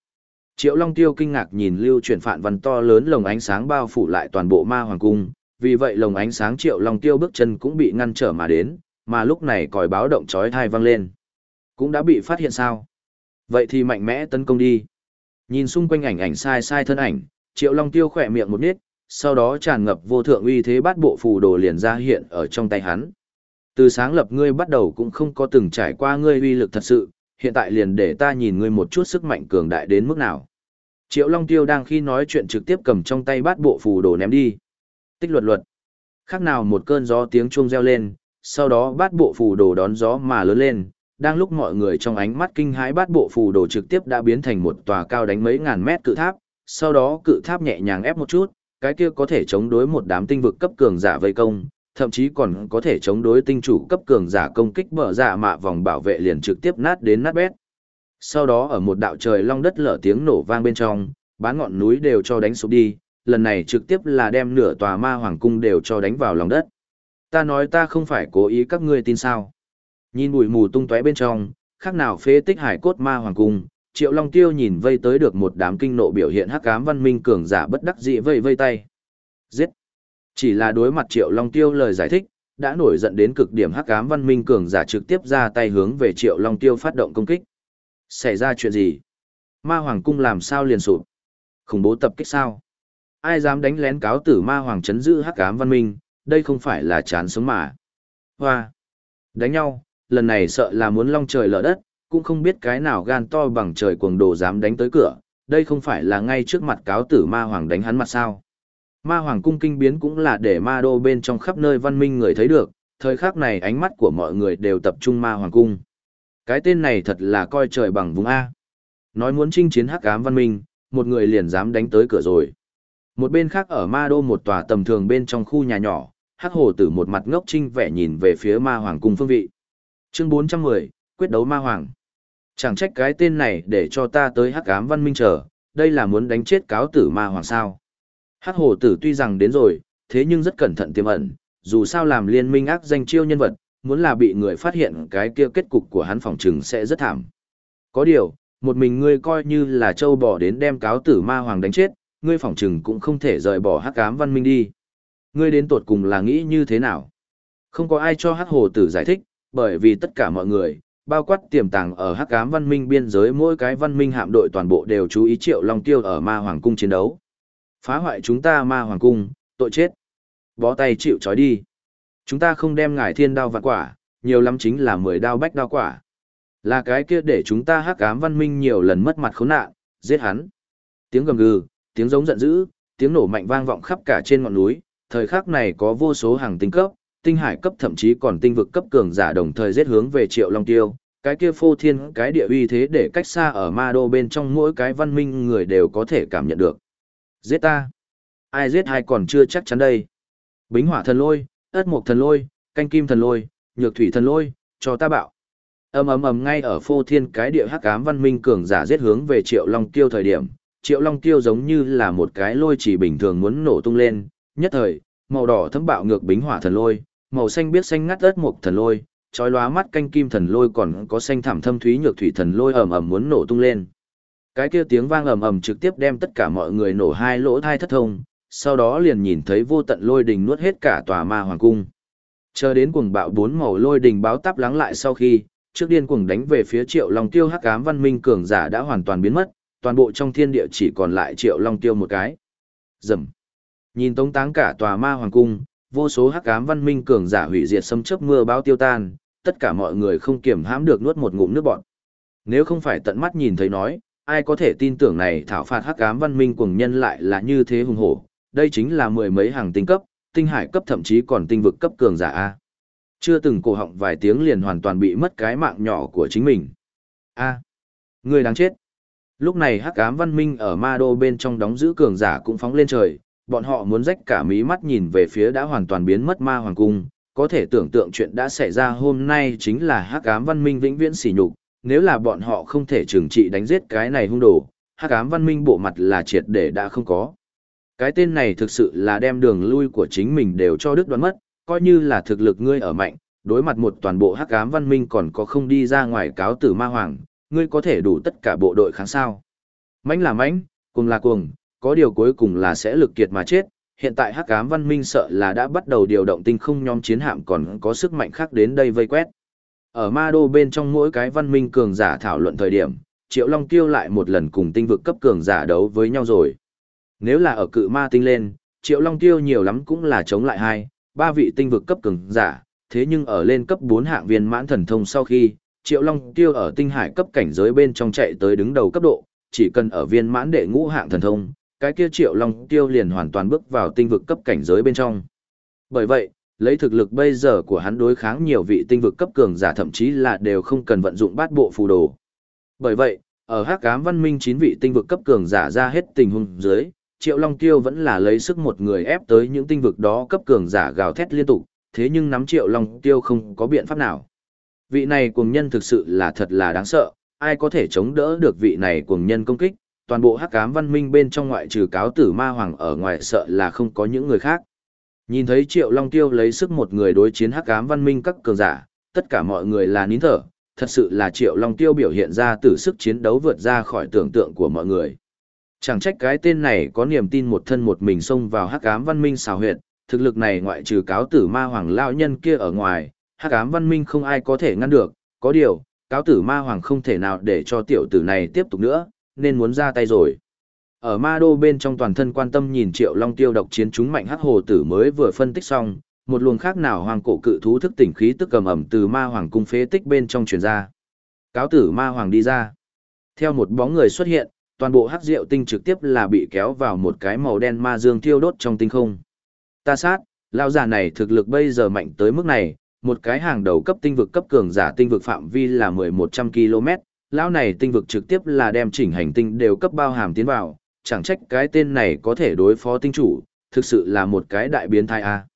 Triệu Long Tiêu kinh ngạc nhìn lưu chuyển phản văn to lớn lồng ánh sáng bao phủ lại toàn bộ ma hoàng cung, vì vậy lồng ánh sáng Triệu Long Tiêu bước chân cũng bị ngăn trở mà đến, mà lúc này còi báo động chói tai vang lên. Cũng đã bị phát hiện sao? Vậy thì mạnh mẽ tấn công đi. Nhìn xung quanh ảnh ảnh sai sai thân ảnh, Triệu Long Tiêu khỏe miệng một nít, sau đó tràn ngập vô thượng uy thế bát bộ phù đồ liền ra hiện ở trong tay hắn. Từ sáng lập ngươi bắt đầu cũng không có từng trải qua ngươi uy lực thật sự, hiện tại liền để ta nhìn ngươi một chút sức mạnh cường đại đến mức nào. Triệu Long Tiêu đang khi nói chuyện trực tiếp cầm trong tay bát bộ phù đồ ném đi. Tích luật luật. Khác nào một cơn gió tiếng chuông reo lên, sau đó bát bộ phù đồ đón gió mà lớn lên, đang lúc mọi người trong ánh mắt kinh hãi bát bộ phù đồ trực tiếp đã biến thành một tòa cao đánh mấy ngàn mét cự tháp, sau đó cự tháp nhẹ nhàng ép một chút, cái kia có thể chống đối một đám tinh vực cấp cường giả vây công, thậm chí còn có thể chống đối tinh chủ cấp cường giả công kích mở giả dạ mạ vòng bảo vệ liền trực tiếp nát đến nát bét. Sau đó ở một đạo trời long đất lở tiếng nổ vang bên trong, bán ngọn núi đều cho đánh sụp đi, lần này trực tiếp là đem nửa tòa ma hoàng cung đều cho đánh vào lòng đất. Ta nói ta không phải cố ý các ngươi tin sao. Nhìn bụi mù tung tóe bên trong, khác nào phế tích hải cốt ma hoàng cung, Triệu Long Tiêu nhìn vây tới được một đám kinh nộ biểu hiện hắc ám văn minh cường giả bất đắc dĩ vây vây tay. Giết! Chỉ là đối mặt Triệu Long Tiêu lời giải thích, đã nổi giận đến cực điểm hắc ám văn minh cường giả trực tiếp ra tay hướng về Triệu Long Tiêu phát động công kích. Xảy ra chuyện gì? Ma Hoàng cung làm sao liền sụp? Khủng bố tập kích sao? Ai dám đánh lén cáo tử Ma Hoàng chấn giữ hắc ám văn minh, đây không phải là chán sống mà. Hoa! Đánh nhau, lần này sợ là muốn long trời lở đất, cũng không biết cái nào gan to bằng trời cuồng đồ dám đánh tới cửa, đây không phải là ngay trước mặt cáo tử Ma Hoàng đánh hắn mặt sao. Ma Hoàng cung kinh biến cũng là để ma đô bên trong khắp nơi văn minh người thấy được, thời khắc này ánh mắt của mọi người đều tập trung Ma Hoàng cung. Cái tên này thật là coi trời bằng vùng A. Nói muốn chinh chiến hắc ám văn minh, một người liền dám đánh tới cửa rồi. Một bên khác ở ma đô một tòa tầm thường bên trong khu nhà nhỏ, hắc hồ tử một mặt ngốc trinh vẻ nhìn về phía ma hoàng cung phương vị. Chương 410, quyết đấu ma hoàng. Chẳng trách cái tên này để cho ta tới hắc ám văn minh chờ, đây là muốn đánh chết cáo tử ma hoàng sao. Hắc hồ tử tuy rằng đến rồi, thế nhưng rất cẩn thận tiềm ẩn, dù sao làm liên minh ác danh chiêu nhân vật, muốn là bị người phát hiện cái kia kết cục của hắn phòng trừng sẽ rất thảm. Có điều, một mình ngươi coi như là châu bò đến đem cáo tử ma hoàng đánh chết, ngươi phòng trừng cũng không thể rời bỏ hắc ám văn minh đi. Ngươi đến tột cùng là nghĩ như thế nào? Không có ai cho hắc hồ tử giải thích, bởi vì tất cả mọi người, bao quát tiềm tàng ở hắc ám văn minh biên giới mỗi cái văn minh hạm đội toàn bộ đều chú ý triệu long tiêu ở ma hoàng cung chiến đấu. Phá hoại chúng ta ma hoàng cung, tội chết. Bó tay chịu trói đi. Chúng ta không đem ngải thiên đao vạn quả, nhiều lắm chính là mười đao bách đao quả. Là cái kia để chúng ta hắc ám văn minh nhiều lần mất mặt khốn nạn, giết hắn. Tiếng gầm gừ, tiếng giống giận dữ, tiếng nổ mạnh vang vọng khắp cả trên ngọn núi, thời khắc này có vô số hàng tinh cấp, tinh hải cấp thậm chí còn tinh vực cấp cường giả đồng thời giết hướng về Triệu Long Tiêu, cái kia phô thiên cái địa uy thế để cách xa ở ma đô bên trong mỗi cái văn minh người đều có thể cảm nhận được. Giết ta! Ai giết ai còn chưa chắc chắn đây. Bính hỏa thần lôi, ất mục thần lôi, canh kim thần lôi, nhược thủy thần lôi, cho ta bạo. Ầm ầm ầm ngay ở phô thiên cái địa hắc ám văn minh cường giả giết hướng về Triệu Long Tiêu thời điểm, Triệu Long Tiêu giống như là một cái lôi chỉ bình thường muốn nổ tung lên, nhất thời, màu đỏ thấm bạo ngược bính hỏa thần lôi, màu xanh biết xanh ngắt ớt mục thần lôi, chói lóa mắt canh kim thần lôi còn có xanh thảm thâm thúy nhược thủy thần lôi ầm ầm muốn nổ tung lên. Cái kia tiếng vang ầm ầm trực tiếp đem tất cả mọi người nổ hai lỗ thai thất thông, sau đó liền nhìn thấy vô tận lôi đình nuốt hết cả tòa ma hoàng cung. Chờ đến cuồng bạo bốn màu lôi đình báo táp lắng lại sau khi, trước điên cuồng đánh về phía Triệu Long Tiêu Hắc Ám Văn Minh cường giả đã hoàn toàn biến mất, toàn bộ trong thiên địa chỉ còn lại Triệu Long Tiêu một cái. Rầm. Nhìn tống táng cả tòa ma hoàng cung, vô số Hắc Ám Văn Minh cường giả hủy diệt xâm chớp mưa bão tiêu tan, tất cả mọi người không kiềm hãm được nuốt một ngụm nước bọt. Nếu không phải tận mắt nhìn thấy nói, ai có thể tin tưởng này thảo phạt Hắc Ám Văn Minh cuồng nhân lại là như thế hùng hổ, đây chính là mười mấy hàng tinh cấp, tinh hải cấp thậm chí còn tinh vực cấp cường giả a. Chưa từng cổ họng vài tiếng liền hoàn toàn bị mất cái mạng nhỏ của chính mình. A, người đáng chết. Lúc này Hắc Ám Văn Minh ở Ma Đô bên trong đóng giữ cường giả cũng phóng lên trời, bọn họ muốn rách cả mí mắt nhìn về phía đã hoàn toàn biến mất Ma Hoàng cung, có thể tưởng tượng chuyện đã xảy ra hôm nay chính là Hắc Ám Văn Minh vĩnh viễn sỉ nhục, nếu là bọn họ không thể trừng trị đánh giết cái này hung đồ, Hắc Ám Văn Minh bộ mặt là triệt để đã không có. Cái tên này thực sự là đem đường lui của chính mình đều cho Đức đoán mất, coi như là thực lực ngươi ở mạnh, đối mặt một toàn bộ hắc ám văn minh còn có không đi ra ngoài cáo tử ma hoàng, ngươi có thể đủ tất cả bộ đội kháng sao. Mãnh là mãnh, cuồng là cuồng, có điều cuối cùng là sẽ lực kiệt mà chết, hiện tại hắc ám văn minh sợ là đã bắt đầu điều động tinh không nhóm chiến hạm còn có sức mạnh khác đến đây vây quét. Ở ma đô bên trong mỗi cái văn minh cường giả thảo luận thời điểm, Triệu Long Tiêu lại một lần cùng tinh vực cấp cường giả đấu với nhau rồi. Nếu là ở cự ma tinh lên, Triệu Long Tiêu nhiều lắm cũng là chống lại hai, ba vị tinh vực cấp cường giả, thế nhưng ở lên cấp 4 hạng viên mãn thần thông sau khi, Triệu Long Tiêu ở tinh hải cấp cảnh giới bên trong chạy tới đứng đầu cấp độ, chỉ cần ở viên mãn đệ ngũ hạng thần thông, cái kia Triệu Long Tiêu liền hoàn toàn bước vào tinh vực cấp cảnh giới bên trong. Bởi vậy, lấy thực lực bây giờ của hắn đối kháng nhiều vị tinh vực cấp cường giả thậm chí là đều không cần vận dụng bát bộ phù đồ. Bởi vậy, ở Hắc Ám Văn Minh chín vị tinh vực cấp cường giả ra hết tình huống dưới, Triệu Long Tiêu vẫn là lấy sức một người ép tới những tinh vực đó cấp cường giả gào thét liên tục, thế nhưng nắm Triệu Long Tiêu không có biện pháp nào. Vị này cuồng nhân thực sự là thật là đáng sợ, ai có thể chống đỡ được vị này cuồng nhân công kích, toàn bộ hắc ám văn minh bên trong ngoại trừ cáo tử ma hoàng ở ngoài sợ là không có những người khác. Nhìn thấy Triệu Long Tiêu lấy sức một người đối chiến hắc ám văn minh các cường giả, tất cả mọi người là nín thở, thật sự là Triệu Long Tiêu biểu hiện ra từ sức chiến đấu vượt ra khỏi tưởng tượng của mọi người. Chẳng trách cái tên này có niềm tin một thân một mình xông vào hắc ám văn minh xào huyệt, thực lực này ngoại trừ cáo tử ma hoàng lao nhân kia ở ngoài, hắc ám văn minh không ai có thể ngăn được, có điều, cáo tử ma hoàng không thể nào để cho tiểu tử này tiếp tục nữa, nên muốn ra tay rồi. Ở ma đô bên trong toàn thân quan tâm nhìn triệu long tiêu độc chiến chúng mạnh hắc hồ tử mới vừa phân tích xong, một luồng khác nào hoàng cổ cự thú thức tỉnh khí tức cầm ẩm từ ma hoàng cung phế tích bên trong truyền ra. Cáo tử ma hoàng đi ra. Theo một bóng người xuất hiện, toàn bộ hắc diệu tinh trực tiếp là bị kéo vào một cái màu đen ma dương thiêu đốt trong tinh không. Ta sát, lao giả này thực lực bây giờ mạnh tới mức này, một cái hàng đầu cấp tinh vực cấp cường giả tinh vực phạm vi là 1100 km, lão này tinh vực trực tiếp là đem chỉnh hành tinh đều cấp bao hàm tiến vào, chẳng trách cái tên này có thể đối phó tinh chủ, thực sự là một cái đại biến thai a.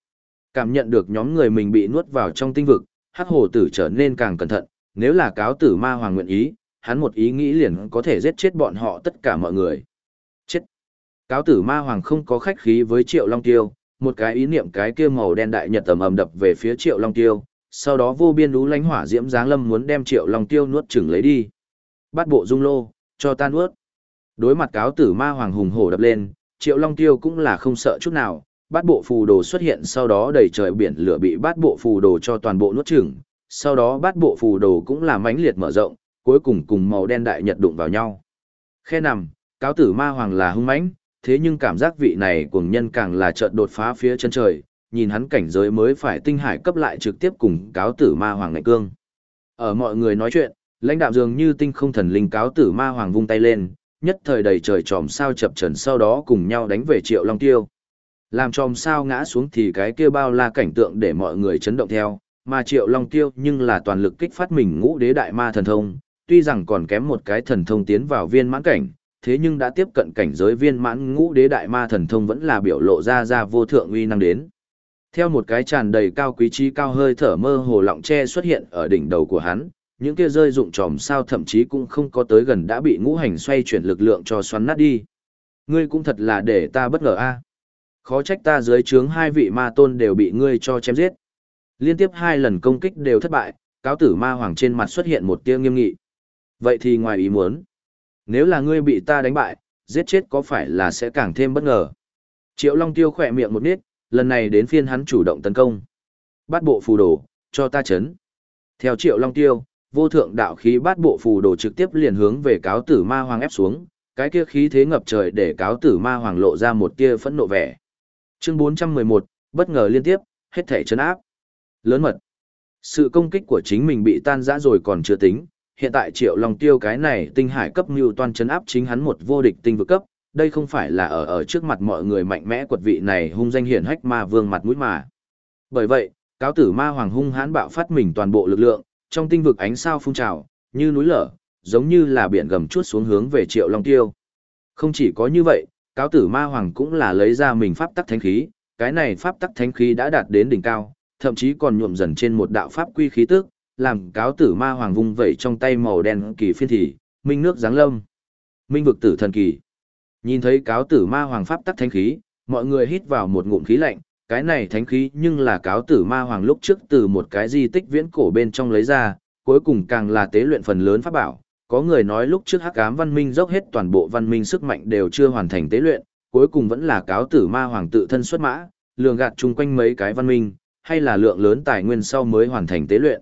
Cảm nhận được nhóm người mình bị nuốt vào trong tinh vực, hắc hồ tử trở nên càng cẩn thận, nếu là cáo tử ma hoàng nguyện ý, hắn một ý nghĩ liền có thể giết chết bọn họ tất cả mọi người. Chết! Cáo tử ma hoàng không có khách khí với triệu long tiêu, một cái ý niệm cái kia màu đen đại nhật tầm ầm đập về phía triệu long tiêu, sau đó vô biên lũ lánh hỏa diễm giáng lâm muốn đem triệu long tiêu nuốt chửng lấy đi. Bắt bộ dung lô, cho tan ướt. Đối mặt cáo tử ma hoàng hùng hổ đập lên, triệu long tiêu cũng là không sợ chút nào, bát bộ phù đồ xuất hiện sau đó đầy trời biển lửa bị bát bộ phù đồ cho toàn bộ nuốt chửng, sau đó bát bộ phù đồ cũng là mãnh liệt mở rộng, cuối cùng cùng màu đen đại nhật đụng vào nhau. Khe nằm, cáo tử ma hoàng là hung mãnh, thế nhưng cảm giác vị này cuồng nhân càng là chợt đột phá phía chân trời, nhìn hắn cảnh giới mới phải tinh hải cấp lại trực tiếp cùng cáo tử ma hoàng ngại cương. Ở mọi người nói chuyện, lãnh đạo dường như tinh không thần linh cáo tử ma hoàng vung tay lên, nhất thời đầy trời tròm sao chập trần sau đó cùng nhau đánh về triệu long tiêu. Làm tròm sao ngã xuống thì cái kia bao la cảnh tượng để mọi người chấn động theo, mà triệu long tiêu nhưng là toàn lực kích phát mình ngũ đế đại ma thần thông, tuy rằng còn kém một cái thần thông tiến vào viên mãn cảnh, thế nhưng đã tiếp cận cảnh giới viên mãn ngũ đế đại ma thần thông vẫn là biểu lộ ra ra vô thượng uy năng đến. Theo một cái tràn đầy cao quý trí cao hơi thở mơ hồ lọng tre xuất hiện ở đỉnh đầu của hắn, những kia rơi dụng tròm sao thậm chí cũng không có tới gần đã bị ngũ hành xoay chuyển lực lượng cho xoắn nát đi. Ngươi cũng thật là để ta bất ngờ a. Khó trách ta dưới trướng hai vị ma tôn đều bị ngươi cho chém giết. Liên tiếp hai lần công kích đều thất bại, cáo tử ma hoàng trên mặt xuất hiện một tia nghiêm nghị. Vậy thì ngoài ý muốn, nếu là ngươi bị ta đánh bại, giết chết có phải là sẽ càng thêm bất ngờ. Triệu Long Tiêu khỏe miệng một nít, lần này đến phiên hắn chủ động tấn công. Bát bộ phù đồ, cho ta chấn. Theo Triệu Long Tiêu, vô thượng đạo khí bát bộ phù đồ trực tiếp liền hướng về cáo tử ma hoàng ép xuống, cái kia khí thế ngập trời để cáo tử ma hoàng lộ ra một tia phẫn nộ vẻ. Chương 411, bất ngờ liên tiếp, hết thể chấn áp. Lớn mật. Sự công kích của chính mình bị tan rã rồi còn chưa tính, hiện tại triệu long tiêu cái này tinh hải cấp mưu toan chấn áp chính hắn một vô địch tinh vực cấp, đây không phải là ở ở trước mặt mọi người mạnh mẽ quật vị này hung danh hiển hách ma vương mặt mũi mà. Bởi vậy, cáo tử ma hoàng hung hãn bạo phát mình toàn bộ lực lượng, trong tinh vực ánh sao phun trào, như núi lở, giống như là biển gầm chuốt xuống hướng về triệu long tiêu. Không chỉ có như vậy, cáo tử ma hoàng cũng là lấy ra mình pháp tắc thánh khí, cái này pháp tắc thánh khí đã đạt đến đỉnh cao, thậm chí còn nhuộm dần trên một đạo pháp quy khí tức, làm cáo tử ma hoàng vung vẩy trong tay màu đen kỳ phiên thị, minh nước giáng lâm. Minh vực tử thần kỳ. Nhìn thấy cáo tử ma hoàng pháp tắc thánh khí, mọi người hít vào một ngụm khí lạnh, cái này thánh khí nhưng là cáo tử ma hoàng lúc trước từ một cái di tích viễn cổ bên trong lấy ra, cuối cùng càng là tế luyện phần lớn pháp bảo. Có người nói lúc trước hắc ám văn minh dốc hết toàn bộ văn minh sức mạnh đều chưa hoàn thành tế luyện, cuối cùng vẫn là cáo tử ma hoàng tự thân xuất mã, lường gạt chung quanh mấy cái văn minh, hay là lượng lớn tài nguyên sau mới hoàn thành tế luyện.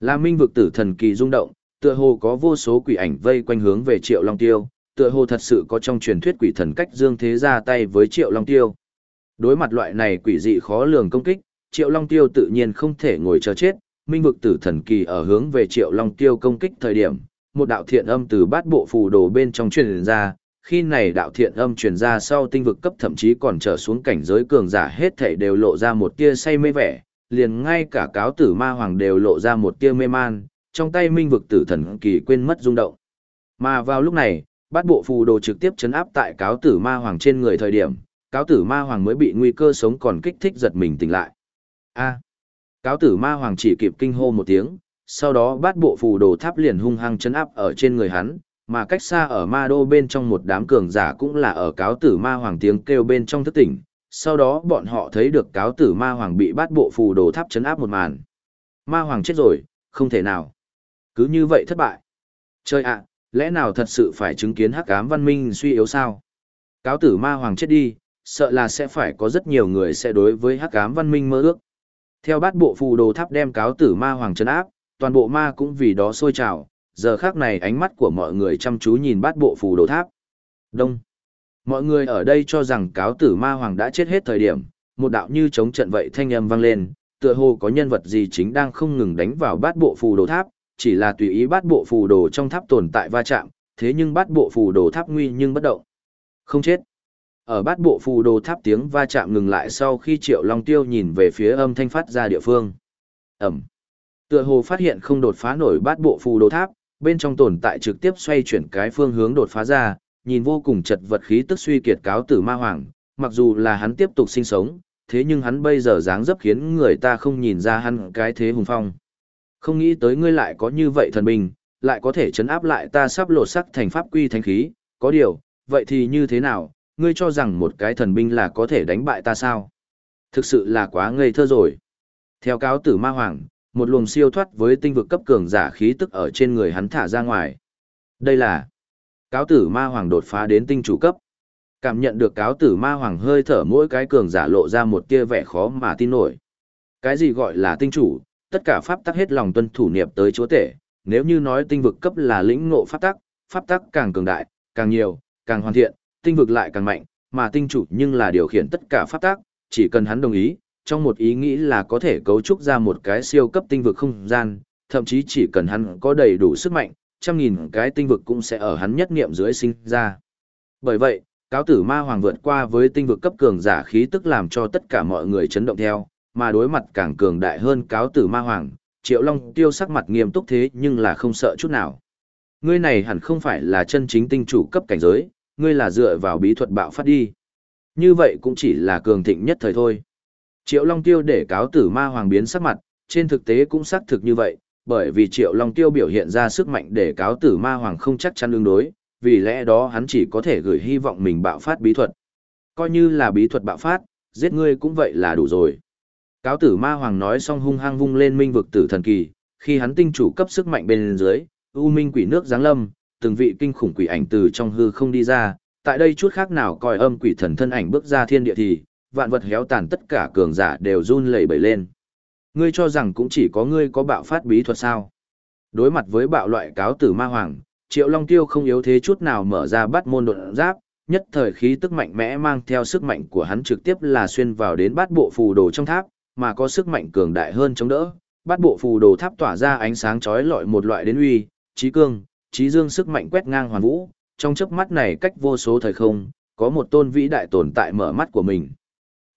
Là minh vực tử thần kỳ rung động, tựa hồ có vô số quỷ ảnh vây quanh hướng về Triệu Long Tiêu, tựa hồ thật sự có trong truyền thuyết quỷ thần cách dương thế ra tay với Triệu Long Tiêu. Đối mặt loại này quỷ dị khó lường công kích, Triệu Long Tiêu tự nhiên không thể ngồi chờ chết, minh vực tử thần kỳ ở hướng về Triệu Long Tiêu công kích thời điểm, một đạo thiện âm từ bát bộ phù đồ bên trong truyền ra, khi này đạo thiện âm truyền ra sau tinh vực cấp thậm chí còn trở xuống cảnh giới cường giả hết thảy đều lộ ra một tia say mê vẻ, liền ngay cả cáo tử ma hoàng đều lộ ra một tia mê man, trong tay minh vực tử thần kỳ quên mất rung động. Mà vào lúc này, bát bộ phù đồ trực tiếp chấn áp tại cáo tử ma hoàng trên người thời điểm, cáo tử ma hoàng mới bị nguy cơ sống còn kích thích giật mình tỉnh lại. A. cáo tử ma hoàng chỉ kịp kinh hô một tiếng, sau đó bát bộ phù đồ tháp liền hung hăng chấn áp ở trên người hắn, mà cách xa ở ma đô bên trong một đám cường giả cũng là ở cáo tử ma hoàng tiếng kêu bên trong thức tỉnh, sau đó bọn họ thấy được cáo tử ma hoàng bị bát bộ phù đồ tháp chấn áp một màn. Ma hoàng chết rồi, không thể nào. Cứ như vậy thất bại. Chơi ạ, lẽ nào thật sự phải chứng kiến hắc ám văn minh suy yếu sao? Cáo tử ma hoàng chết đi, sợ là sẽ phải có rất nhiều người sẽ đối với hắc ám văn minh mơ ước. Theo bát bộ phù đồ tháp đem cáo tử ma hoàng trấn áp, toàn bộ ma cũng vì đó sôi trào, giờ khác này ánh mắt của mọi người chăm chú nhìn bát bộ phù đồ tháp. Đông. Mọi người ở đây cho rằng cáo tử ma hoàng đã chết hết thời điểm, một đạo như chống trận vậy thanh âm vang lên, tựa hồ có nhân vật gì chính đang không ngừng đánh vào bát bộ phù đồ tháp, chỉ là tùy ý bát bộ phù đồ trong tháp tồn tại va chạm, thế nhưng bát bộ phù đồ tháp nguy nhưng bất động. Không chết. Ở bát bộ phù đồ tháp tiếng va chạm ngừng lại sau khi Triệu Long Tiêu nhìn về phía âm thanh phát ra địa phương. Ẩm. Tựa hồ phát hiện không đột phá nổi bát bộ phù đồ tháp, bên trong tồn tại trực tiếp xoay chuyển cái phương hướng đột phá ra, nhìn vô cùng chật vật khí tức suy kiệt cáo tử ma hoàng, mặc dù là hắn tiếp tục sinh sống, thế nhưng hắn bây giờ dáng dấp khiến người ta không nhìn ra hắn cái thế hùng phong. Không nghĩ tới ngươi lại có như vậy thần bình, lại có thể chấn áp lại ta sắp lột sắc thành pháp quy thánh khí, có điều, vậy thì như thế nào, ngươi cho rằng một cái thần binh là có thể đánh bại ta sao? Thực sự là quá ngây thơ rồi. Theo cáo tử ma hoàng, một luồng siêu thoát với tinh vực cấp cường giả khí tức ở trên người hắn thả ra ngoài. Đây là cáo tử ma hoàng đột phá đến tinh chủ cấp. Cảm nhận được cáo tử ma hoàng hơi thở mỗi cái cường giả lộ ra một tia vẻ khó mà tin nổi. Cái gì gọi là tinh chủ, tất cả pháp tắc hết lòng tuân thủ niệm tới chúa tể, nếu như nói tinh vực cấp là lĩnh ngộ pháp tắc, pháp tắc càng cường đại, càng nhiều, càng hoàn thiện, tinh vực lại càng mạnh, mà tinh chủ nhưng là điều khiển tất cả pháp tác, chỉ cần hắn đồng ý, trong một ý nghĩ là có thể cấu trúc ra một cái siêu cấp tinh vực không gian, thậm chí chỉ cần hắn có đầy đủ sức mạnh, trăm nghìn cái tinh vực cũng sẽ ở hắn nhất niệm dưới sinh ra. Bởi vậy, cáo tử ma hoàng vượt qua với tinh vực cấp cường giả khí tức làm cho tất cả mọi người chấn động theo, mà đối mặt càng cường đại hơn cáo tử ma hoàng, triệu long tiêu sắc mặt nghiêm túc thế nhưng là không sợ chút nào. Ngươi này hẳn không phải là chân chính tinh chủ cấp cảnh giới, ngươi là dựa vào bí thuật bạo phát đi. Như vậy cũng chỉ là cường thịnh nhất thời thôi. Triệu Long Tiêu để cáo tử ma hoàng biến sắc mặt, trên thực tế cũng xác thực như vậy, bởi vì Triệu Long Tiêu biểu hiện ra sức mạnh để cáo tử ma hoàng không chắc chắn lương đối, vì lẽ đó hắn chỉ có thể gửi hy vọng mình bạo phát bí thuật. Coi như là bí thuật bạo phát, giết ngươi cũng vậy là đủ rồi. Cáo tử ma hoàng nói xong hung hăng vung lên minh vực tử thần kỳ, khi hắn tinh chủ cấp sức mạnh bên dưới, u minh quỷ nước giáng lâm, từng vị kinh khủng quỷ ảnh từ trong hư không đi ra, tại đây chút khác nào coi âm quỷ thần thân ảnh bước ra thiên địa thì, vạn vật héo tàn tất cả cường giả đều run lẩy bẩy lên. Ngươi cho rằng cũng chỉ có ngươi có bạo phát bí thuật sao? Đối mặt với bạo loại cáo tử ma hoàng, Triệu Long Tiêu không yếu thế chút nào mở ra bắt môn đột giáp, nhất thời khí tức mạnh mẽ mang theo sức mạnh của hắn trực tiếp là xuyên vào đến bát bộ phù đồ trong tháp, mà có sức mạnh cường đại hơn chống đỡ. Bát bộ phù đồ tháp tỏa ra ánh sáng chói lọi một loại đến uy, trí cương, trí dương sức mạnh quét ngang hoàn vũ, trong chớp mắt này cách vô số thời không, có một tôn vĩ đại tồn tại mở mắt của mình.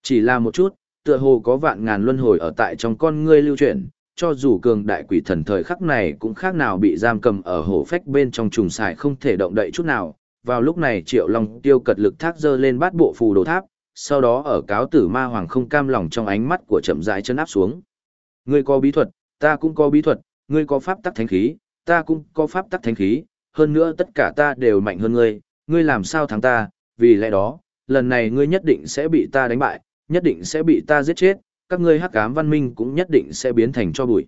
Chỉ là một chút, tựa hồ có vạn ngàn luân hồi ở tại trong con ngươi lưu chuyển, cho dù cường đại quỷ thần thời khắc này cũng khác nào bị giam cầm ở hổ phách bên trong trùng xài không thể động đậy chút nào. Vào lúc này Triệu Long tiêu cật lực thác dơ lên bát bộ phù đồ tháp, sau đó ở cáo tử ma hoàng không cam lòng trong ánh mắt của chậm rãi chân áp xuống. Ngươi có bí thuật, ta cũng có bí thuật, ngươi có pháp tắc thánh khí, ta cũng có pháp tắc thánh khí, hơn nữa tất cả ta đều mạnh hơn ngươi, ngươi làm sao thắng ta, vì lẽ đó, lần này ngươi nhất định sẽ bị ta đánh bại, nhất định sẽ bị ta giết chết, các ngươi hắc ám văn minh cũng nhất định sẽ biến thành cho bụi.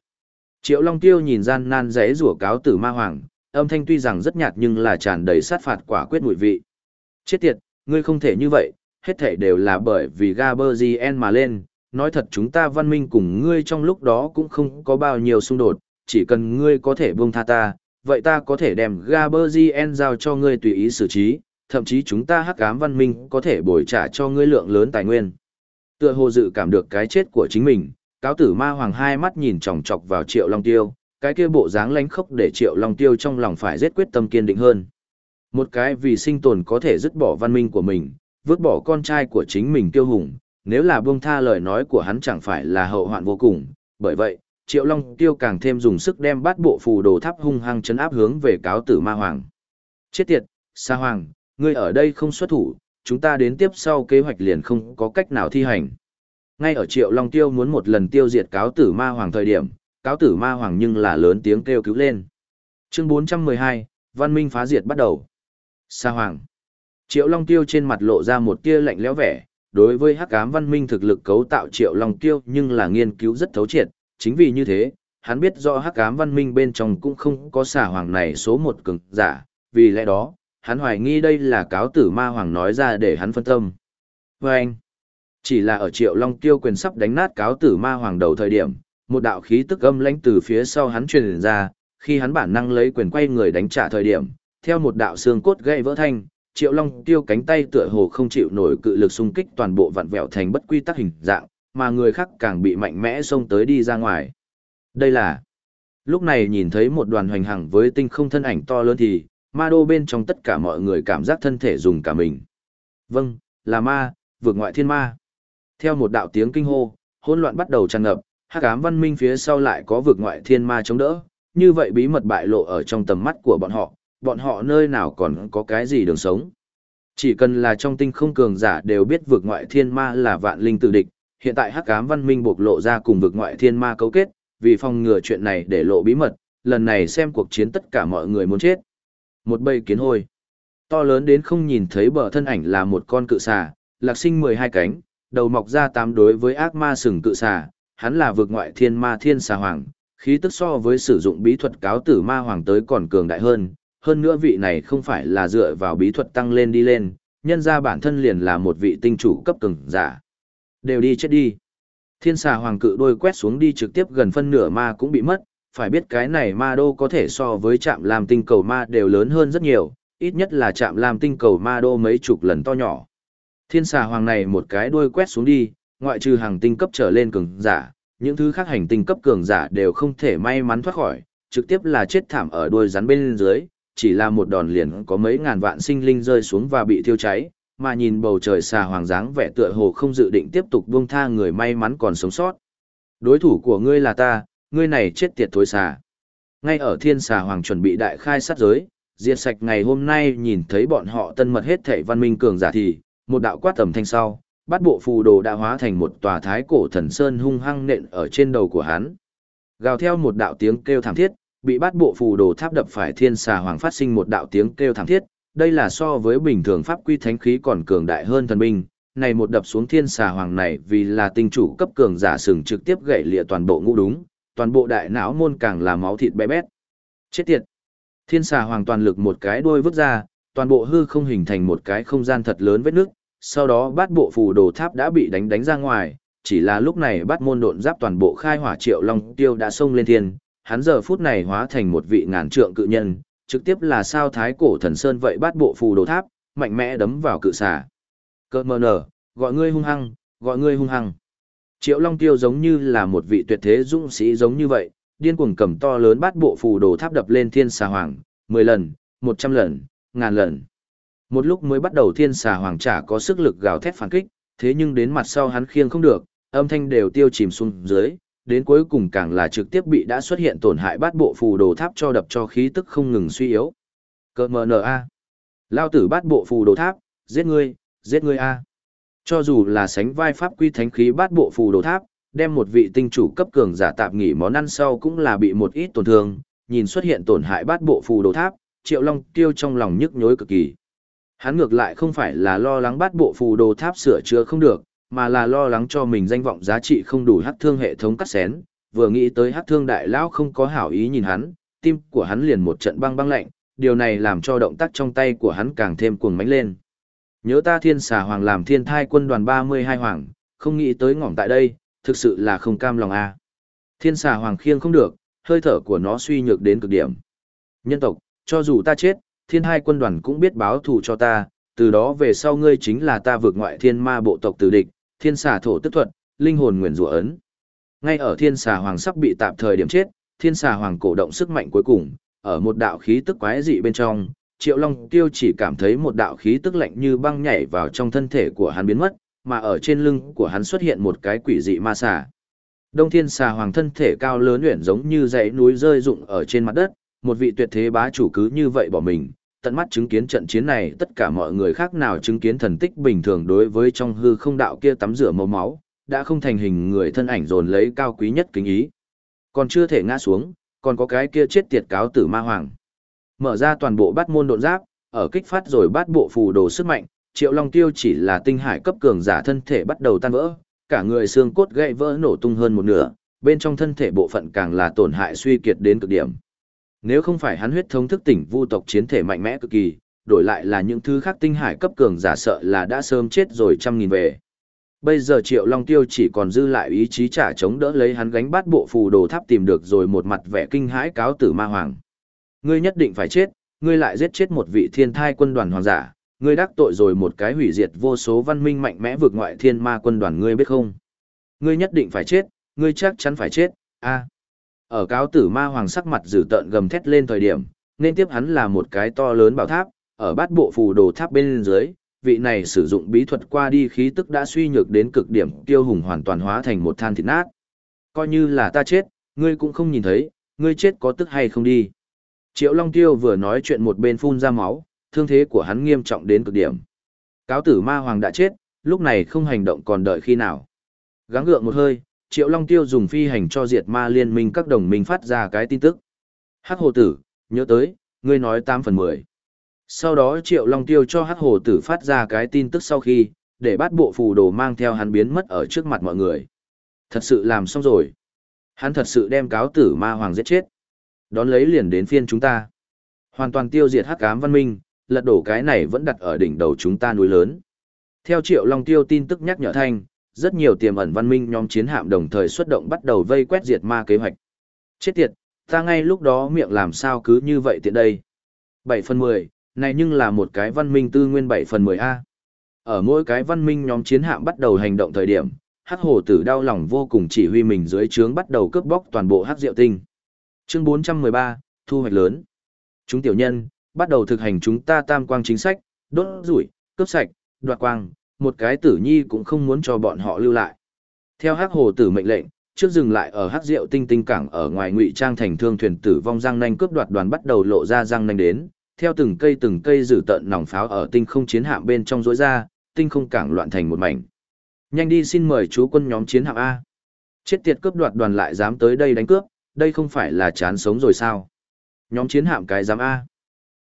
Triệu Long Tiêu nhìn gian nan rẽ rủa cáo tử ma hoàng, âm thanh tuy rằng rất nhạt nhưng là tràn đầy sát phạt quả quyết mùi vị. Chết tiệt, ngươi không thể như vậy, hết thể đều là bởi vì Gaberzien mà lên, nói thật chúng ta văn minh cùng ngươi trong lúc đó cũng không có bao nhiêu xung đột, chỉ cần ngươi có thể buông tha ta, vậy ta có thể đem Gaberzien giao cho ngươi tùy ý xử trí, thậm chí chúng ta hắc ám văn minh có thể bồi trả cho ngươi lượng lớn tài nguyên. Tựa hồ dự cảm được cái chết của chính mình, cáo tử ma hoàng hai mắt nhìn chòng chọc vào triệu long tiêu, cái kia bộ dáng lánh khốc để triệu long tiêu trong lòng phải rất quyết tâm kiên định hơn. Một cái vì sinh tồn có thể dứt bỏ văn minh của mình, vứt bỏ con trai của chính mình tiêu hùng, nếu là buông tha lời nói của hắn chẳng phải là hậu hoạn vô cùng, bởi vậy, Triệu Long Tiêu càng thêm dùng sức đem bát bộ phù đồ tháp hung hăng chấn áp hướng về cáo tử ma hoàng. Chết tiệt, Sa Hoàng, ngươi ở đây không xuất thủ, chúng ta đến tiếp sau kế hoạch liền không có cách nào thi hành. Ngay ở Triệu Long Tiêu muốn một lần tiêu diệt cáo tử ma hoàng thời điểm, cáo tử ma hoàng nhưng là lớn tiếng kêu cứu lên. Chương 412, Văn Minh phá diệt bắt đầu. Sa Hoàng. Triệu Long Tiêu trên mặt lộ ra một tia lạnh lẽo vẻ, đối với hắc ám văn minh thực lực cấu tạo Triệu Long Tiêu nhưng là nghiên cứu rất thấu triệt, chính vì như thế, hắn biết rõ hắc ám văn minh bên trong cũng không có xà hoàng này số một cường giả, vì lẽ đó, hắn hoài nghi đây là cáo tử ma hoàng nói ra để hắn phân tâm. Và anh, chỉ là ở triệu long tiêu quyền sắp đánh nát cáo tử ma hoàng đầu thời điểm, một đạo khí tức âm lãnh từ phía sau hắn truyền ra, khi hắn bản năng lấy quyền quay người đánh trả thời điểm, theo một đạo xương cốt gãy vỡ thanh, Triệu Long tiêu cánh tay tựa hồ không chịu nổi cự lực xung kích toàn bộ vặn vẹo thành bất quy tắc hình dạng, mà người khác càng bị mạnh mẽ xông tới đi ra ngoài. Đây là Lúc này nhìn thấy một đoàn hoành hằng với tinh không thân ảnh to lớn thì, ma đô bên trong tất cả mọi người cảm giác thân thể dùng cả mình. Vâng, là ma, vượt ngoại thiên ma. Theo một đạo tiếng kinh hô, hỗn loạn bắt đầu tràn ngập, hắc ám văn minh phía sau lại có vượt ngoại thiên ma chống đỡ, như vậy bí mật bại lộ ở trong tầm mắt của bọn họ, bọn họ nơi nào còn có cái gì đường sống. Chỉ cần là trong tinh không cường giả đều biết vượt ngoại thiên ma là vạn linh tự địch, hiện tại hắc ám văn minh bộc lộ ra cùng vực ngoại thiên ma cấu kết, vì phòng ngừa chuyện này để lộ bí mật, lần này xem cuộc chiến tất cả mọi người muốn chết. Một bầy kiến hôi, to lớn đến không nhìn thấy bờ thân ảnh là một con cự xà, lạc sinh 12 cánh, đầu mọc ra tám đối với ác ma sừng cự xà, hắn là vực ngoại thiên ma thiên xà hoàng, khí tức so với sử dụng bí thuật cáo tử ma hoàng tới còn cường đại hơn, hơn nữa vị này không phải là dựa vào bí thuật tăng lên đi lên, nhân ra bản thân liền là một vị tinh chủ cấp cường giả. Đều đi chết đi. Thiên xà hoàng cự đôi quét xuống đi trực tiếp gần phân nửa ma cũng bị mất, phải biết cái này ma đô có thể so với trạm làm tinh cầu ma đều lớn hơn rất nhiều, ít nhất là trạm làm tinh cầu ma đô mấy chục lần to nhỏ. Thiên xà hoàng này một cái đuôi quét xuống đi, ngoại trừ hàng tinh cấp trở lên cường giả, những thứ khác hành tinh cấp cường giả đều không thể may mắn thoát khỏi, trực tiếp là chết thảm ở đuôi rắn bên dưới, chỉ là một đòn liền có mấy ngàn vạn sinh linh rơi xuống và bị thiêu cháy, mà nhìn bầu trời xà hoàng dáng vẻ tựa hồ không dự định tiếp tục buông tha người may mắn còn sống sót. Đối thủ của ngươi là ta, ngươi này chết tiệt thối xà. Ngay ở thiên xà hoàng chuẩn bị đại khai sát giới, diệt sạch ngày hôm nay nhìn thấy bọn họ tân mật hết thể văn minh cường giả thì, một đạo quát tầm thanh sau, bắt bộ phù đồ đã hóa thành một tòa thái cổ thần sơn hung hăng nện ở trên đầu của hắn. Gào theo một đạo tiếng kêu thảm thiết, bị bắt bộ phù đồ tháp đập phải thiên xà hoàng phát sinh một đạo tiếng kêu thảm thiết, đây là so với bình thường pháp quy thánh khí còn cường đại hơn thần binh. Này một đập xuống thiên xà hoàng này vì là tinh chủ cấp cường giả sừng trực tiếp gãy lịa toàn bộ ngũ đúng, toàn bộ đại não môn càng là máu thịt bé bét. Chết tiệt! Thiên xà hoàng toàn lực một cái đuôi vứt ra, toàn bộ hư không hình thành một cái không gian thật lớn vết nước, sau đó bát bộ phù đồ tháp đã bị đánh đánh ra ngoài, chỉ là lúc này bát môn độn giáp toàn bộ khai hỏa triệu long tiêu đã xông lên thiên, hắn giờ phút này hóa thành một vị ngàn trượng cự nhân, trực tiếp là sao thái cổ thần sơn vậy bát bộ phù đồ tháp, mạnh mẽ đấm vào cự xà. Cơ mờ nở, gọi ngươi hung hăng, gọi ngươi hung hăng. Triệu Long Tiêu giống như là một vị tuyệt thế dũng sĩ giống như vậy, điên cuồng cầm to lớn bát bộ phù đồ tháp đập lên thiên xà hoàng, 10 lần, 100 lần, ngàn lần. Một lúc mới bắt đầu thiên xà hoàng chả có sức lực gào thét phản kích, thế nhưng đến mặt sau hắn khiêng không được, âm thanh đều tiêu chìm xuống dưới, đến cuối cùng càng là trực tiếp bị đã xuất hiện tổn hại bát bộ phù đồ tháp cho đập cho khí tức không ngừng suy yếu. Cơ mờ nờ a. Lao tử bát bộ phù đồ tháp, giết ngươi, giết ngươi a. Cho dù là sánh vai pháp quy thánh khí bát bộ phù đồ tháp, đem một vị tinh chủ cấp cường giả tạp nghỉ món ăn sau cũng là bị một ít tổn thương, nhìn xuất hiện tổn hại bát bộ phù đồ tháp, Triệu Long tiêu trong lòng nhức nhối cực kỳ. Hắn ngược lại không phải là lo lắng bát bộ phù đồ tháp sửa chữa không được, mà là lo lắng cho mình danh vọng giá trị không đủ hát thương hệ thống cắt xén, vừa nghĩ tới hát thương đại lão không có hảo ý nhìn hắn, tim của hắn liền một trận băng băng lạnh, điều này làm cho động tác trong tay của hắn càng thêm cuồng mãnh lên. Nhớ ta thiên xà hoàng làm thiên thai quân đoàn 32 hoàng, không nghĩ tới ngỏm tại đây, thực sự là không cam lòng a. Thiên xà hoàng khiêng không được, hơi thở của nó suy nhược đến cực điểm. Nhân tộc, cho dù ta chết, thiên hai quân đoàn cũng biết báo thù cho ta, từ đó về sau ngươi chính là ta vượt ngoại thiên ma bộ tộc tử địch, thiên xà thổ tức thuật, linh hồn nguyền rủa ấn. Ngay ở thiên xà hoàng sắp bị tạm thời điểm chết, thiên xà hoàng cổ động sức mạnh cuối cùng, ở một đạo khí tức quái dị bên trong, Triệu Long Tiêu chỉ cảm thấy một đạo khí tức lạnh như băng nhảy vào trong thân thể của hắn biến mất, mà ở trên lưng của hắn xuất hiện một cái quỷ dị ma xà. Đông Thiên xà hoàng thân thể cao lớn uyển giống như dãy núi rơi rụng ở trên mặt đất, một vị tuyệt thế bá chủ cứ như vậy bỏ mình, tận mắt chứng kiến trận chiến này tất cả mọi người khác nào chứng kiến thần tích bình thường đối với trong hư không đạo kia tắm rửa màu máu, đã không thành hình người thân ảnh dồn lấy cao quý nhất kính ý. Còn chưa thể ngã xuống, còn có cái kia chết tiệt cáo tử ma hoàng. Mở ra toàn bộ bát môn độn giáp, ở kích phát rồi bát bộ phù đồ sức mạnh, Triệu Long Tiêu chỉ là tinh hải cấp cường giả thân thể bắt đầu tan vỡ, cả người xương cốt gãy vỡ nổ tung hơn một nửa, bên trong thân thể bộ phận càng là tổn hại suy kiệt đến cực điểm. Nếu không phải hắn huyết thống thức tỉnh vu tộc chiến thể mạnh mẽ cực kỳ, đổi lại là những thứ khác tinh hải cấp cường giả sợ là đã sớm chết rồi trăm nghìn về. Bây giờ Triệu Long Tiêu chỉ còn dư lại ý chí trả chống đỡ lấy hắn gánh bát bộ phù đồ tháp tìm được rồi một mặt vẻ kinh hãi cáo tử ma hoàng. Ngươi nhất định phải chết, ngươi lại giết chết một vị thiên thai quân đoàn hoàng giả, ngươi đắc tội rồi một cái hủy diệt vô số văn minh mạnh mẽ vượt ngoại thiên ma quân đoàn ngươi biết không? Ngươi nhất định phải chết, ngươi chắc chắn phải chết, a. Ở cáo tử ma hoàng sắc mặt dữ tợn gầm thét lên thời điểm, nên tiếp hắn là một cái to lớn bảo tháp, ở bát bộ phù đồ tháp bên dưới, vị này sử dụng bí thuật qua đi khí tức đã suy nhược đến cực điểm tiêu hùng hoàn toàn hóa thành một than thịt nát. Coi như là ta chết, ngươi cũng không nhìn thấy, ngươi chết có tức hay không đi. Triệu Long Tiêu vừa nói chuyện một bên phun ra máu, thương thế của hắn nghiêm trọng đến cực điểm. Cáo tử ma hoàng đã chết, lúc này không hành động còn đợi khi nào. Gắng gượng một hơi, Triệu Long Tiêu dùng phi hành cho diệt ma liên minh các đồng minh phát ra cái tin tức. Hắc hồ tử, nhớ tới, ngươi nói 8 phần 10. Sau đó Triệu Long Tiêu cho Hắc hồ tử phát ra cái tin tức sau khi, để bắt bộ phù đồ mang theo hắn biến mất ở trước mặt mọi người. Thật sự làm xong rồi. Hắn thật sự đem cáo tử ma hoàng giết chết. Đón lấy liền đến phiên chúng ta. Hoàn toàn tiêu diệt hắc ám văn minh, lật đổ cái này vẫn đặt ở đỉnh đầu chúng ta núi lớn. Theo Triệu Long Tiêu tin tức nhắc nhở thanh, rất nhiều tiềm ẩn văn minh nhóm chiến hạm đồng thời xuất động bắt đầu vây quét diệt ma kế hoạch. Chết tiệt, ta ngay lúc đó miệng làm sao cứ như vậy tiện đây. 7 phần 10, này nhưng là một cái văn minh tư nguyên 7 phần 10A. Ở mỗi cái văn minh nhóm chiến hạm bắt đầu hành động thời điểm, hắc hồ tử đau lòng vô cùng chỉ huy mình dưới trướng bắt đầu cướp bóc toàn bộ hắc diệu tinh. Chương 413, thu hoạch lớn. Chúng tiểu nhân, bắt đầu thực hành chúng ta tam quang chính sách, đốt rủi, cướp sạch, đoạt quang, một cái tử nhi cũng không muốn cho bọn họ lưu lại. Theo hắc hồ tử mệnh lệnh, trước dừng lại ở hắc diệu tinh tinh cảng ở ngoài ngụy trang thành thương thuyền tử vong răng nanh cướp đoạt đoàn bắt đầu lộ ra răng nanh đến, theo từng cây từng cây rử tận nòng pháo ở tinh không chiến hạm bên trong rỗi ra, tinh không cảng loạn thành một mảnh. Nhanh đi xin mời chú quân nhóm chiến hạm A. Chết tiệt cướp đoạt đoàn lại dám tới đây đánh cướp, đây không phải là chán sống rồi sao? Nhóm chiến hạm cái dám A.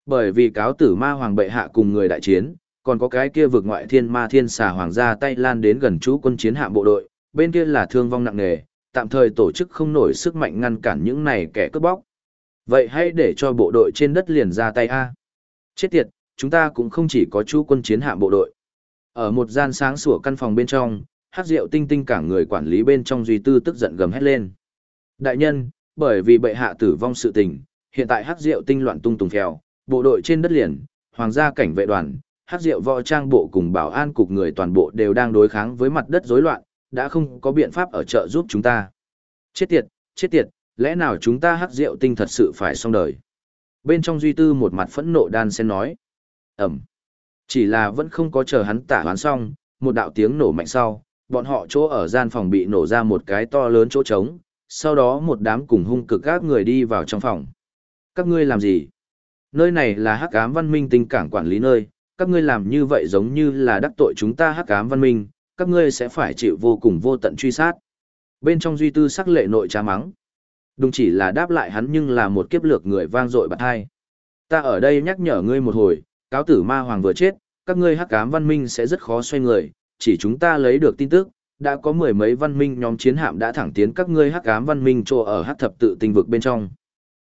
Bởi vì cáo tử ma hoàng bệ hạ cùng người đại chiến, còn có cái kia vực ngoại thiên ma thiên xà hoàng gia tay lan đến gần chú quân chiến hạm bộ đội, bên kia là thương vong nặng nề, tạm thời tổ chức không nổi sức mạnh ngăn cản những này kẻ cướp bóc. Vậy hãy để cho bộ đội trên đất liền ra tay A. Chết tiệt, chúng ta cũng không chỉ có chú quân chiến hạm bộ đội. Ở một gian sáng sủa căn phòng bên trong, hắc diệu tinh tinh cả người quản lý bên trong duy tư tức giận gầm hét lên. Đại nhân, bởi vì bệ hạ tử vong sự tình, hiện tại hắc diệu tinh loạn tung tùng phèo, bộ đội trên đất liền, hoàng gia cảnh vệ đoàn, hát rượu võ trang bộ cùng bảo an cục người toàn bộ đều đang đối kháng với mặt đất rối loạn, đã không có biện pháp ở chợ giúp chúng ta. Chết tiệt, chết tiệt, lẽ nào chúng ta hát rượu tinh thật sự phải xong đời. Bên trong duy tư một mặt phẫn nộ đan sen nói. Ẩm. Chỉ là vẫn không có chờ hắn tả hoán xong, một đạo tiếng nổ mạnh sau, bọn họ chỗ ở gian phòng bị nổ ra một cái to lớn chỗ trống, sau đó một đám cùng hung cực các người đi vào trong phòng. Các ngươi làm gì? Nơi này là hắc ám văn minh tinh cảng quản lý nơi, các ngươi làm như vậy giống như là đắc tội chúng ta hắc ám văn minh, các ngươi sẽ phải chịu vô cùng vô tận truy sát. Bên trong duy tư sắc lệ nội trá mắng. Đúng chỉ là đáp lại hắn nhưng là một kiếp lược người vang dội bạc hai. Ta ở đây nhắc nhở ngươi một hồi, cáo tử ma hoàng vừa chết, các ngươi hắc ám văn minh sẽ rất khó xoay người, chỉ chúng ta lấy được tin tức, đã có mười mấy văn minh nhóm chiến hạm đã thẳng tiến các ngươi hắc ám văn minh chỗ ở hắc thập tự tinh vực bên trong.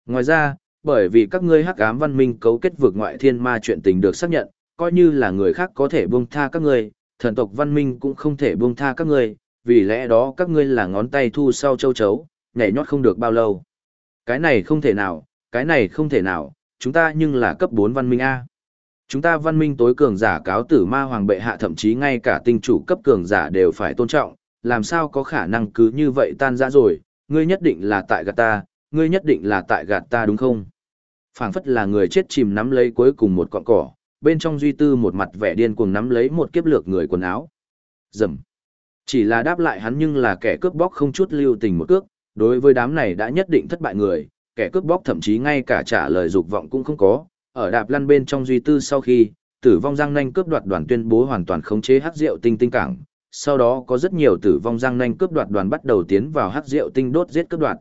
Ngoài ra, bởi vì các ngươi hắc ám văn minh cấu kết vực ngoại thiên ma chuyện tình được xác nhận, coi như là người khác có thể buông tha các ngươi, thần tộc văn minh cũng không thể buông tha các ngươi, vì lẽ đó các ngươi là ngón tay thu sau châu chấu, nhảy nhót không được bao lâu. Cái này không thể nào, cái này không thể nào, chúng ta nhưng là cấp 4 văn minh A. Chúng ta văn minh tối cường giả cáo tử ma hoàng bệ hạ thậm chí ngay cả tinh chủ cấp cường giả đều phải tôn trọng, làm sao có khả năng cứ như vậy tan ra rồi, ngươi nhất định là tại gạt ta, ngươi nhất định là tại gạt ta đúng không? phảng phất là người chết chìm nắm lấy cuối cùng một cọng cỏ, bên trong duy tư một mặt vẻ điên cuồng nắm lấy một kiếp lược người quần áo. Dầm. Chỉ là đáp lại hắn nhưng là kẻ cướp bóc không chút lưu tình một cước, đối với đám này đã nhất định thất bại người, kẻ cướp bóc thậm chí ngay cả trả lời dục vọng cũng không có, ở đạp lăn bên trong duy tư sau khi, tử vong giang nanh cướp đoạt đoàn tuyên bố hoàn toàn khống chế hắc rượu tinh tinh cảng, sau đó có rất nhiều tử vong giang nanh cướp đoạt đoàn bắt đầu tiến vào hắc rượu tinh đốt giết cướp đoạt.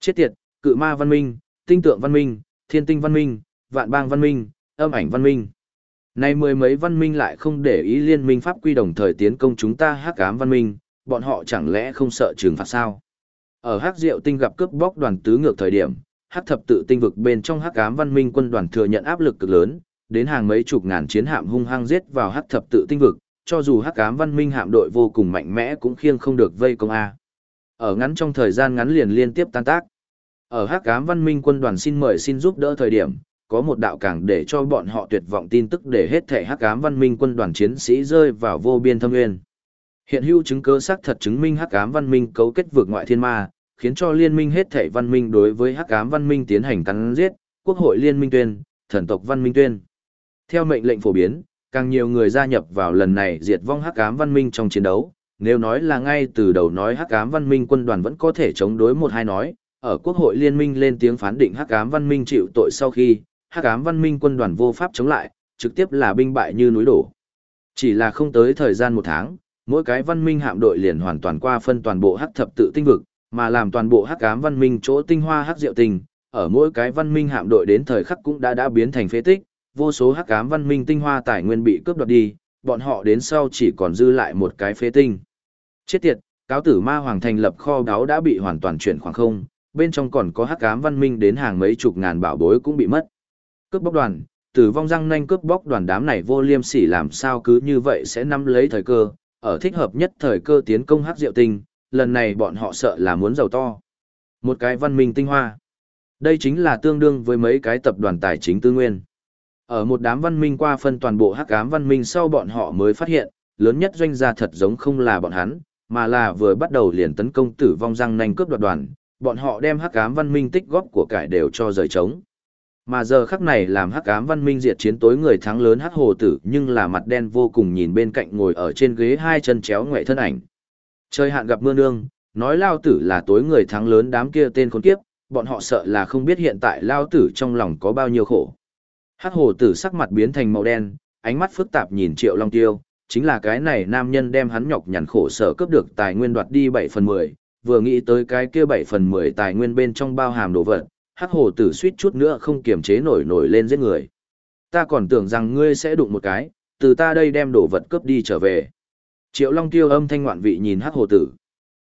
Chết tiệt, cự ma văn minh, tinh tượng văn minh, thiên tinh văn minh, vạn bang văn minh, âm ảnh văn minh. Nay mười mấy văn minh lại không để ý liên minh pháp quy đồng thời tiến công chúng ta hắc ám văn minh, bọn họ chẳng lẽ không sợ trừng phạt sao? Ở hắc diệu tinh gặp cướp bóc đoàn tứ ngược thời điểm, hắc thập tự tinh vực bên trong hắc ám văn minh quân đoàn thừa nhận áp lực cực lớn, đến hàng mấy chục ngàn chiến hạm hung hăng giết vào hắc thập tự tinh vực, cho dù hắc ám văn minh hạm đội vô cùng mạnh mẽ cũng khiêng không được vây công A. Ở ngắn trong thời gian ngắn liền liên tiếp tan tác. Ở hắc ám văn minh quân đoàn xin mời xin giúp đỡ thời điểm, có một đạo càng để cho bọn họ tuyệt vọng tin tức để hết thể hắc ám văn minh quân đoàn chiến sĩ rơi vào vô biên thâm nguyên. Hiện hữu chứng cứ xác thật chứng minh hắc ám văn minh cấu kết vượt ngoại thiên ma, khiến cho liên minh hết thể văn minh đối với hắc ám văn minh tiến hành cắn giết, quốc hội liên minh tuyên, thần tộc văn minh tuyên. Theo mệnh lệnh phổ biến, càng nhiều người gia nhập vào lần này diệt vong hắc ám văn minh trong chiến đấu. Nếu nói là ngay từ đầu nói hắc ám văn minh quân đoàn vẫn có thể chống đối một hai nói, ở quốc hội liên minh lên tiếng phán định hắc ám văn minh chịu tội sau khi, hắc ám văn minh quân đoàn vô pháp chống lại, trực tiếp là binh bại như núi đổ. Chỉ là không tới thời gian một tháng, mỗi cái văn minh hạm đội liền hoàn toàn qua phân toàn bộ hắc thập tự tinh vực, mà làm toàn bộ hắc ám văn minh chỗ tinh hoa hắc diệu tinh, ở mỗi cái văn minh hạm đội đến thời khắc cũng đã đã biến thành phế tích, vô số hắc ám văn minh tinh hoa tài nguyên bị cướp đoạt đi, bọn họ đến sau chỉ còn dư lại một cái phế tinh. Chết tiệt, cáo tử ma hoàng thành lập kho đáo đã bị hoàn toàn chuyển khoảng không, bên trong còn có hắc ám văn minh đến hàng mấy chục ngàn bảo bối cũng bị mất. Cướp bóc đoàn, tử vong răng nanh cướp bóc đoàn đám này vô liêm sỉ làm sao cứ như vậy sẽ nắm lấy thời cơ, ở thích hợp nhất thời cơ tiến công hắc diệu tinh, lần này bọn họ sợ là muốn giàu to. Một cái văn minh tinh hoa. Đây chính là tương đương với mấy cái tập đoàn tài chính tư nguyên. Ở một đám văn minh qua phân toàn bộ hắc ám văn minh sau bọn họ mới phát hiện, lớn nhất doanh gia thật giống không là bọn hắn, mà là vừa bắt đầu liền tấn công tử vong răng nanh cướp đoạt đoàn, bọn họ đem hắc ám văn minh tích góp của cải đều cho rời trống. Mà giờ khắc này làm hắc ám văn minh diệt chiến tối người thắng lớn hắc hồ tử nhưng là mặt đen vô cùng nhìn bên cạnh ngồi ở trên ghế hai chân chéo ngoại thân ảnh. Trời hạn gặp mưa nương, nói lao tử là tối người thắng lớn đám kia tên khốn kiếp, bọn họ sợ là không biết hiện tại lao tử trong lòng có bao nhiêu khổ. Hắc hồ tử sắc mặt biến thành màu đen, ánh mắt phức tạp nhìn Triệu Long Tiêu, chính là cái này nam nhân đem hắn nhọc nhằn khổ sở cướp được tài nguyên đoạt đi 7 phần 10, vừa nghĩ tới cái kia 7 phần 10 tài nguyên bên trong bao hàm đồ vật, Hắc hồ tử suýt chút nữa không kiềm chế nổi nổi lên giết người. Ta còn tưởng rằng ngươi sẽ đụng một cái, từ ta đây đem đồ vật cướp đi trở về. Triệu Long Tiêu âm thanh ngoạn vị nhìn Hắc hồ tử.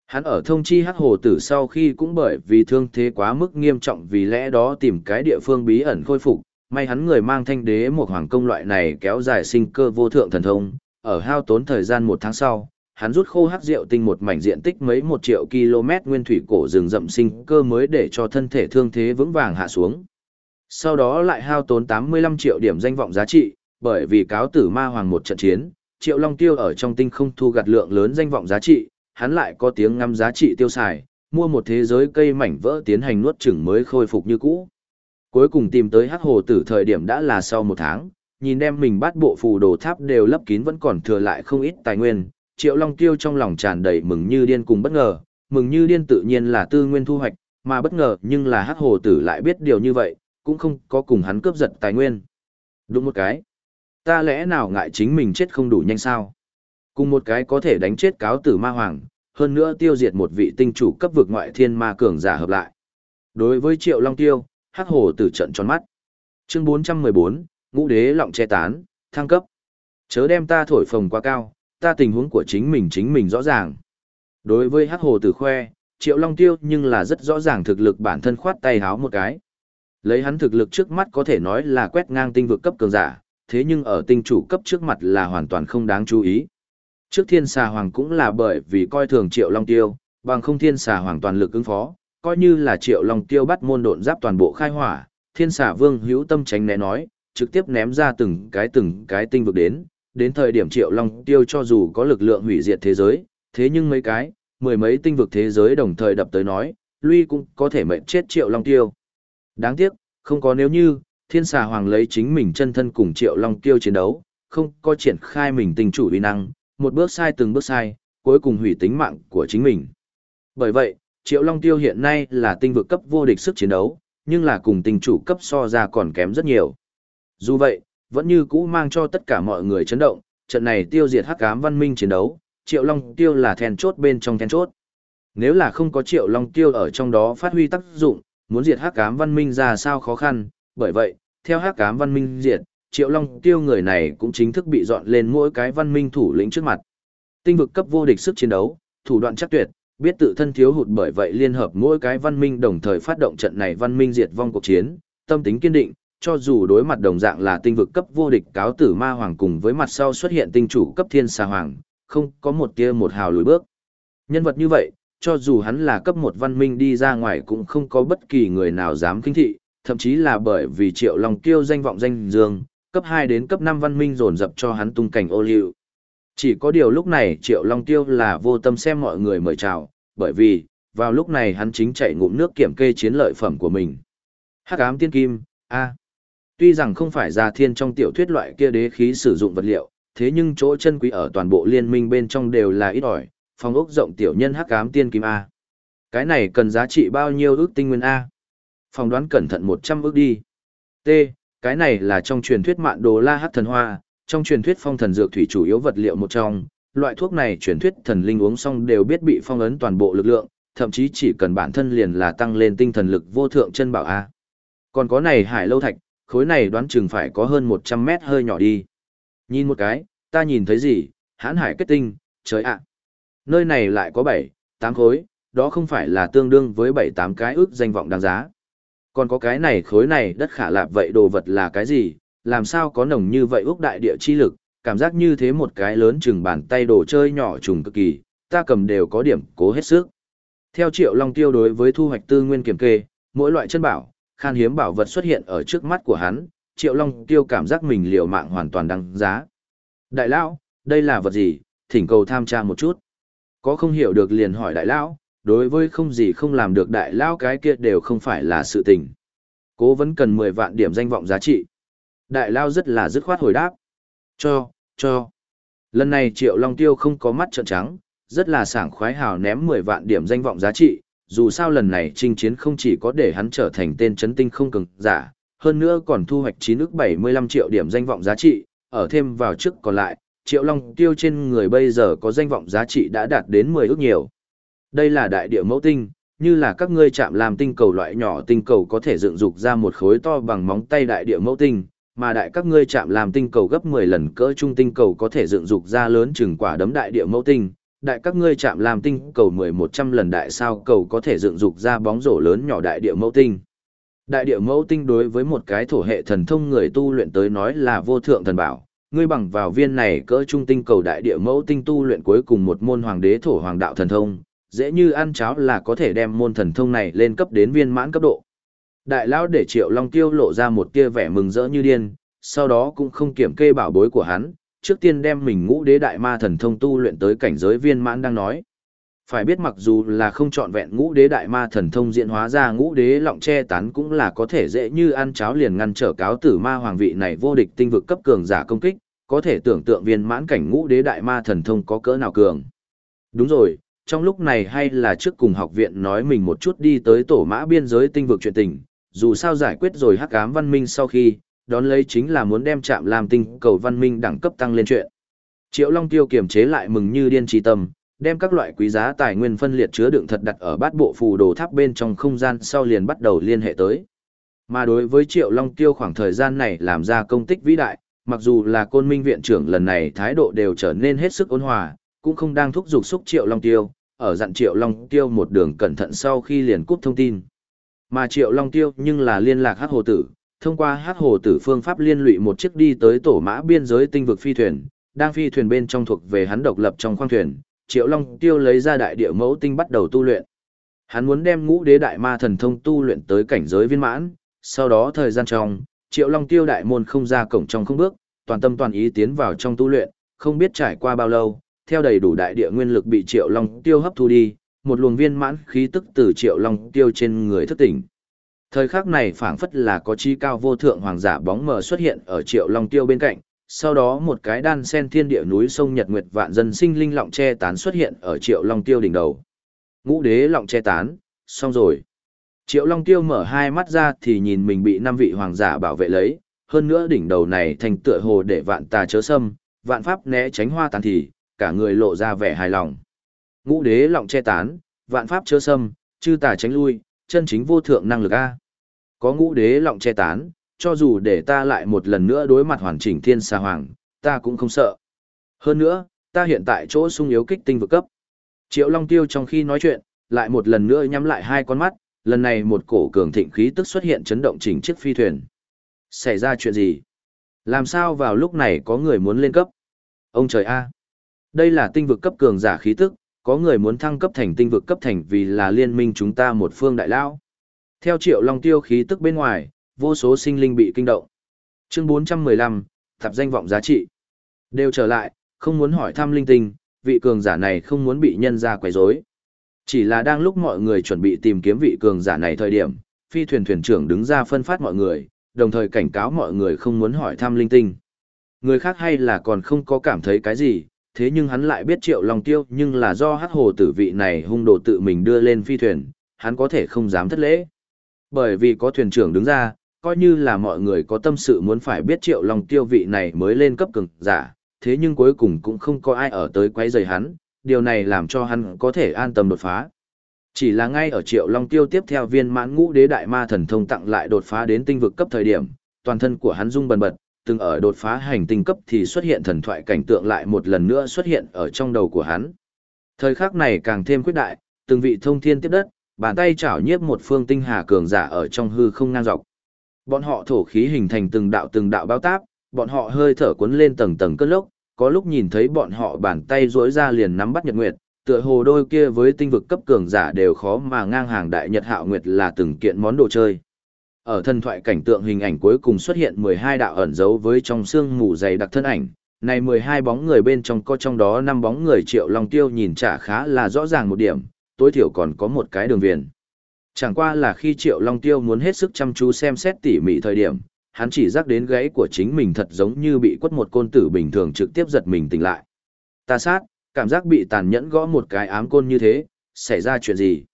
Hắn ở thông chi Hắc hồ tử sau khi cũng bởi vì thương thế quá mức nghiêm trọng vì lẽ đó tìm cái địa phương bí ẩn khôi phục, may hắn người mang thanh đế một hoàng công loại này kéo dài sinh cơ vô thượng thần thông, ở hao tốn thời gian một tháng sau, hắn rút khô hắc rượu tinh một mảnh diện tích mấy một triệu km nguyên thủy cổ rừng rậm sinh cơ mới để cho thân thể thương thế vững vàng hạ xuống. Sau đó lại hao tốn 85 triệu điểm danh vọng giá trị, bởi vì cáo tử ma hoàng một trận chiến, triệu long tiêu ở trong tinh không thu gặt lượng lớn danh vọng giá trị, hắn lại có tiếng ngắm giá trị tiêu xài, mua một thế giới cây mảnh vỡ tiến hành nuốt chửng mới khôi phục như cũ. Cuối cùng tìm tới hắc hồ tử thời điểm đã là sau một tháng, nhìn đem mình bắt bộ phù đồ tháp đều lấp kín vẫn còn thừa lại không ít tài nguyên, triệu long tiêu trong lòng tràn đầy mừng như điên cùng bất ngờ, mừng như điên tự nhiên là tư nguyên thu hoạch, mà bất ngờ nhưng là hắc hồ tử lại biết điều như vậy, cũng không có cùng hắn cướp giật tài nguyên. Đúng một cái. Ta lẽ nào ngại chính mình chết không đủ nhanh sao? Cùng một cái có thể đánh chết cáo tử ma hoàng, hơn nữa tiêu diệt một vị tinh chủ cấp vực ngoại thiên ma cường giả hợp lại. Đối với triệu long tiêu, hắc hồ tử trận tròn mắt. Chương 414, ngũ đế lọng che tán, thăng cấp. Chớ đem ta thổi phồng quá cao, ta tình huống của chính mình chính mình rõ ràng. Đối với hắc hồ tử khoe, triệu long tiêu nhưng là rất rõ ràng thực lực bản thân khoát tay háo một cái. Lấy hắn thực lực trước mắt có thể nói là quét ngang tinh vực cấp cường giả, thế nhưng ở tinh chủ cấp trước mặt là hoàn toàn không đáng chú ý. Trước thiên xà hoàng cũng là bởi vì coi thường triệu long tiêu, bằng không thiên xà hoàng toàn lực ứng phó, coi như là triệu long tiêu bắt môn độn giáp toàn bộ khai hỏa, thiên xà vương hữu tâm tránh né nói, trực tiếp ném ra từng cái từng cái tinh vực đến, đến thời điểm triệu long tiêu cho dù có lực lượng hủy diệt thế giới, thế nhưng mấy cái, mười mấy tinh vực thế giới đồng thời đập tới nói, lui cũng có thể mệnh chết triệu long tiêu. Đáng tiếc, không có nếu như, thiên xà hoàng lấy chính mình chân thân cùng triệu long tiêu chiến đấu, không có triển khai mình tình chủ uy năng, một bước sai từng bước sai, cuối cùng hủy tính mạng của chính mình. Bởi vậy, Triệu Long Tiêu hiện nay là tinh vực cấp vô địch sức chiến đấu, nhưng là cùng tinh chủ cấp so ra còn kém rất nhiều. Dù vậy, vẫn như cũ mang cho tất cả mọi người chấn động, trận này tiêu diệt hắc ám văn minh chiến đấu, Triệu Long Tiêu là then chốt bên trong then chốt. Nếu là không có Triệu Long Tiêu ở trong đó phát huy tác dụng, muốn diệt hắc ám văn minh ra sao khó khăn, bởi vậy, theo hắc ám văn minh diệt, Triệu Long Tiêu người này cũng chính thức bị dọn lên mỗi cái văn minh thủ lĩnh trước mặt. Tinh vực cấp vô địch sức chiến đấu, thủ đoạn chắc tuyệt, biết tự thân thiếu hụt bởi vậy liên hợp mỗi cái văn minh đồng thời phát động trận này văn minh diệt vong cuộc chiến, tâm tính kiên định, cho dù đối mặt đồng dạng là tinh vực cấp vô địch cáo tử ma hoàng cùng với mặt sau xuất hiện tinh chủ cấp thiên xà hoàng, không có một tia một hào lùi bước. Nhân vật như vậy, cho dù hắn là cấp một văn minh đi ra ngoài cũng không có bất kỳ người nào dám kinh thị, thậm chí là bởi vì triệu long kiêu danh vọng danh dương, cấp 2 đến cấp 5 văn minh dồn dập cho hắn tung cảnh ô liu. Chỉ có điều lúc này triệu long tiêu là vô tâm xem mọi người mời chào, bởi vì, vào lúc này hắn chính chạy ngụm nước kiểm kê chiến lợi phẩm của mình. Hắc ám tiên kim, a. Tuy rằng không phải gia thiên trong tiểu thuyết loại kia đế khí sử dụng vật liệu, thế nhưng chỗ chân quý ở toàn bộ liên minh bên trong đều là ít ỏi, phòng ốc rộng tiểu nhân hắc ám tiên kim A. Cái này cần giá trị bao nhiêu ước tinh nguyên A? Phòng đoán cẩn thận 100 ước đi. T. Cái này là trong truyền thuyết mạn đồ la hắc thần hoa, trong truyền thuyết phong thần dược thủy chủ yếu vật liệu một trong. Loại thuốc này truyền thuyết thần linh uống xong đều biết bị phong ấn toàn bộ lực lượng, thậm chí chỉ cần bản thân liền là tăng lên tinh thần lực vô thượng chân bảo A. Còn có này hải lâu thạch, khối này đoán chừng phải có hơn 100 mét hơi nhỏ đi. Nhìn một cái, ta nhìn thấy gì, hãn hải kết tinh, trời ạ nơi này lại có 7, 8 khối, đó không phải là tương đương với 7, 8 cái ước danh vọng đáng giá. Còn có cái này khối này đất khả lạp vậy đồ vật là cái gì, làm sao có nồng như vậy ước đại địa chi lực, cảm giác như thế một cái lớn chừng bàn tay đồ chơi nhỏ trùng cực kỳ, ta cầm đều có điểm cố hết sức. Theo Triệu Long Tiêu đối với thu hoạch tư nguyên kiểm kê, mỗi loại chân bảo, khan hiếm bảo vật xuất hiện ở trước mắt của hắn, Triệu Long Tiêu cảm giác mình liều mạng hoàn toàn đáng giá. Đại lão, đây là vật gì, thỉnh cầu tham tra một chút. Có không hiểu được liền hỏi đại lão, đối với không gì không làm được đại lão cái kia đều không phải là sự tình. Cố vẫn cần 10 vạn điểm danh vọng giá trị. Đại lão rất là dứt khoát hồi đáp. Cho, cho. Lần này Triệu Long Tiêu không có mắt trợn trắng, rất là sảng khoái hào ném 10 vạn điểm danh vọng giá trị, dù sao lần này chinh chiến không chỉ có để hắn trở thành tên chấn tinh không cường giả, hơn nữa còn thu hoạch 9 ức 75 triệu điểm danh vọng giá trị, ở thêm vào trước còn lại, Triệu Long Tiêu trên người bây giờ có danh vọng giá trị đã đạt đến 10 ước nhiều. Đây là đại địa mẫu tinh, như là các ngươi chạm làm tinh cầu loại nhỏ tinh cầu có thể dựng dục ra một khối to bằng móng tay đại địa mẫu tinh, mà đại các ngươi chạm làm tinh cầu gấp 10 lần cỡ trung tinh cầu có thể dựng dục ra lớn chừng quả đấm đại địa mẫu tinh, đại các ngươi chạm làm tinh cầu 1100 lần đại sao cầu có thể dựng dục ra bóng rổ lớn nhỏ đại địa mẫu tinh. Đại địa mẫu tinh đối với một cái thổ hệ thần thông người tu luyện tới nói là vô thượng thần bảo, ngươi bằng vào viên này cỡ trung tinh cầu đại địa mẫu tinh tu luyện cuối cùng một môn hoàng đế thổ hoàng đạo thần thông, dễ như ăn cháo là có thể đem môn thần thông này lên cấp đến viên mãn cấp độ. Đại lão để Triệu Long Tiêu lộ ra một tia vẻ mừng rỡ như điên, sau đó cũng không kiểm kê bảo bối của hắn, trước tiên đem mình ngũ đế đại ma thần thông tu luyện tới cảnh giới viên mãn đang nói. Phải biết mặc dù là không chọn vẹn ngũ đế đại ma thần thông diễn hóa ra ngũ đế lọng che tán cũng là có thể dễ như ăn cháo liền ngăn trở cáo tử ma hoàng vị này vô địch tinh vực cấp cường giả công kích, có thể tưởng tượng viên mãn cảnh ngũ đế đại ma thần thông có cỡ nào cường. Đúng rồi, trong lúc này hay là trước cùng học viện nói mình một chút đi tới tổ mã biên giới tinh vực chuyện tình, dù sao giải quyết rồi hắc ám văn minh sau khi, đón lấy chính là muốn đem chạm làm tinh cầu văn minh đẳng cấp tăng lên chuyện. Triệu Long Tiêu kiềm chế lại mừng như điên trì tâm, đem các loại quý giá tài nguyên phân liệt chứa đựng thật đặt ở bát bộ phù đồ tháp bên trong không gian sau liền bắt đầu liên hệ tới. Mà đối với Triệu Long Tiêu khoảng thời gian này làm ra công tích vĩ đại, mặc dù là côn minh viện trưởng lần này thái độ đều trở nên hết sức ôn hòa, cũng không đang thúc giục xúc Triệu Long Tiêu, ở dặn Triệu Long Tiêu một đường cẩn thận sau khi liền cúp thông tin. Mà Triệu Long Tiêu nhưng là liên lạc hát hồ tử, thông qua hát hồ tử phương pháp liên lụy một chiếc đi tới tổ mã biên giới tinh vực phi thuyền, đang phi thuyền bên trong thuộc về hắn độc lập trong khoang thuyền, Triệu Long Tiêu lấy ra đại địa mẫu tinh bắt đầu tu luyện. Hắn muốn đem ngũ đế đại ma thần thông tu luyện tới cảnh giới viên mãn, sau đó thời gian trong, Triệu Long Tiêu đại môn không ra cổng trong không bước, toàn tâm toàn ý tiến vào trong tu luyện, không biết trải qua bao lâu, theo đầy đủ đại địa nguyên lực bị Triệu Long Tiêu hấp thu đi, một luồng viên mãn khí tức từ Triệu Long Tiêu trên người thức tỉnh. Thời khắc này phảng phất là có chi cao vô thượng hoàng giả bóng mờ xuất hiện ở Triệu Long Tiêu bên cạnh, sau đó một cái đan sen thiên địa núi sông Nhật Nguyệt vạn dân sinh linh lọng che tán xuất hiện ở Triệu Long Tiêu đỉnh đầu. Ngũ đế lọng che tán, xong rồi. Triệu Long Tiêu mở hai mắt ra thì nhìn mình bị năm vị hoàng giả bảo vệ lấy, hơn nữa đỉnh đầu này thành tựa hồ để vạn tà chớ sâm, vạn pháp né tránh hoa tàn thì, cả người lộ ra vẻ hài lòng. Ngũ đế lọng che tán, vạn pháp chớ sâm, chư tà tránh lui, chân chính vô thượng năng lực A. Có ngũ đế lọng che tán, cho dù để ta lại một lần nữa đối mặt hoàn chỉnh thiên xa hoàng, ta cũng không sợ. Hơn nữa, ta hiện tại chỗ sung yếu kích tinh vực cấp. Triệu Long Tiêu trong khi nói chuyện, lại một lần nữa nhắm lại hai con mắt, lần này một cổ cường thịnh khí tức xuất hiện chấn động chỉnh chiếc phi thuyền. Xảy ra chuyện gì? Làm sao vào lúc này có người muốn lên cấp? Ông trời A. Đây là tinh vực cấp cường giả khí tức, có người muốn thăng cấp thành tinh vực cấp thành vì là liên minh chúng ta một phương đại lao. Theo triệu long tiêu khí tức bên ngoài, vô số sinh linh bị kinh động. Chương 415, thập danh vọng giá trị. Đều trở lại, không muốn hỏi thăm linh tinh, vị cường giả này không muốn bị nhân ra quấy rối. Chỉ là đang lúc mọi người chuẩn bị tìm kiếm vị cường giả này thời điểm, phi thuyền thuyền trưởng đứng ra phân phát mọi người, đồng thời cảnh cáo mọi người không muốn hỏi thăm linh tinh. Người khác hay là còn không có cảm thấy cái gì, thế nhưng hắn lại biết triệu long tiêu nhưng là do hắc hồ tử vị này hung đồ tự mình đưa lên phi thuyền, hắn có thể không dám thất lễ. Bởi vì có thuyền trưởng đứng ra, coi như là mọi người có tâm sự muốn phải biết triệu long tiêu vị này mới lên cấp cường giả, thế nhưng cuối cùng cũng không có ai ở tới quấy rầy hắn, điều này làm cho hắn có thể an tâm đột phá. Chỉ là ngay ở triệu long tiêu tiếp theo viên mãn ngũ đế đại ma thần thông tặng lại đột phá đến tinh vực cấp thời điểm, toàn thân của hắn rung bần bật, từng ở đột phá hành tinh cấp thì xuất hiện thần thoại cảnh tượng lại một lần nữa xuất hiện ở trong đầu của hắn. Thời khắc này càng thêm quyết đại, từng vị thông thiên tiếp đất, bàn tay chảo nhiếp một phương tinh hà cường giả ở trong hư không ngang dọc. Bọn họ thổ khí hình thành từng đạo từng đạo bao táp, bọn họ hơi thở cuốn lên tầng tầng cơn lốc, có lúc nhìn thấy bọn họ bàn tay duỗi ra liền nắm bắt nhật nguyệt, tựa hồ đôi kia với tinh vực cấp cường giả đều khó mà ngang hàng đại nhật hạo nguyệt là từng kiện món đồ chơi. Ở thần thoại cảnh tượng hình ảnh cuối cùng xuất hiện 12 đạo ẩn dấu với trong xương mù dày đặc thân ảnh, này 12 bóng người bên trong có trong đó 5 bóng người triệu long tiêu nhìn chả khá là rõ ràng một điểm, tối thiểu còn có một cái đường viền. Chẳng qua là khi triệu long tiêu muốn hết sức chăm chú xem xét tỉ mỉ thời điểm, hắn chỉ rắc đến gáy của chính mình thật giống như bị quất một côn tử bình thường trực tiếp giật mình tỉnh lại. Ta sát, cảm giác bị tàn nhẫn gõ một cái ám côn như thế, xảy ra chuyện gì?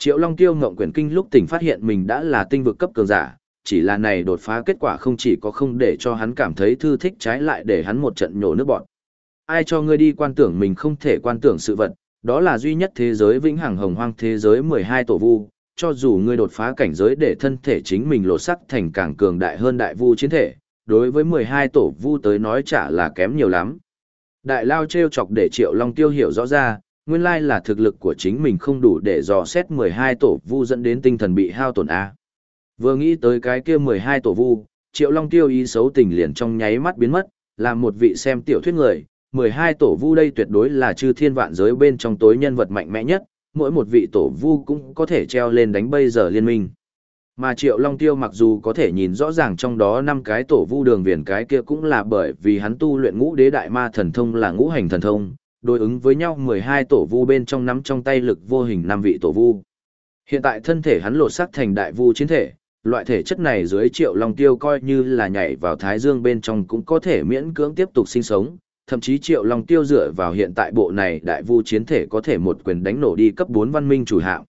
Triệu Long Tiêu ngộng quyển kinh lúc tỉnh phát hiện mình đã là tinh vực cấp cường giả, chỉ là này đột phá kết quả không chỉ có không để cho hắn cảm thấy thư thích trái lại để hắn một trận nhổ nước bọt. Ai cho ngươi đi quan tưởng mình không thể quan tưởng sự vật, đó là duy nhất thế giới vĩnh hằng hồng hoang thế giới 12 tổ vu, cho dù ngươi đột phá cảnh giới để thân thể chính mình lột sắc thành càng cường đại hơn đại vu chiến thể, đối với 12 tổ vu tới nói chả là kém nhiều lắm. Đại lao treo chọc để Triệu Long Tiêu hiểu rõ ra, nguyên lai là thực lực của chính mình không đủ để dò xét 12 tổ vu dẫn đến tinh thần bị hao tổn A. Vừa nghĩ tới cái kia 12 tổ vu, Triệu Long Tiêu ý xấu tình liền trong nháy mắt biến mất, làm một vị xem tiểu thuyết người, 12 tổ vu đây tuyệt đối là chư thiên vạn giới bên trong tối nhân vật mạnh mẽ nhất, mỗi một vị tổ vu cũng có thể treo lên đánh bây giờ liên minh. Mà Triệu Long Tiêu mặc dù có thể nhìn rõ ràng trong đó năm cái tổ vu đường viền cái kia cũng là bởi vì hắn tu luyện ngũ đế đại ma thần thông là ngũ hành thần thông, đối ứng với nhau 12 tổ vu bên trong nắm trong tay lực vô hình năm vị tổ vu. Hiện tại thân thể hắn lột xác thành đại vu chiến thể, loại thể chất này dưới Triệu Long Tiêu coi như là nhảy vào thái dương bên trong cũng có thể miễn cưỡng tiếp tục sinh sống, thậm chí Triệu Long Tiêu dựa vào hiện tại bộ này đại vu chiến thể có thể một quyền đánh nổ đi cấp 4 văn minh chủ hạng.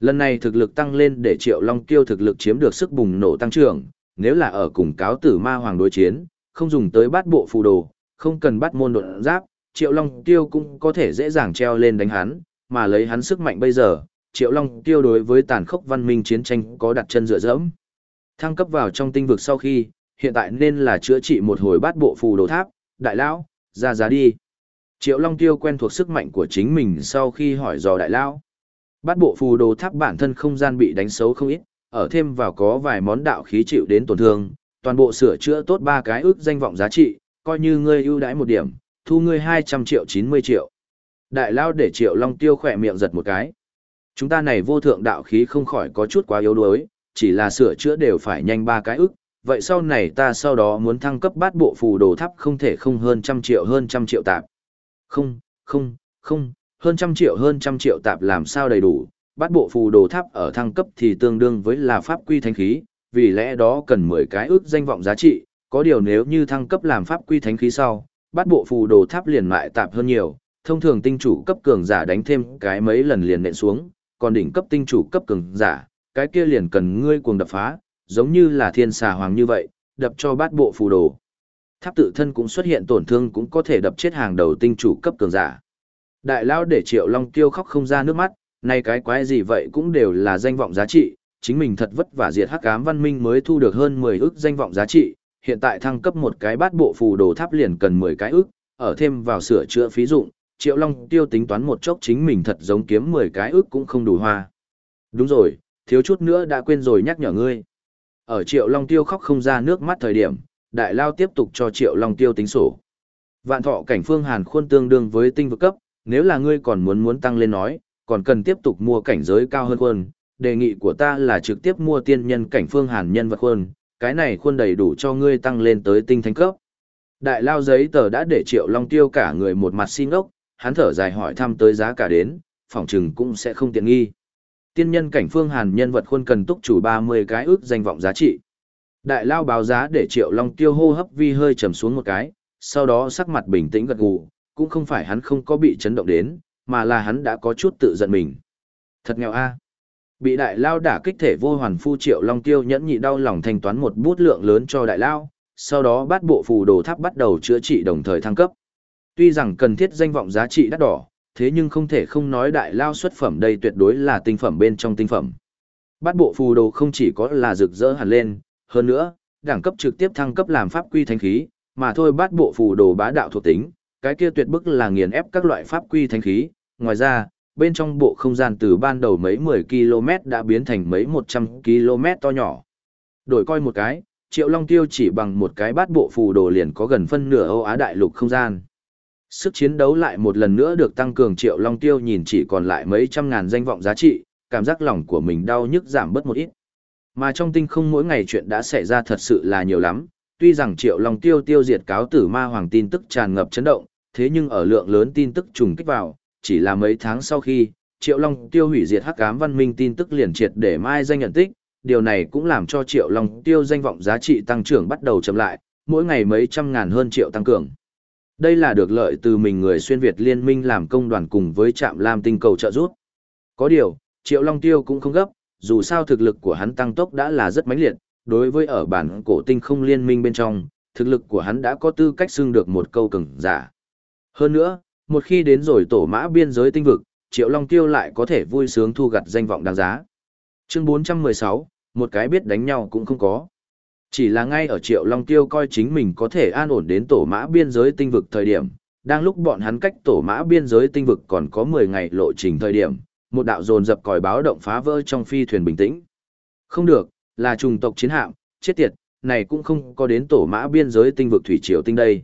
Lần này thực lực tăng lên để Triệu Long Tiêu thực lực chiếm được sức bùng nổ tăng trưởng, nếu là ở cùng cáo tử ma hoàng đối chiến, không dùng tới bát bộ phù đồ, không cần bắt môn độn giáp, Triệu Long Tiêu cũng có thể dễ dàng treo lên đánh hắn, mà lấy hắn sức mạnh bây giờ, Triệu Long Tiêu đối với tàn khốc văn minh chiến tranh có đặt chân dựa dẫm. Thăng cấp vào trong tinh vực sau khi, hiện tại nên là chữa trị một hồi bát bộ phù đồ tháp, đại lão, ra giá đi. Triệu Long Tiêu quen thuộc sức mạnh của chính mình sau khi hỏi dò đại lão. Bát bộ phù đồ tháp bản thân không gian bị đánh xấu không ít, ở thêm vào có vài món đạo khí chịu đến tổn thương, toàn bộ sửa chữa tốt ba cái ước danh vọng giá trị, coi như ngươi ưu đãi một điểm, thu ngươi 200 triệu 90 triệu. Đại lao để triệu long tiêu khỏe miệng giật một cái. Chúng ta này vô thượng đạo khí không khỏi có chút quá yếu đuối, chỉ là sửa chữa đều phải nhanh ba cái ức. Vậy sau này ta sau đó muốn thăng cấp bát bộ phù đồ tháp không thể không hơn trăm triệu hơn trăm triệu tạp. Không, không, không, hơn trăm triệu hơn trăm triệu tạp làm sao đầy đủ, bát bộ phù đồ tháp ở thăng cấp thì tương đương với là pháp quy thánh khí, vì lẽ đó cần 10 cái ước danh vọng giá trị, có điều nếu như thăng cấp làm pháp quy thánh khí sau, bát bộ phù đồ tháp liền mại tạp hơn nhiều, thông thường tinh chủ cấp cường giả đánh thêm cái mấy lần liền nện xuống, còn đỉnh cấp tinh chủ cấp cường giả, cái kia liền cần ngươi cuồng đập phá, giống như là thiên xà hoàng như vậy, đập cho bát bộ phù đồ. Tháp tự thân cũng xuất hiện tổn thương cũng có thể đập chết hàng đầu tinh chủ cấp cường giả. Đại lao để Triệu Long Tiêu khóc không ra nước mắt, này cái quái gì vậy cũng đều là danh vọng giá trị, chính mình thật vất vả diệt hắc ám văn minh mới thu được hơn 10 ức danh vọng giá trị, hiện tại thăng cấp một cái bát bộ phù đồ tháp liền cần 10 cái ức, ở thêm vào sửa chữa phí dụng, Triệu Long Tiêu tính toán một chốc chính mình thật giống kiếm 10 cái ức cũng không đủ hoa. Đúng rồi, thiếu chút nữa đã quên rồi nhắc nhở ngươi. Ở Triệu Long Tiêu khóc không ra nước mắt thời điểm, Đại Lao tiếp tục cho Triệu Long Tiêu tính sổ. Vạn thọ cảnh phương hàn khuôn tương đương với tinh vực cấp, nếu là ngươi còn muốn muốn tăng lên nói, còn cần tiếp tục mua cảnh giới cao hơn khuôn. Đề nghị của ta là trực tiếp mua tiên nhân cảnh phương hàn nhân vật khuôn, cái này khuôn đầy đủ cho ngươi tăng lên tới tinh thánh cấp. Đại lao giấy tờ đã để triệu long tiêu cả người một mặt xin ốc, hắn thở dài hỏi thăm tới giá cả đến, phỏng chừng cũng sẽ không tiện nghi. Tiên nhân cảnh phương hàn nhân vật khuôn cần túc chủ 30 cái ước danh vọng giá trị. Đại lao báo giá để triệu long tiêu hô hấp vi hơi trầm xuống một cái, sau đó sắc mặt bình tĩnh gật gù, cũng không phải hắn không có bị chấn động đến, mà là hắn đã có chút tự giận mình. Thật nghèo a. Bị đại lao đả kích thể vô hoàn phu triệu long tiêu nhẫn nhị đau lòng thanh toán một bút lượng lớn cho đại lao, sau đó bắt bộ phù đồ tháp bắt đầu chữa trị đồng thời thăng cấp. Tuy rằng cần thiết danh vọng giá trị đắt đỏ, thế nhưng không thể không nói đại lao xuất phẩm đây tuyệt đối là tinh phẩm bên trong tinh phẩm. Bắt bộ phù đồ không chỉ có là rực rỡ hẳn lên, hơn nữa, đẳng cấp trực tiếp thăng cấp làm pháp quy thánh khí, mà thôi bắt bộ phù đồ bá đạo thuộc tính, cái kia tuyệt bức là nghiền ép các loại pháp quy thánh khí, ngoài ra, bên trong bộ không gian từ ban đầu mấy 10 km đã biến thành mấy 100 km to nhỏ. Đổi coi một cái, Triệu Long Tiêu chỉ bằng một cái bát bộ phù đồ liền có gần phân nửa Âu Á đại lục không gian. Sức chiến đấu lại một lần nữa được tăng cường Triệu Long Tiêu nhìn chỉ còn lại mấy trăm ngàn danh vọng giá trị, cảm giác lòng của mình đau nhức giảm bớt một ít. Mà trong tinh không mỗi ngày chuyện đã xảy ra thật sự là nhiều lắm, tuy rằng Triệu Long Tiêu tiêu diệt cáo tử ma hoàng tin tức tràn ngập chấn động, thế nhưng ở lượng lớn tin tức trùng kích vào, chỉ là mấy tháng sau khi, Triệu Long Tiêu hủy diệt hắc ám văn minh tin tức liền triệt để mai danh nhận tích, điều này cũng làm cho Triệu Long Tiêu danh vọng giá trị tăng trưởng bắt đầu chậm lại, mỗi ngày mấy trăm ngàn hơn triệu tăng cường. Đây là được lợi từ mình người xuyên Việt liên minh làm công đoàn cùng với trạm Lam tinh cầu trợ giúp. Có điều, Triệu Long Tiêu cũng không gấp, dù sao thực lực của hắn tăng tốc đã là rất mãnh liệt, đối với ở bản cổ tinh không liên minh bên trong, thực lực của hắn đã có tư cách xưng được một câu cường giả. Hơn nữa, một khi đến rồi tổ mã biên giới tinh vực, Triệu Long Tiêu lại có thể vui sướng thu gặt danh vọng đáng giá. Chương 416, một cái biết đánh nhau cũng không có. Chỉ là ngay ở Triệu Long Tiêu coi chính mình có thể an ổn đến tổ mã biên giới tinh vực thời điểm, đang lúc bọn hắn cách tổ mã biên giới tinh vực còn có 10 ngày lộ trình thời điểm, một đạo dồn dập còi báo động phá vỡ trong phi thuyền bình tĩnh. Không được, là trùng tộc chiến hạm, chết tiệt, này cũng không có đến tổ mã biên giới tinh vực thủy triều tinh đây.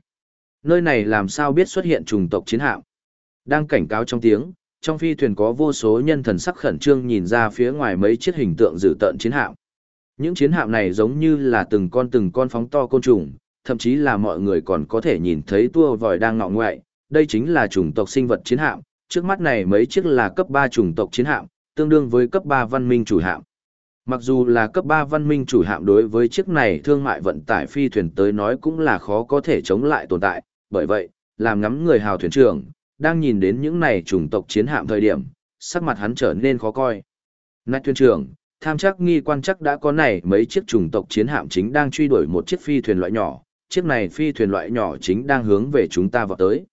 Nơi này làm sao biết xuất hiện trùng tộc chiến hạm? Đang cảnh cáo trong tiếng, trong phi thuyền có vô số nhân thần sắc khẩn trương nhìn ra phía ngoài mấy chiếc hình tượng dự tợn chiến hạm. Những chiến hạm này giống như là từng con từng con phóng to côn trùng, thậm chí là mọi người còn có thể nhìn thấy tua vòi đang ngọ ngoại, đây chính là chủng tộc sinh vật chiến hạm, trước mắt này mấy chiếc là cấp 3 chủng tộc chiến hạm, tương đương với cấp 3 văn minh chủ hạm. Mặc dù là cấp 3 văn minh chủ hạm đối với chiếc này thương mại vận tải phi thuyền tới nói cũng là khó có thể chống lại tồn tại, bởi vậy, làm ngắm người hào thuyền trưởng, đang nhìn đến những này chủng tộc chiến hạm thời điểm, sắc mặt hắn trở nên khó coi. Nạch thuyền trưởng, tham chắc nghi quan chắc đã có này mấy chiếc chủng tộc chiến hạm chính đang truy đuổi một chiếc phi thuyền loại nhỏ, chiếc này phi thuyền loại nhỏ chính đang hướng về chúng ta vào tới.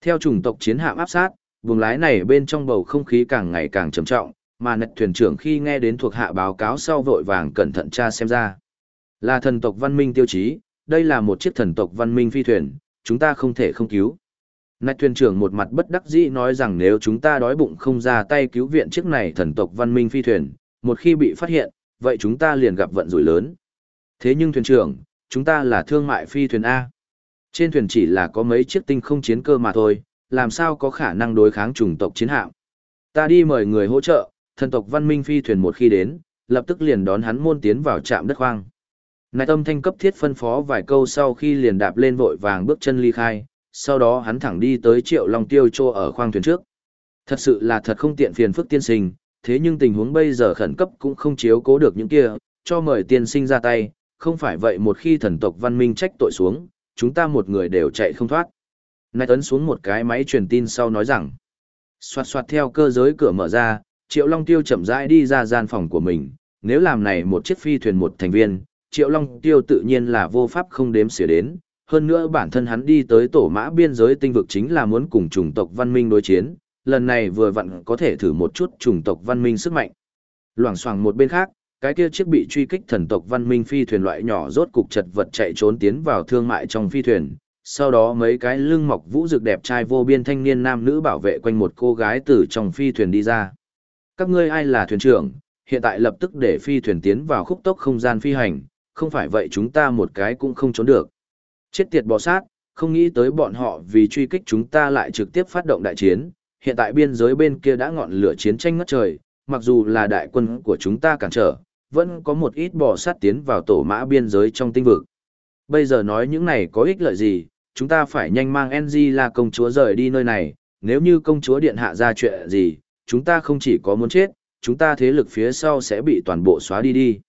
Theo chủng tộc chiến hạm áp sát, vùng lái này bên trong bầu không khí càng ngày càng trầm trọng, mà nạch thuyền trưởng khi nghe đến thuộc hạ báo cáo sau vội vàng cẩn thận tra xem ra. Là thần tộc văn minh tiêu chí, đây là một chiếc thần tộc văn minh phi thuyền, chúng ta không thể không cứu. Nạch thuyền trưởng một mặt bất đắc dĩ nói rằng nếu chúng ta đói bụng không ra tay cứu viện chiếc này thần tộc văn minh phi thuyền, một khi bị phát hiện, vậy chúng ta liền gặp vận rủi lớn. Thế nhưng thuyền trưởng, chúng ta là thương mại phi thuyền A. Trên thuyền chỉ là có mấy chiếc tinh không chiến cơ mà thôi, làm sao có khả năng đối kháng chủng tộc chiến hạm. Ta đi mời người hỗ trợ, thần tộc văn minh phi thuyền một khi đến, lập tức liền đón hắn môn tiến vào trạm đất hoang. Nại tâm thanh cấp thiết phân phó vài câu sau khi liền đạp lên vội vàng bước chân ly khai, sau đó hắn thẳng đi tới triệu long tiêu trô ở khoang thuyền trước. Thật sự là thật không tiện phiền phức tiên sinh, thế nhưng tình huống bây giờ khẩn cấp cũng không chiếu cố được những kia, cho mời tiên sinh ra tay, không phải vậy một khi thần tộc văn minh trách tội xuống, chúng ta một người đều chạy không thoát. Nại tấn xuống một cái máy truyền tin sau nói rằng, xoạt xoạt theo cơ giới cửa mở ra, Triệu Long Tiêu chậm rãi đi ra gian phòng của mình, nếu làm này một chiếc phi thuyền một thành viên, Triệu Long Tiêu tự nhiên là vô pháp không đếm xỉa đến, hơn nữa bản thân hắn đi tới tổ mã biên giới tinh vực chính là muốn cùng chủng tộc văn minh đối chiến, lần này vừa vặn có thể thử một chút chủng tộc văn minh sức mạnh. Loảng xoảng một bên khác, cái kia chiếc bị truy kích thần tộc văn minh phi thuyền loại nhỏ rốt cục chật vật chạy trốn tiến vào thương mại trong phi thuyền. Sau đó mấy cái lưng mọc vũ rực đẹp trai vô biên thanh niên nam nữ bảo vệ quanh một cô gái từ trong phi thuyền đi ra. Các ngươi ai là thuyền trưởng, hiện tại lập tức để phi thuyền tiến vào khúc tốc không gian phi hành, không phải vậy chúng ta một cái cũng không trốn được. Chết tiệt bò sát, không nghĩ tới bọn họ vì truy kích chúng ta lại trực tiếp phát động đại chiến, hiện tại biên giới bên kia đã ngọn lửa chiến tranh ngất trời, mặc dù là đại quân của chúng ta cản trở, vẫn có một ít bò sát tiến vào tổ mã biên giới trong tinh vực. Bây giờ nói những này có ích lợi gì, chúng ta phải nhanh mang NG là công chúa rời đi nơi này, nếu như công chúa điện hạ ra chuyện gì, chúng ta không chỉ có muốn chết, chúng ta thế lực phía sau sẽ bị toàn bộ xóa đi đi.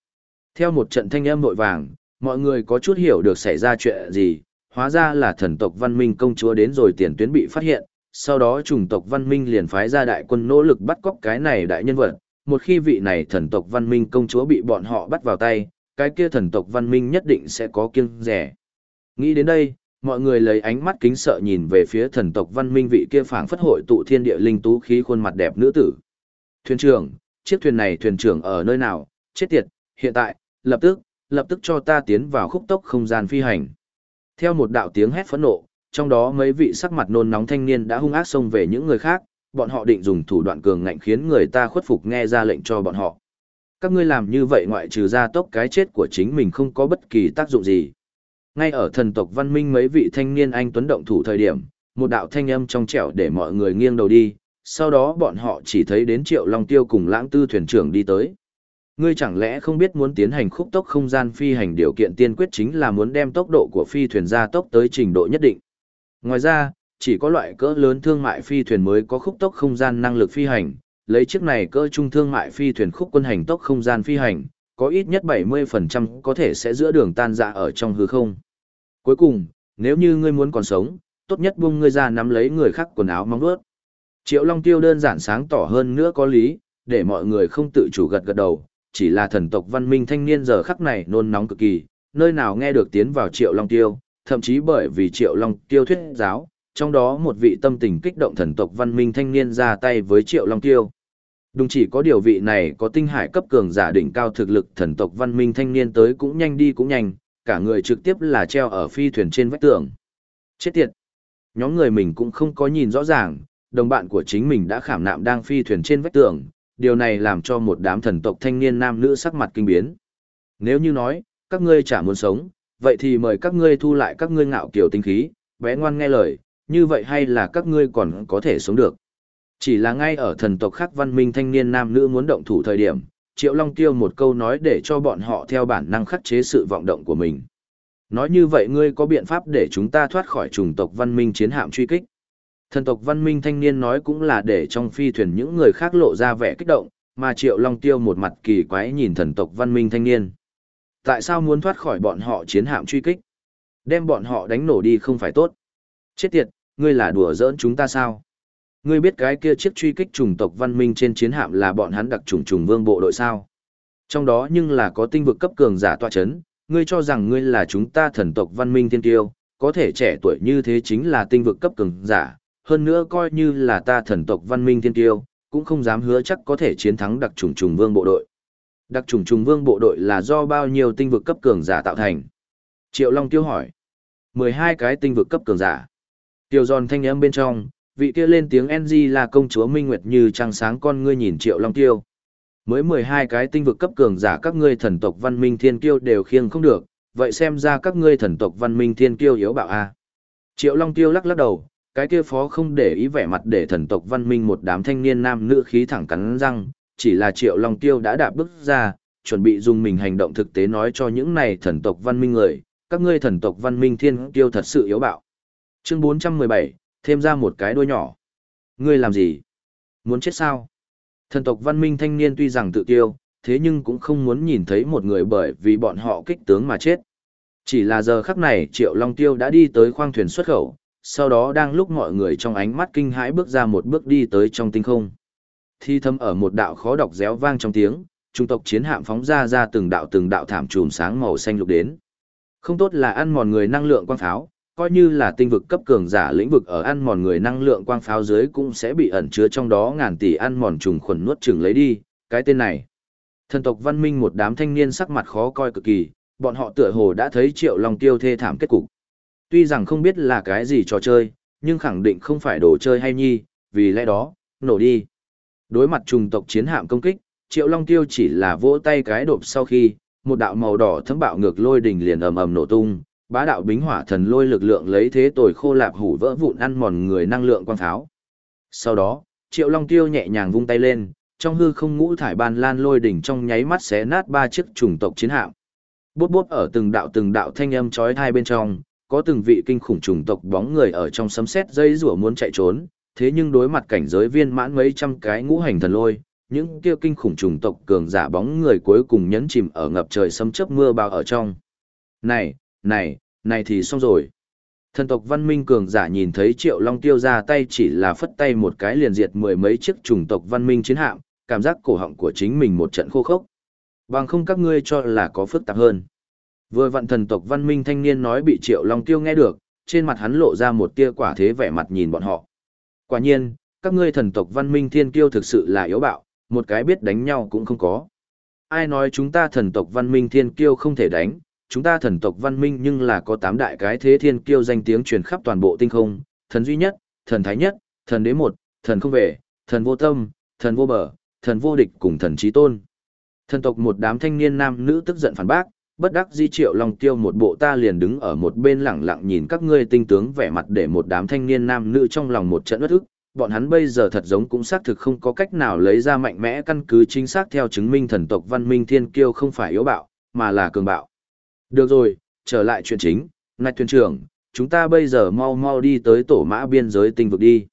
Theo một trận thanh âm vội vàng, mọi người có chút hiểu được xảy ra chuyện gì, hóa ra là thần tộc văn minh công chúa đến rồi tiền tuyến bị phát hiện, sau đó chủng tộc văn minh liền phái ra đại quân nỗ lực bắt cóc cái này đại nhân vật, một khi vị này thần tộc văn minh công chúa bị bọn họ bắt vào tay, cái kia thần tộc văn minh nhất định sẽ có kiêng rẻ. Nghĩ đến đây, mọi người lấy ánh mắt kính sợ nhìn về phía thần tộc văn minh vị kia phảng phất hội tụ thiên địa linh tú khí khuôn mặt đẹp nữ tử. Thuyền trưởng, chiếc thuyền này thuyền trưởng ở nơi nào, chết tiệt, hiện tại, lập tức, lập tức cho ta tiến vào khúc tốc không gian phi hành. Theo một đạo tiếng hét phẫn nộ, trong đó mấy vị sắc mặt nôn nóng thanh niên đã hung ác xông về những người khác, bọn họ định dùng thủ đoạn cường ngạnh khiến người ta khuất phục nghe ra lệnh cho bọn họ. Các ngươi làm như vậy ngoại trừ ra tốc cái chết của chính mình không có bất kỳ tác dụng gì. Ngay ở thần tộc văn minh mấy vị thanh niên anh tuấn động thủ thời điểm, một đạo thanh âm trong trẻo để mọi người nghiêng đầu đi, sau đó bọn họ chỉ thấy đến Triệu Long Tiêu cùng lãng tư thuyền trưởng đi tới. Ngươi chẳng lẽ không biết muốn tiến hành khúc tốc không gian phi hành điều kiện tiên quyết chính là muốn đem tốc độ của phi thuyền gia tốc tới trình độ nhất định. Ngoài ra, chỉ có loại cỡ lớn thương mại phi thuyền mới có khúc tốc không gian năng lực phi hành, lấy chiếc này cỡ trung thương mại phi thuyền khúc quân hành tốc không gian phi hành, có ít nhất 70% có thể sẽ giữa đường tan dạ ở trong hư không. Cuối cùng, nếu như ngươi muốn còn sống, tốt nhất buông ngươi ra nắm lấy người khác quần áo mong đuốt. Triệu Long Tiêu đơn giản sáng tỏ hơn nữa có lý, để mọi người không tự chủ gật gật đầu, chỉ là thần tộc văn minh thanh niên giờ khắc này nôn nóng cực kỳ, nơi nào nghe được tiến vào Triệu Long Tiêu, thậm chí bởi vì Triệu Long Tiêu thuyết giáo, trong đó một vị tâm tình kích động thần tộc văn minh thanh niên ra tay với Triệu Long Tiêu. Đúng chỉ có điều vị này có tinh hải cấp cường giả đỉnh cao thực lực thần tộc văn minh thanh niên tới cũng nhanh đi cũng nhanh, cả người trực tiếp là treo ở phi thuyền trên vách tường. Chết tiệt! Nhóm người mình cũng không có nhìn rõ ràng, đồng bạn của chính mình đã khảm nạm đang phi thuyền trên vách tường, điều này làm cho một đám thần tộc thanh niên nam nữ sắc mặt kinh biến. Nếu như nói, các ngươi chả muốn sống, vậy thì mời các ngươi thu lại các ngươi ngạo kiểu tinh khí, bé ngoan nghe lời, như vậy hay là các ngươi còn có thể sống được. Chỉ là ngay ở thần tộc khác văn minh thanh niên nam nữ muốn động thủ thời điểm, Triệu Long Tiêu một câu nói để cho bọn họ theo bản năng khắc chế sự vọng động của mình. Nói như vậy ngươi có biện pháp để chúng ta thoát khỏi chủng tộc văn minh chiến hạm truy kích. Thần tộc văn minh thanh niên nói cũng là để trong phi thuyền những người khác lộ ra vẻ kích động, mà Triệu Long Tiêu một mặt kỳ quái nhìn thần tộc văn minh thanh niên. Tại sao muốn thoát khỏi bọn họ chiến hạm truy kích? Đem bọn họ đánh nổ đi không phải tốt. Chết tiệt, ngươi là đùa giỡn chúng ta sao? Ngươi biết cái kia chiếc truy kích chủng tộc văn minh trên chiến hạm là bọn hắn đặc trùng trùng vương bộ đội sao? Trong đó nhưng là có tinh vực cấp cường giả tọa chấn, ngươi cho rằng ngươi là chúng ta thần tộc văn minh thiên tiêu, có thể trẻ tuổi như thế chính là tinh vực cấp cường giả, hơn nữa coi như là ta thần tộc văn minh thiên tiêu, cũng không dám hứa chắc có thể chiến thắng đặc trùng trùng vương bộ đội. Đặc trùng trùng vương bộ đội là do bao nhiêu tinh vực cấp cường giả tạo thành? Triệu Long tiêu hỏi. 12 cái tinh vực cấp cường giả. Tiêu giòn thanh âm bên trong, vị kia lên tiếng NG là công chúa Minh Nguyệt như trăng sáng con ngươi nhìn Triệu Long Tiêu. Mới 12 cái tinh vực cấp cường giả các ngươi thần tộc văn minh thiên kiêu đều khiêng không được, vậy xem ra các ngươi thần tộc văn minh thiên kiêu yếu bạo a. Triệu Long Tiêu lắc lắc đầu, cái kia phó không để ý vẻ mặt để thần tộc văn minh một đám thanh niên nam nữ khí thẳng cắn răng, chỉ là Triệu Long Tiêu đã đạp bước ra, chuẩn bị dùng mình hành động thực tế nói cho những này thần tộc văn minh người, các ngươi thần tộc văn minh thiên tiêu thật sự yếu bạo. Chương 417, thêm ra một cái đuôi nhỏ. Ngươi làm gì? Muốn chết sao? Thần tộc văn minh thanh niên tuy rằng tự tiêu, thế nhưng cũng không muốn nhìn thấy một người bởi vì bọn họ kích tướng mà chết. Chỉ là giờ khắc này Triệu Long Tiêu đã đi tới khoang thuyền xuất khẩu, sau đó đang lúc mọi người trong ánh mắt kinh hãi bước ra một bước đi tới trong tinh không. Thi thâm ở một đạo khó đọc réo vang trong tiếng, trung tộc chiến hạm phóng ra ra từng đạo từng đạo thảm trùm sáng màu xanh lục đến. Không tốt là ăn mòn người năng lượng quang pháo, coi như là tinh vực cấp cường giả lĩnh vực ở ăn mòn người năng lượng quang pháo dưới cũng sẽ bị ẩn chứa trong đó ngàn tỷ ăn mòn trùng khuẩn nuốt chửng lấy đi, cái tên này. Thần tộc văn minh một đám thanh niên sắc mặt khó coi cực kỳ, bọn họ tựa hồ đã thấy triệu long tiêu thê thảm kết cục. Tuy rằng không biết là cái gì trò chơi, nhưng khẳng định không phải đồ chơi hay nhi, vì lẽ đó, nổ đi. Đối mặt trùng tộc chiến hạm công kích, Triệu Long Tiêu chỉ là vỗ tay cái đột sau khi, một đạo màu đỏ thấm bạo ngược lôi đỉnh liền ầm ầm nổ tung, bá đạo bính hỏa thần lôi lực lượng lấy thế tồi khô lạp hủ vỡ vụn ăn mòn người năng lượng quang tháo. Sau đó, Triệu Long Tiêu nhẹ nhàng vung tay lên, trong hư không ngũ thải ban lan lôi đỉnh trong nháy mắt xé nát ba chiếc chủng tộc chiến hạm. Bút bút ở từng đạo từng đạo thanh âm chói tai bên trong, có từng vị kinh khủng trùng tộc bóng người ở trong sấm sét dây rủa muốn chạy trốn, thế nhưng đối mặt cảnh giới viên mãn mấy trăm cái ngũ hành thần lôi, những kia kinh khủng trùng tộc cường giả bóng người cuối cùng nhấn chìm ở ngập trời sấm chớp mưa bao ở trong. Này, này, này thì xong rồi. Thần tộc văn minh cường giả nhìn thấy Triệu Long Tiêu ra tay chỉ là phất tay một cái liền diệt mười mấy chiếc trùng tộc văn minh chiến hạm, cảm giác cổ họng của chính mình một trận khô khốc. Bằng không các ngươi cho là có phức tạp hơn. Vừa vận thần tộc văn minh thanh niên nói bị Triệu Long Tiêu nghe được, trên mặt hắn lộ ra một tia quả thế vẻ mặt nhìn bọn họ. Quả nhiên, các ngươi thần tộc văn minh thiên kiêu thực sự là yếu bạo, một cái biết đánh nhau cũng không có. Ai nói chúng ta thần tộc văn minh thiên kiêu không thể đánh, chúng ta thần tộc văn minh nhưng là có tám đại cái thế thiên kiêu danh tiếng truyền khắp toàn bộ tinh không, thần duy nhất, thần thái nhất, thần đế một, thần không về, thần vô tâm, thần vô bờ, thần vô địch cùng thần trí tôn. Thần tộc một đám thanh niên nam nữ tức giận phản bác, bất đắc di triệu long tiêu một bộ ta liền đứng ở một bên lẳng lặng nhìn các ngươi tinh tướng vẻ mặt để một đám thanh niên nam nữ trong lòng một trận bất ức, bọn hắn bây giờ thật giống cũng xác thực không có cách nào lấy ra mạnh mẽ căn cứ chính xác theo chứng minh thần tộc văn minh thiên kiêu không phải yếu bạo, mà là cường bạo. Được rồi, trở lại chuyện chính, nạch thuyền trưởng, chúng ta bây giờ mau mau đi tới tổ mã biên giới tinh vực đi.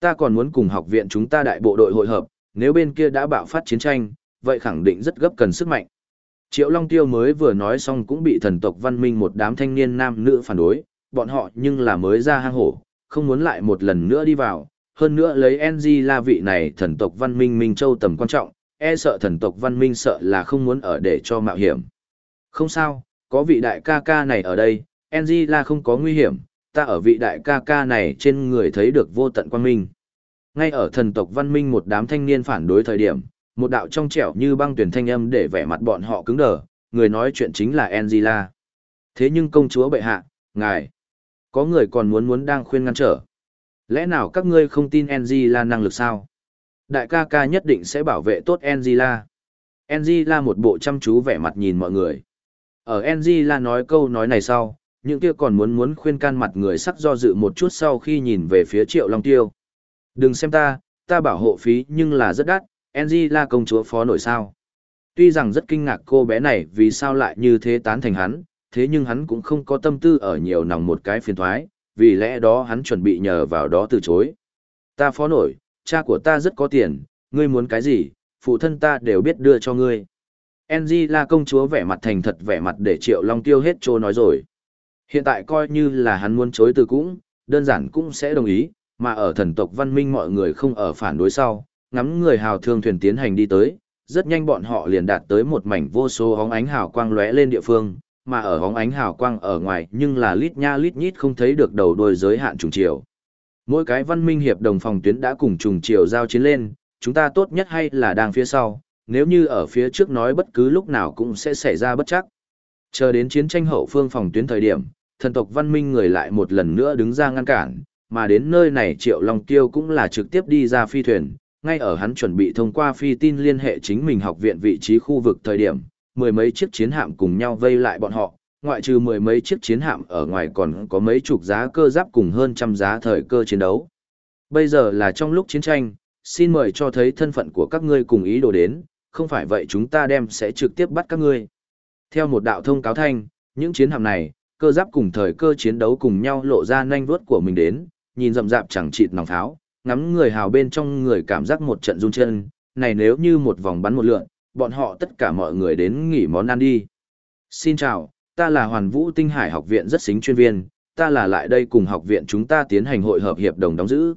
Ta còn muốn cùng học viện chúng ta đại bộ đội hội hợp, nếu bên kia đã bạo phát chiến tranh, vậy khẳng định rất gấp cần sức mạnh. Triệu Long Tiêu mới vừa nói xong cũng bị thần tộc văn minh một đám thanh niên nam nữ phản đối, bọn họ nhưng là mới ra hang hổ, không muốn lại một lần nữa đi vào, hơn nữa lấy NG la vị này thần tộc văn minh Minh Châu tầm quan trọng, e sợ thần tộc văn minh sợ là không muốn ở để cho mạo hiểm. Không sao, có vị đại ca ca này ở đây, NG la không có nguy hiểm, ta ở vị đại ca ca này trên người thấy được vô tận quan minh. Ngay ở thần tộc văn minh một đám thanh niên phản đối thời điểm, một đạo trong trẻo như băng tuyển thanh âm để vẻ mặt bọn họ cứng đờ, người nói chuyện chính là Angela. Thế nhưng công chúa bệ hạ, ngài, có người còn muốn muốn đang khuyên ngăn trở. Lẽ nào các ngươi không tin Angela năng lực sao? Đại ca ca nhất định sẽ bảo vệ tốt Angela. Angela một bộ chăm chú vẻ mặt nhìn mọi người. Ở Angela nói câu nói này sau, những kia còn muốn muốn khuyên can mặt người sắc do dự một chút sau khi nhìn về phía Triệu Long Tiêu. Đừng xem ta, ta bảo hộ phí nhưng là rất đắt, Angela công chúa phó nổi sao. Tuy rằng rất kinh ngạc cô bé này vì sao lại như thế tán thành hắn, thế nhưng hắn cũng không có tâm tư ở nhiều nòng một cái phiền thoái, vì lẽ đó hắn chuẩn bị nhờ vào đó từ chối. Ta phó nổi, cha của ta rất có tiền, ngươi muốn cái gì, phụ thân ta đều biết đưa cho ngươi. Angela công chúa vẻ mặt thành thật vẻ mặt để Triệu Long tiêu hết trô nói rồi. Hiện tại coi như là hắn muốn chối từ cũng, đơn giản cũng sẽ đồng ý, mà ở thần tộc văn minh mọi người không ở phản đối sau, ngắm người hào thương thuyền tiến hành đi tới, rất nhanh bọn họ liền đạt tới một mảnh vô số hóng ánh hào quang lóe lên địa phương, mà ở hóng ánh hào quang ở ngoài nhưng là lít nha lít nhít không thấy được đầu đuôi giới hạn trùng chiều. Mỗi cái văn minh hiệp đồng phòng tuyến đã cùng trùng chiều giao chiến lên, chúng ta tốt nhất hay là đang phía sau, nếu như ở phía trước nói bất cứ lúc nào cũng sẽ xảy ra bất chắc. Chờ đến chiến tranh hậu phương phòng tuyến thời điểm, thần tộc văn minh người lại một lần nữa đứng ra ngăn cản, mà đến nơi này Triệu Long Tiêu cũng là trực tiếp đi ra phi thuyền, ngay ở hắn chuẩn bị thông qua phi tin liên hệ chính mình học viện vị trí khu vực thời điểm, mười mấy chiếc chiến hạm cùng nhau vây lại bọn họ, ngoại trừ mười mấy chiếc chiến hạm ở ngoài còn có mấy chục giá cơ giáp cùng hơn trăm giá thời cơ chiến đấu. Bây giờ là trong lúc chiến tranh, xin mời cho thấy thân phận của các ngươi cùng ý đồ đến, không phải vậy chúng ta đem sẽ trực tiếp bắt các ngươi. Theo một đạo thông cáo thanh, những chiến hạm này, cơ giáp cùng thời cơ chiến đấu cùng nhau lộ ra nhanh vuốt của mình đến, nhìn rậm rạp chẳng chịt nòng tháo, ngắm người hào bên trong người cảm giác một trận run chân, này nếu như một vòng bắn một lượn, bọn họ tất cả mọi người đến nghỉ món ăn đi. Xin chào, ta là Hoàn Vũ Tinh Hải học viện rất xính chuyên viên, ta là lại đây cùng học viện chúng ta tiến hành hội hợp hiệp đồng đóng giữ.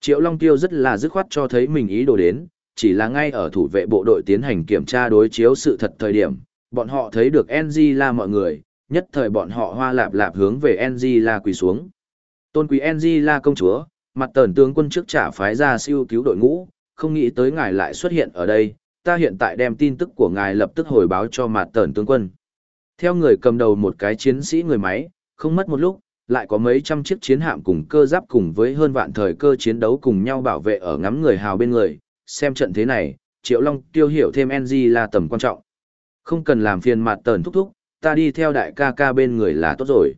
Triệu Long Tiêu rất là dứt khoát cho thấy mình ý đồ đến, chỉ là ngay ở thủ vệ bộ đội tiến hành kiểm tra đối chiếu sự thật thời điểm, bọn họ thấy được NG la mọi người, nhất thời bọn họ hoa lạp lạp hướng về NG la quỳ xuống. Tôn quý NG la công chúa, mặt tần tướng quân trước trả phái ra siêu cứu đội ngũ, không nghĩ tới ngài lại xuất hiện ở đây, ta hiện tại đem tin tức của ngài lập tức hồi báo cho mặt tần tướng quân. Theo người cầm đầu một cái chiến sĩ người máy, không mất một lúc, lại có mấy trăm chiếc chiến hạm cùng cơ giáp cùng với hơn vạn thời cơ chiến đấu cùng nhau bảo vệ ở ngắm người hào bên người, xem trận thế này, Triệu Long tiêu hiểu thêm NG là tầm quan trọng. Không cần làm phiền mặt tần thúc thúc, ta đi theo đại ca ca bên người là tốt rồi.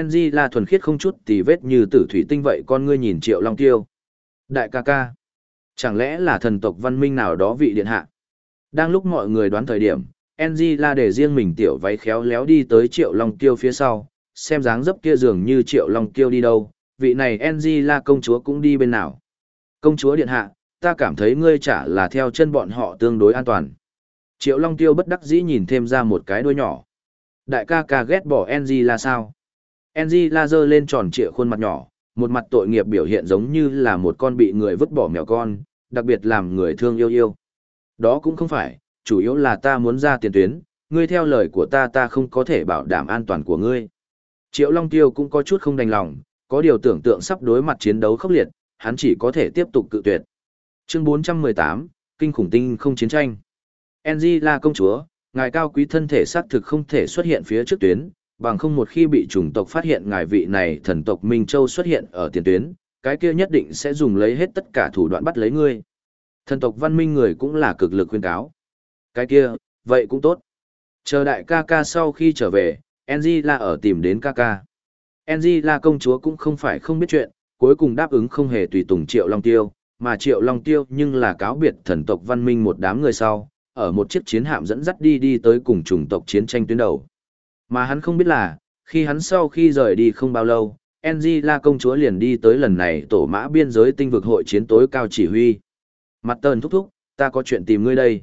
NG là thuần khiết không chút tì vết như tử thủy tinh vậy con ngươi nhìn Triệu Long tiêu. Đại ca ca. Chẳng lẽ là thần tộc văn minh nào đó vị điện hạ? Đang lúc mọi người đoán thời điểm, NG la để riêng mình tiểu váy khéo léo đi tới Triệu Long Tiêu phía sau, xem dáng dấp kia dường như Triệu Long Tiêu đi đâu, vị này NG la công chúa cũng đi bên nào. Công chúa điện hạ, ta cảm thấy ngươi chả là theo chân bọn họ tương đối an toàn. Triệu Long Tiêu bất đắc dĩ nhìn thêm ra một cái đuôi nhỏ. Đại ca ca ghét bỏ NG la sao? NG laser lên tròn trịa khuôn mặt nhỏ, một mặt tội nghiệp biểu hiện giống như là một con bị người vứt bỏ mèo con, đặc biệt làm người thương yêu yêu. Đó cũng không phải, chủ yếu là ta muốn ra tiền tuyến, ngươi theo lời của ta ta không có thể bảo đảm an toàn của ngươi. Triệu Long Tiêu cũng có chút không đành lòng, có điều tưởng tượng sắp đối mặt chiến đấu khốc liệt, hắn chỉ có thể tiếp tục cự tuyệt. Chương 418, Kinh khủng tinh không chiến tranh. Enji là công chúa, ngài cao quý thân thể xác thực không thể xuất hiện phía trước tuyến, bằng không một khi bị chủng tộc phát hiện ngài vị này thần tộc Minh Châu xuất hiện ở tiền tuyến, cái kia nhất định sẽ dùng lấy hết tất cả thủ đoạn bắt lấy ngươi. Thần tộc văn minh người cũng là cực lực khuyên cáo. Cái kia, vậy cũng tốt. Chờ đại ca ca sau khi trở về, Enji là ở tìm đến ca ca. Enji là công chúa cũng không phải không biết chuyện, cuối cùng đáp ứng không hề tùy tùng Triệu Long Tiêu, mà Triệu Long Tiêu nhưng là cáo biệt thần tộc văn minh một đám người sau, ở một chiếc chiến hạm dẫn dắt đi đi tới cùng chủng tộc chiến tranh tuyến đầu. Mà hắn không biết là, khi hắn sau khi rời đi không bao lâu, NG công chúa liền đi tới lần này tổ mã biên giới tinh vực hội chiến tối cao chỉ huy. Mặt tờn thúc thúc, ta có chuyện tìm ngươi đây.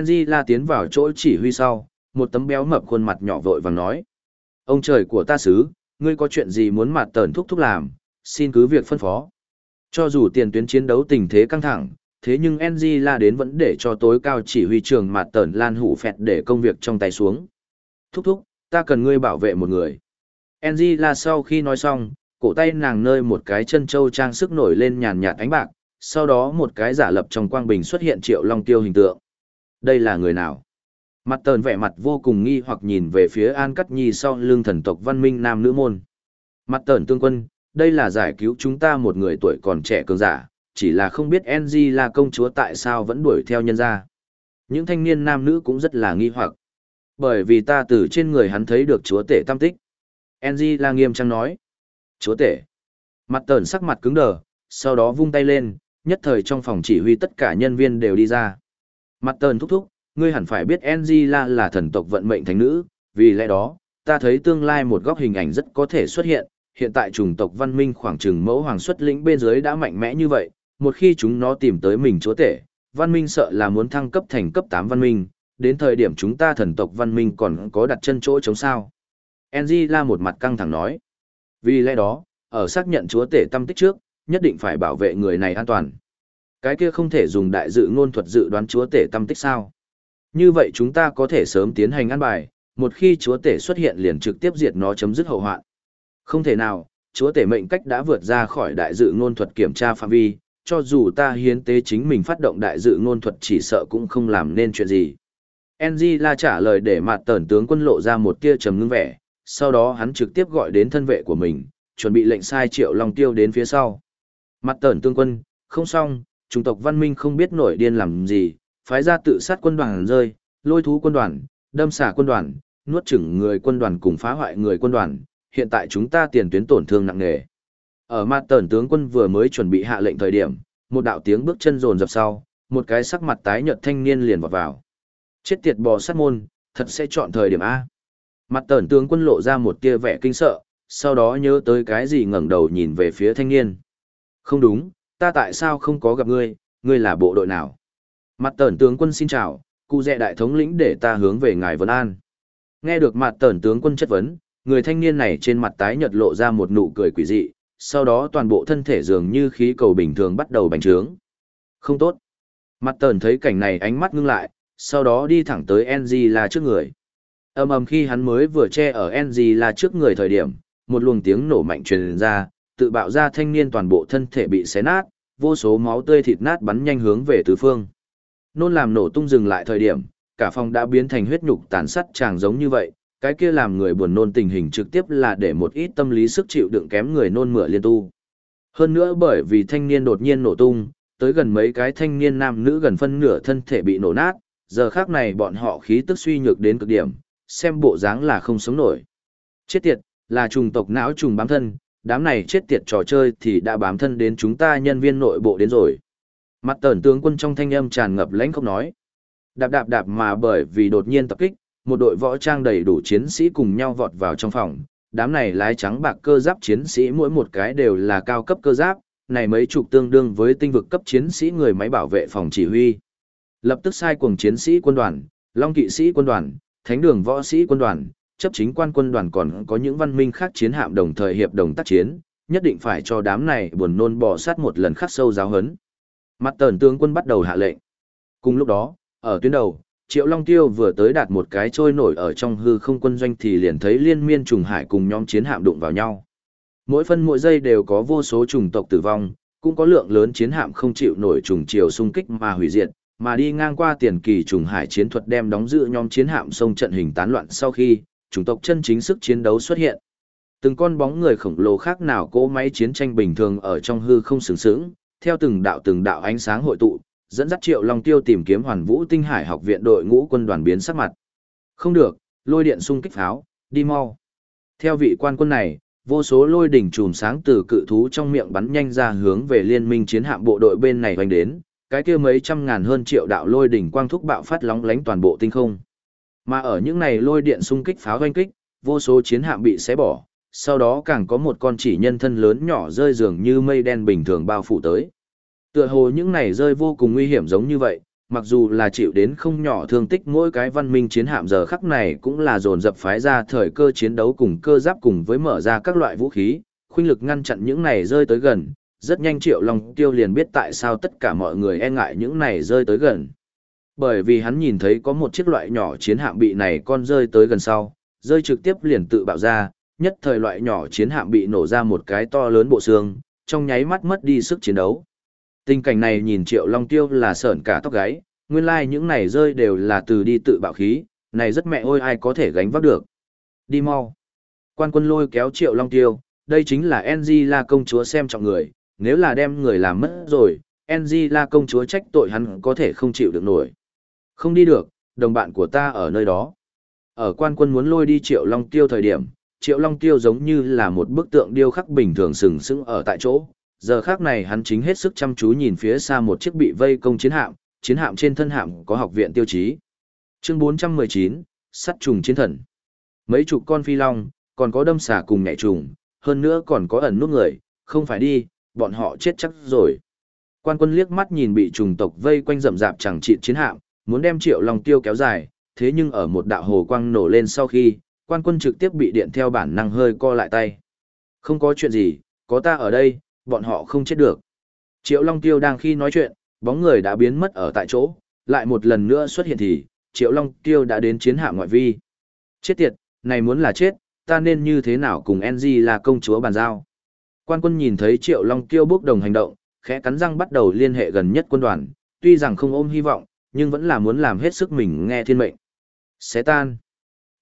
NG tiến vào chỗ chỉ huy sau, một tấm béo mập khuôn mặt nhỏ vội vàng nói. Ông trời của ta xứ, ngươi có chuyện gì muốn mặt tờn thúc thúc làm, xin cứ việc phân phó. Cho dù tiền tuyến chiến đấu tình thế căng thẳng, thế nhưng NG đến vẫn để cho tối cao chỉ huy trường mặt tờn lan hủ phẹt để công việc trong tay xuống. Thúc thúc, ta cần ngươi bảo vệ một người. NG là sau khi nói xong, cổ tay nàng nơi một cái chân châu trang sức nổi lên nhàn nhạt ánh bạc, sau đó một cái giả lập trong quang bình xuất hiện triệu long tiêu hình tượng. Đây là người nào? Mặt tờn vẻ mặt vô cùng nghi hoặc nhìn về phía An Cắt Nhi sau lưng thần tộc văn minh nam nữ môn. Mặt tờn tương quân, đây là giải cứu chúng ta một người tuổi còn trẻ cường giả, chỉ là không biết Enji là công chúa tại sao vẫn đuổi theo nhân gia. Những thanh niên nam nữ cũng rất là nghi hoặc. Bởi vì ta từ trên người hắn thấy được chúa tể tam tích. NG la nghiêm trang nói. Chúa tể. Mặt tờn sắc mặt cứng đờ, sau đó vung tay lên, nhất thời trong phòng chỉ huy tất cả nhân viên đều đi ra. Mặt tờn thúc thúc, ngươi hẳn phải biết NG la là thần tộc vận mệnh thánh nữ, vì lẽ đó, ta thấy tương lai một góc hình ảnh rất có thể xuất hiện, hiện tại chủng tộc văn minh khoảng chừng mẫu hoàng xuất lĩnh bên dưới đã mạnh mẽ như vậy, một khi chúng nó tìm tới mình chúa tể, văn minh sợ là muốn thăng cấp thành cấp 8 văn minh, đến thời điểm chúng ta thần tộc văn minh còn có đặt chân chỗ chống sao. NG la một mặt căng thẳng nói. Vì lẽ đó, ở xác nhận chúa tể tâm tích trước, nhất định phải bảo vệ người này an toàn. Cái kia không thể dùng đại dự ngôn thuật dự đoán chúa tể tâm tích sao. Như vậy chúng ta có thể sớm tiến hành ăn bài, một khi chúa tể xuất hiện liền trực tiếp diệt nó chấm dứt hậu hoạn. Không thể nào, chúa tể mệnh cách đã vượt ra khỏi đại dự ngôn thuật kiểm tra phạm vi, cho dù ta hiến tế chính mình phát động đại dự ngôn thuật chỉ sợ cũng không làm nên chuyện gì. NG la trả lời để mặt tẩn tướng quân lộ ra một tia trầm ngưng vẻ, sau đó hắn trực tiếp gọi đến thân vệ của mình, chuẩn bị lệnh sai triệu long tiêu đến phía sau. Mặt tẩn tướng quân, không xong, chủng tộc văn minh không biết nổi điên làm gì, phái ra tự sát quân đoàn rơi, lôi thú quân đoàn, đâm xả quân đoàn, nuốt chửng người quân đoàn cùng phá hoại người quân đoàn, hiện tại chúng ta tiền tuyến tổn thương nặng nề. Ở mặt tẩn tướng quân vừa mới chuẩn bị hạ lệnh thời điểm, một đạo tiếng bước chân rồn dập sau, một cái sắc mặt tái nhợt thanh niên liền vọt vào. Chết tiệt bò sát môn, thật sẽ chọn thời điểm A. Mặt tẩn tướng quân lộ ra một tia vẻ kinh sợ, sau đó nhớ tới cái gì ngẩng đầu nhìn về phía thanh niên. Không đúng, ta tại sao không có gặp ngươi, ngươi là bộ đội nào? Mặt tẩn tướng quân xin chào, cụ dẹ đại thống lĩnh để ta hướng về ngài Vân An. Nghe được mặt tẩn tướng quân chất vấn, người thanh niên này trên mặt tái nhợt lộ ra một nụ cười quỷ dị, sau đó toàn bộ thân thể dường như khí cầu bình thường bắt đầu bành trướng. Không tốt. Mặt tẩn thấy cảnh này ánh mắt ngưng lại, sau đó đi thẳng tới NG là trước người. Ầm ầm khi hắn mới vừa che ở NG là trước người thời điểm, một luồng tiếng nổ mạnh truyền ra, tự bạo ra thanh niên toàn bộ thân thể bị xé nát, vô số máu tươi thịt nát bắn nhanh hướng về tứ phương. Nôn làm nổ tung dừng lại thời điểm, cả phòng đã biến thành huyết nhục tàn sát chàng giống như vậy, cái kia làm người buồn nôn tình hình trực tiếp là để một ít tâm lý sức chịu đựng kém người nôn mửa liên tu. Hơn nữa bởi vì thanh niên đột nhiên nổ tung, tới gần mấy cái thanh niên nam nữ gần phân nửa thân thể bị nổ nát, giờ khác này bọn họ khí tức suy nhược đến cực điểm, xem bộ dáng là không sống nổi. Chết tiệt, là trùng tộc não trùng bám thân, đám này chết tiệt trò chơi thì đã bám thân đến chúng ta nhân viên nội bộ đến rồi. Mặt tẩn tướng quân trong thanh âm tràn ngập lãnh không nói. Đạp đạp đạp mà bởi vì đột nhiên tập kích, một đội võ trang đầy đủ chiến sĩ cùng nhau vọt vào trong phòng. Đám này lái trắng bạc cơ giáp chiến sĩ mỗi một cái đều là cao cấp cơ giáp, này mấy chục tương đương với tinh vực cấp chiến sĩ người máy bảo vệ phòng chỉ huy. Lập tức sai cuồng chiến sĩ quân đoàn, long kỵ sĩ quân đoàn, thánh đường võ sĩ quân đoàn, chấp chính quan quân đoàn còn có những văn minh khác chiến hạm đồng thời hiệp đồng tác chiến, nhất định phải cho đám này buồn nôn bò sát một lần khắc sâu giáo hấn. Mặt tờn tướng quân bắt đầu hạ lệnh. Cùng lúc đó, ở tuyến đầu, Triệu Long Tiêu vừa tới đạt một cái trôi nổi ở trong hư không quân doanh thì liền thấy liên miên trùng hải cùng nhóm chiến hạm đụng vào nhau. Mỗi phân mỗi giây đều có vô số trùng tộc tử vong, cũng có lượng lớn chiến hạm không chịu nổi trùng chiều xung kích mà hủy diệt, mà đi ngang qua tiền kỳ trùng hải chiến thuật đem đóng giữ nhóm chiến hạm sông trận hình tán loạn sau khi, chủng tộc chân chính sức chiến đấu xuất hiện. Từng con bóng người khổng lồ khác nào cỗ máy chiến tranh bình thường ở trong hư không sừng sững, theo từng đạo từng đạo ánh sáng hội tụ, dẫn dắt Triệu Long Tiêu tìm kiếm Hoàn Vũ Tinh Hải học viện đội ngũ quân đoàn biến sắc mặt. Không được, lôi điện xung kích pháo, đi mau. Theo vị quan quân này, vô số lôi đỉnh chùm sáng từ cự thú trong miệng bắn nhanh ra hướng về liên minh chiến hạm bộ đội bên này oanh đến, cái kia mấy trăm ngàn hơn triệu đạo lôi đỉnh quang thúc bạo phát lóng lánh toàn bộ tinh không. Mà ở những này lôi điện xung kích pháo doanh kích, vô số chiến hạm bị xé bỏ, sau đó càng có một con chỉ nhân thân lớn nhỏ rơi dường như mây đen bình thường bao phủ tới. Tựa hồ những này rơi vô cùng nguy hiểm giống như vậy, mặc dù là chịu đến không nhỏ thương tích mỗi cái văn minh chiến hạm giờ khắc này cũng là dồn dập phái ra thời cơ chiến đấu cùng cơ giáp cùng với mở ra các loại vũ khí, khuynh lực ngăn chặn những này rơi tới gần, rất nhanh Triệu Long Tiêu liền biết tại sao tất cả mọi người e ngại những này rơi tới gần. Bởi vì hắn nhìn thấy có một chiếc loại nhỏ chiến hạm bị này con rơi tới gần sau, rơi trực tiếp liền tự bạo ra, nhất thời loại nhỏ chiến hạm bị nổ ra một cái to lớn bộ xương, trong nháy mắt mất đi sức chiến đấu. Tình cảnh này nhìn Triệu Long Tiêu là sởn cả tóc gáy, nguyên lai like những này rơi đều là từ đi tự bạo khí, này rất mẹ ôi ai có thể gánh vác được. Đi mau. Quan quân lôi kéo Triệu Long Tiêu, đây chính là NG là công chúa xem trọng người, nếu là đem người làm mất rồi, NG là công chúa trách tội hắn có thể không chịu được nổi. Không đi được, đồng bạn của ta ở nơi đó. Ở quan quân muốn lôi đi Triệu Long Tiêu thời điểm, Triệu Long Tiêu giống như là một bức tượng điêu khắc bình thường sừng sững ở tại chỗ. Giờ khác này hắn chính hết sức chăm chú nhìn phía xa một chiếc bị vây công chiến hạm, chiến hạm trên thân hạm có học viện tiêu chí. Chương 419, sắt trùng chiến thần. Mấy chục con phi long, còn có đâm xà cùng nhảy trùng, hơn nữa còn có ẩn nút người, không phải đi, bọn họ chết chắc rồi. Quan quân liếc mắt nhìn bị trùng tộc vây quanh rậm rạp chẳng trị chiến hạm, muốn đem triệu long tiêu kéo dài, thế nhưng ở một đạo hồ quang nổ lên sau khi, quan quân trực tiếp bị điện theo bản năng hơi co lại tay. Không có chuyện gì, có ta ở đây, bọn họ không chết được. Triệu Long Tiêu đang khi nói chuyện, bóng người đã biến mất ở tại chỗ, lại một lần nữa xuất hiện thì, Triệu Long Tiêu đã đến chiến hạm ngoại vi. Chết tiệt, này muốn là chết, ta nên như thế nào cùng NG là công chúa bàn giao. Quan quân nhìn thấy Triệu Long Tiêu bước đồng hành động, khẽ cắn răng bắt đầu liên hệ gần nhất quân đoàn, tuy rằng không ôm hy vọng, nhưng vẫn là muốn làm hết sức mình nghe thiên mệnh. Xé tan.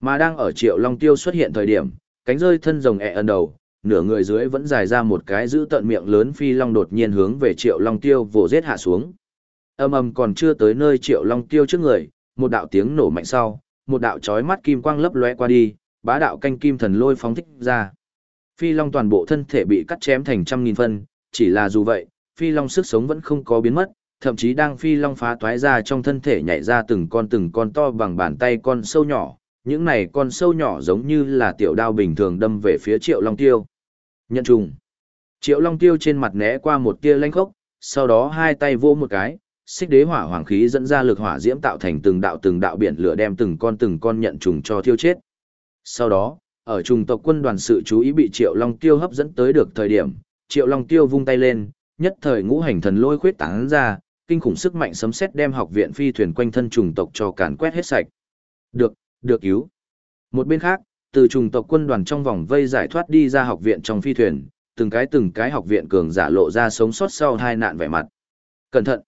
Mà đang ở Triệu Long Tiêu xuất hiện thời điểm, cánh rơi thân rồng ẹ ẩn đầu, nửa người dưới vẫn dài ra một cái giữ tận miệng lớn phi long đột nhiên hướng về Triệu Long Tiêu vồ giết hạ xuống. Âm ầm còn chưa tới nơi Triệu Long Tiêu trước người, một đạo tiếng nổ mạnh sau, một đạo chói mắt kim quang lấp lóe qua đi, bá đạo canh kim thần lôi phóng thích ra. Phi long toàn bộ thân thể bị cắt chém thành trăm nghìn phân, chỉ là dù vậy, phi long sức sống vẫn không có biến mất, thậm chí đang phi long phá toái ra trong thân thể nhảy ra từng con từng con to bằng bàn tay con sâu nhỏ, những này con sâu nhỏ giống như là tiểu đao bình thường đâm về phía triệu long tiêu. Nhận trùng. Triệu long tiêu trên mặt né qua một tia lanh khốc, sau đó hai tay vô một cái, xích đế hỏa hoàng khí dẫn ra lực hỏa diễm tạo thành từng đạo từng đạo biển lửa đem từng con từng con nhận trùng cho thiêu chết. Sau đó, ở trùng tộc quân đoàn sự chú ý bị Triệu Long Tiêu hấp dẫn tới được thời điểm, Triệu Long Tiêu vung tay lên, nhất thời ngũ hành thần lôi khuyết tán ra, kinh khủng sức mạnh sấm sét đem học viện phi thuyền quanh thân trùng tộc cho càn quét hết sạch. Được, được cứu. Một bên khác, từ trùng tộc quân đoàn trong vòng vây giải thoát đi ra học viện trong phi thuyền, từng cái từng cái học viện cường giả lộ ra sống sót sau hai nạn vẻ mặt. Cẩn thận.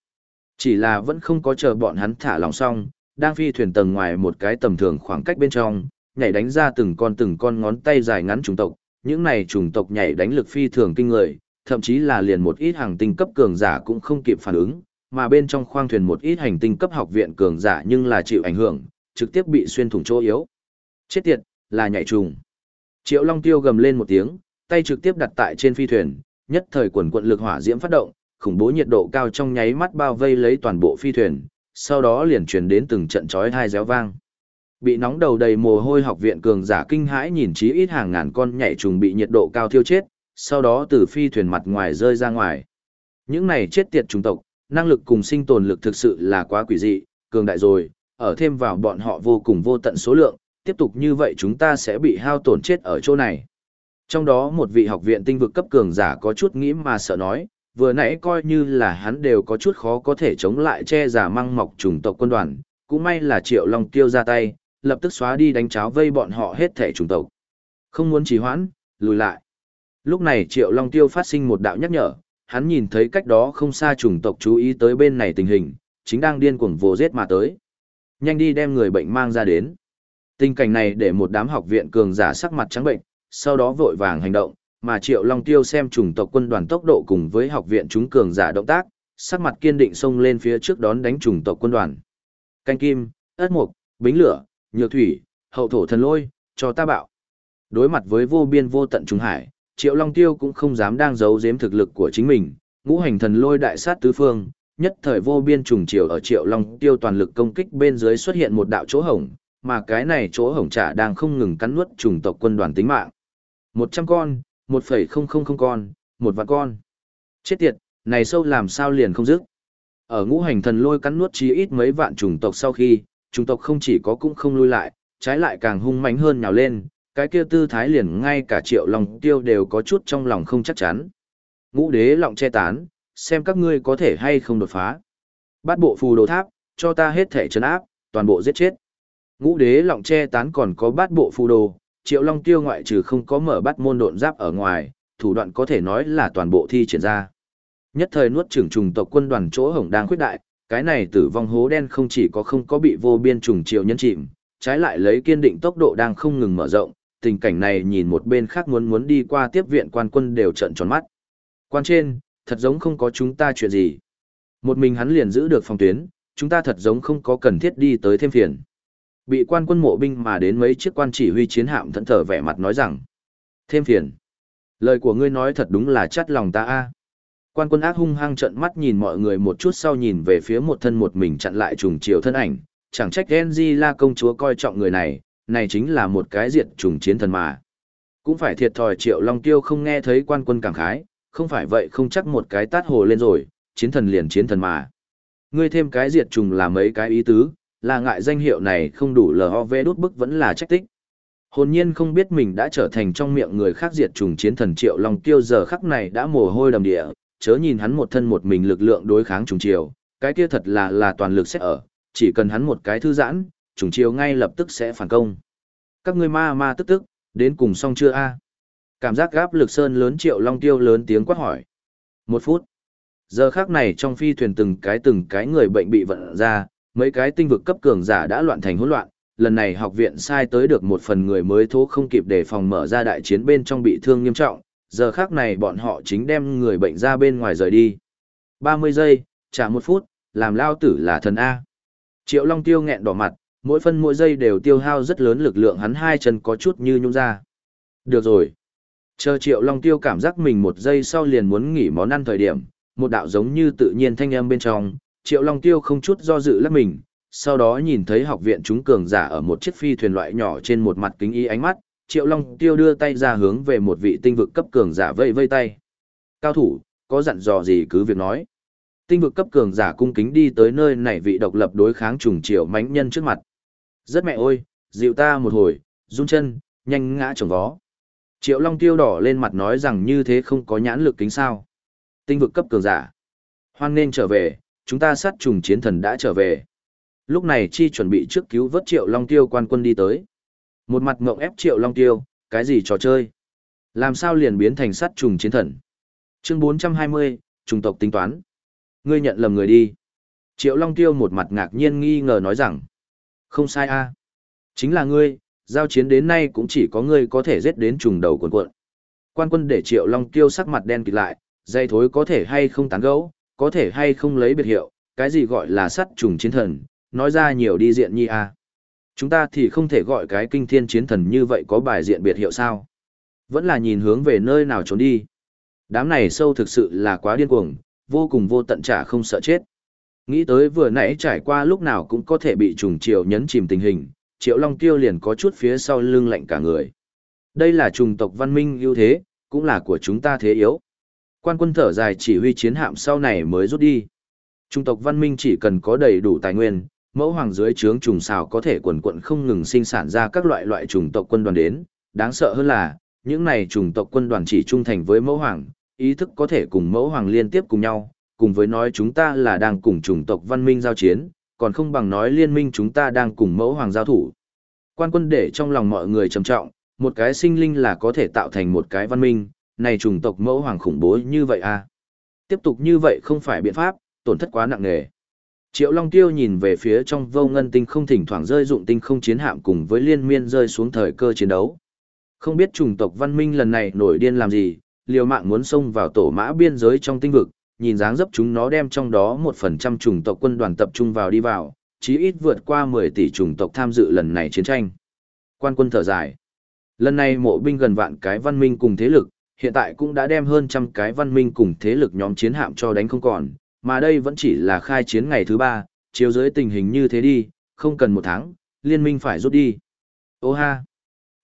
Chỉ là vẫn không có chờ bọn hắn thả lòng xong, đang phi thuyền tầng ngoài một cái tầm thường khoảng cách bên trong, nhảy đánh ra từng con từng con ngón tay dài ngắn trùng tộc, những này trùng tộc nhảy đánh lực phi thường kinh người, thậm chí là liền một ít hàng tinh cấp cường giả cũng không kịp phản ứng, mà bên trong khoang thuyền một ít hành tinh cấp học viện cường giả nhưng là chịu ảnh hưởng, trực tiếp bị xuyên thủng chỗ yếu. Chết tiệt, là nhảy trùng. Triệu Long Tiêu gầm lên một tiếng, tay trực tiếp đặt tại trên phi thuyền, nhất thời quần quận lực hỏa diễm phát động, khủng bố nhiệt độ cao trong nháy mắt bao vây lấy toàn bộ phi thuyền, sau đó liền truyền đến từng trận chói tai réo vang. Bị nóng đầu đầy mồ hôi học viện cường giả kinh hãi nhìn chí ít hàng ngàn con nhảy trùng bị nhiệt độ cao thiêu chết, sau đó từ phi thuyền mặt ngoài rơi ra ngoài. Những này chết tiệt trùng tộc, năng lực cùng sinh tồn lực thực sự là quá quỷ dị, cường đại rồi, ở thêm vào bọn họ vô cùng vô tận số lượng, tiếp tục như vậy chúng ta sẽ bị hao tổn chết ở chỗ này. Trong đó một vị học viện tinh vực cấp cường giả có chút nghĩ mà sợ nói, vừa nãy coi như là hắn đều có chút khó có thể chống lại che giả măng mọc trùng tộc quân đoàn, cũng may là Triệu Long Tiêu ra tay, lập tức xóa đi đánh cháo vây bọn họ hết thể trùng tộc. Không muốn trì hoãn, lùi lại. Lúc này Triệu Long Tiêu phát sinh một đạo nhắc nhở, hắn nhìn thấy cách đó không xa trùng tộc chú ý tới bên này tình hình, chính đang điên cuồng vồ giết mà tới. Nhanh đi đem người bệnh mang ra đến. Tình cảnh này để một đám học viện cường giả sắc mặt trắng bệnh, sau đó vội vàng hành động, mà Triệu Long Tiêu xem chủng tộc quân đoàn tốc độ cùng với học viện chúng cường giả động tác, sắc mặt kiên định xông lên phía trước đón đánh chủng tộc quân đoàn. Canh kim, ất mục, bính lửa, nhược thủy, hậu thổ thần lôi, cho ta bạo. Đối mặt với vô biên vô tận trung hải, Triệu Long Tiêu cũng không dám đang giấu giếm thực lực của chính mình, ngũ hành thần lôi đại sát tứ phương, nhất thời vô biên trùng triều ở Triệu Long Tiêu toàn lực công kích bên dưới xuất hiện một đạo chỗ hổng, mà cái này chỗ hổng trả đang không ngừng cắn nuốt trùng tộc quân đoàn tính mạng. một trăm con, một phẩy không không không con, một vạn con. Chết tiệt, này sâu làm sao liền không dứt. Ở ngũ hành thần lôi cắn nuốt chí ít mấy vạn trùng tộc sau khi, chủng tộc không chỉ có cũng không lui lại, trái lại càng hung mãnh hơn nhào lên, cái kia tư thái liền ngay cả triệu lòng tiêu đều có chút trong lòng không chắc chắn. Ngũ đế lọng che tán, xem các ngươi có thể hay không đột phá. Bát bộ phù đồ tháp, cho ta hết thể chấn áp, toàn bộ giết chết. Ngũ đế lọng che tán còn có bát bộ phù đồ, triệu long tiêu ngoại trừ không có mở bát môn độn giáp ở ngoài, thủ đoạn có thể nói là toàn bộ thi triển ra. Nhất thời nuốt trưởng trùng tộc quân đoàn chỗ hổng đang khuyết đại, cái này tử vong hố đen không chỉ có không có bị vô biên trùng triệu nhân chìm, trái lại lấy kiên định tốc độ đang không ngừng mở rộng, tình cảnh này nhìn một bên khác muốn muốn đi qua tiếp viện quan quân đều trợn tròn mắt. Quan trên, thật giống không có chúng ta chuyện gì. Một mình hắn liền giữ được phòng tuyến, chúng ta thật giống không có cần thiết đi tới thêm phiền. Bị quan quân mộ binh mà đến mấy chiếc quan chỉ huy chiến hạm thẫn thở vẻ mặt nói rằng. Thêm phiền. Lời của ngươi nói thật đúng là chắt lòng ta a. Quan quân ác hung hăng trận mắt nhìn mọi người một chút sau nhìn về phía một thân một mình chặn lại trùng chiều thân ảnh, chẳng trách Genji la công chúa coi trọng người này, này chính là một cái diệt trùng chiến thần mà. Cũng phải thiệt thòi triệu long tiêu không nghe thấy quan quân cảm khái, không phải vậy không chắc một cái tát hồ lên rồi, chiến thần liền chiến thần mà. Ngươi thêm cái diệt trùng là mấy cái ý tứ, là ngại danh hiệu này không đủ LOV đút bức vẫn là trách tích. Hồn nhiên không biết mình đã trở thành trong miệng người khác diệt trùng chiến thần triệu long tiêu giờ khắc này đã mồ hôi đầm địa, chớ nhìn hắn một thân một mình lực lượng đối kháng trùng chiều, cái kia thật là là toàn lực sẽ ở, chỉ cần hắn một cái thư giãn, trùng chiều ngay lập tức sẽ phản công. Các ngươi ma ma tức tức, đến cùng xong chưa a? Cảm giác gáp lực sơn lớn triệu long tiêu lớn tiếng quát hỏi. Một phút. Giờ khắc này trong phi thuyền từng cái từng cái người bệnh bị vận ra, mấy cái tinh vực cấp cường giả đã loạn thành hỗn loạn, lần này học viện sai tới được một phần người mới thố không kịp để phòng mở ra đại chiến bên trong bị thương nghiêm trọng, giờ khác này bọn họ chính đem người bệnh ra bên ngoài rời đi. 30 giây, trả một phút, làm lao tử là thần A. Triệu Long Tiêu nghẹn đỏ mặt, mỗi phân mỗi giây đều tiêu hao rất lớn lực lượng hắn hai chân có chút như nhung ra. Được rồi. Chờ Triệu Long Tiêu cảm giác mình một giây sau liền muốn nghỉ món ăn thời điểm, một đạo giống như tự nhiên thanh âm bên trong, Triệu Long Tiêu không chút do dự lắc mình, sau đó nhìn thấy học viện chúng cường giả ở một chiếc phi thuyền loại nhỏ trên một mặt kính y ánh mắt, Triệu Long Tiêu đưa tay ra hướng về một vị tinh vực cấp cường giả vây vây tay. Cao thủ, có dặn dò gì cứ việc nói. Tinh vực cấp cường giả cung kính đi tới nơi này vị độc lập đối kháng trùng triệu mánh nhân trước mặt. Rất mẹ ôi, dịu ta một hồi, run chân, nhanh ngã trồng vó. Triệu Long Tiêu đỏ lên mặt nói rằng như thế không có nhãn lực kính sao. Tinh vực cấp cường giả. Hoan nên trở về, chúng ta sát trùng chiến thần đã trở về. Lúc này chi chuẩn bị trước cứu vớt Triệu Long Tiêu quan quân đi tới. Một mặt ngộng ép Triệu Long Tiêu, cái gì trò chơi? Làm sao liền biến thành sắt trùng chiến thần? Chương 420, trùng tộc tính toán. Ngươi nhận lầm người đi. Triệu Long Tiêu một mặt ngạc nhiên nghi ngờ nói rằng. Không sai a Chính là ngươi, giao chiến đến nay cũng chỉ có ngươi có thể giết đến trùng đầu cuộn cuộn. Quan quân để Triệu Long Tiêu sắc mặt đen kịt lại, Dây thối có thể hay không tán gẫu, có thể hay không lấy biệt hiệu, cái gì gọi là sắt trùng chiến thần, nói ra nhiều đi diện nhi à. Chúng ta thì không thể gọi cái kinh thiên chiến thần như vậy có bài diện biệt hiệu sao. Vẫn là nhìn hướng về nơi nào trốn đi. Đám này sâu thực sự là quá điên cuồng, vô cùng vô tận trả không sợ chết. Nghĩ tới vừa nãy trải qua lúc nào cũng có thể bị trùng triệu nhấn chìm tình hình, triệu long tiêu liền có chút phía sau lưng lạnh cả người. Đây là trùng tộc văn minh ưu thế, cũng là của chúng ta thế yếu. Quan quân thở dài chỉ huy chiến hạm sau này mới rút đi. Trung tộc văn minh chỉ cần có đầy đủ tài nguyên, mẫu hoàng dưới trướng trùng xào có thể quần quận không ngừng sinh sản ra các loại loại trùng tộc quân đoàn đến. Đáng sợ hơn là, những này trùng tộc quân đoàn chỉ trung thành với mẫu hoàng, ý thức có thể cùng mẫu hoàng liên tiếp cùng nhau, cùng với nói chúng ta là đang cùng trùng tộc văn minh giao chiến, còn không bằng nói liên minh chúng ta đang cùng mẫu hoàng giao thủ. Quan quân để trong lòng mọi người trầm trọng, một cái sinh linh là có thể tạo thành một cái văn minh, này trùng tộc mẫu hoàng khủng bố như vậy à. Tiếp tục như vậy không phải biện pháp, tổn thất quá nặng nề. Triệu Long Tiêu nhìn về phía trong vô ngân tinh không thỉnh thoảng rơi dụng tinh không chiến hạm cùng với liên miên rơi xuống thời cơ chiến đấu. Không biết chủng tộc văn minh lần này nổi điên làm gì, liều mạng muốn xông vào tổ mã biên giới trong tinh vực, nhìn dáng dấp chúng nó đem trong đó một phần trăm chủng tộc quân đoàn tập trung vào đi vào, chí ít vượt qua 10 tỷ chủng tộc tham dự lần này chiến tranh. Quan quân thở dài. Lần này mộ binh gần vạn cái văn minh cùng thế lực, hiện tại cũng đã đem hơn trăm cái văn minh cùng thế lực nhóm chiến hạm cho đánh không còn, mà đây vẫn chỉ là khai chiến ngày thứ ba, chiếu dưới tình hình như thế đi, không cần một tháng, liên minh phải rút đi. Ô ha!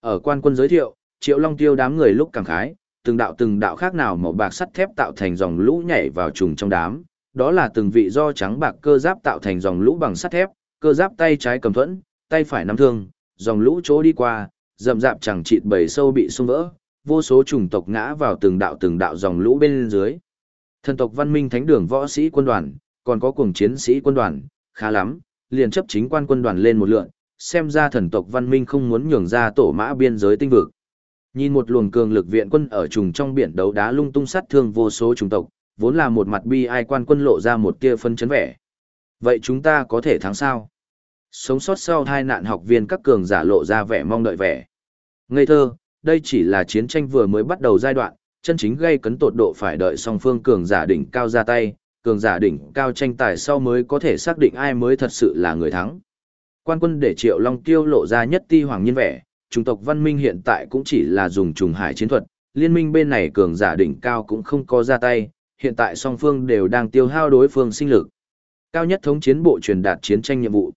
Ở quan quân giới thiệu, Triệu Long Tiêu đám người lúc cảm khái, từng đạo từng đạo khác nào màu bạc sắt thép tạo thành dòng lũ nhảy vào trùng trong đám, đó là từng vị do trắng bạc cơ giáp tạo thành dòng lũ bằng sắt thép, cơ giáp tay trái cầm thuẫn, tay phải nắm thương, dòng lũ chỗ đi qua, rậm rạp chẳng chịt bầy sâu bị xung vỡ, vô số chủng tộc ngã vào từng đạo từng đạo dòng lũ bên dưới. Thần tộc văn minh thánh đường võ sĩ quân đoàn, còn có cuồng chiến sĩ quân đoàn, khá lắm, liền chấp chính quan quân đoàn lên một lượn, xem ra thần tộc văn minh không muốn nhường ra tổ mã biên giới tinh vực. Nhìn một luồng cường lực viện quân ở trùng trong biển đấu đá lung tung sát thương vô số chủng tộc, vốn là một mặt bi ai quan quân lộ ra một tia phân chấn vẻ. Vậy chúng ta có thể thắng sao? Sống sót sau hai nạn học viên các cường giả lộ ra vẻ mong đợi vẻ. Ngây thơ, đây chỉ là chiến tranh vừa mới bắt đầu giai đoạn, chân chính gây cấn tột độ phải đợi song phương cường giả đỉnh cao ra tay, cường giả đỉnh cao tranh tài sau mới có thể xác định ai mới thật sự là người thắng. Quan quân để Triệu Long Tiêu lộ ra nhất ti hoàng nhân vẻ, chủng tộc văn minh hiện tại cũng chỉ là dùng trùng hải chiến thuật, liên minh bên này cường giả đỉnh cao cũng không có ra tay, hiện tại song phương đều đang tiêu hao đối phương sinh lực. Cao nhất thống chiến bộ truyền đạt chiến tranh nhiệm vụ.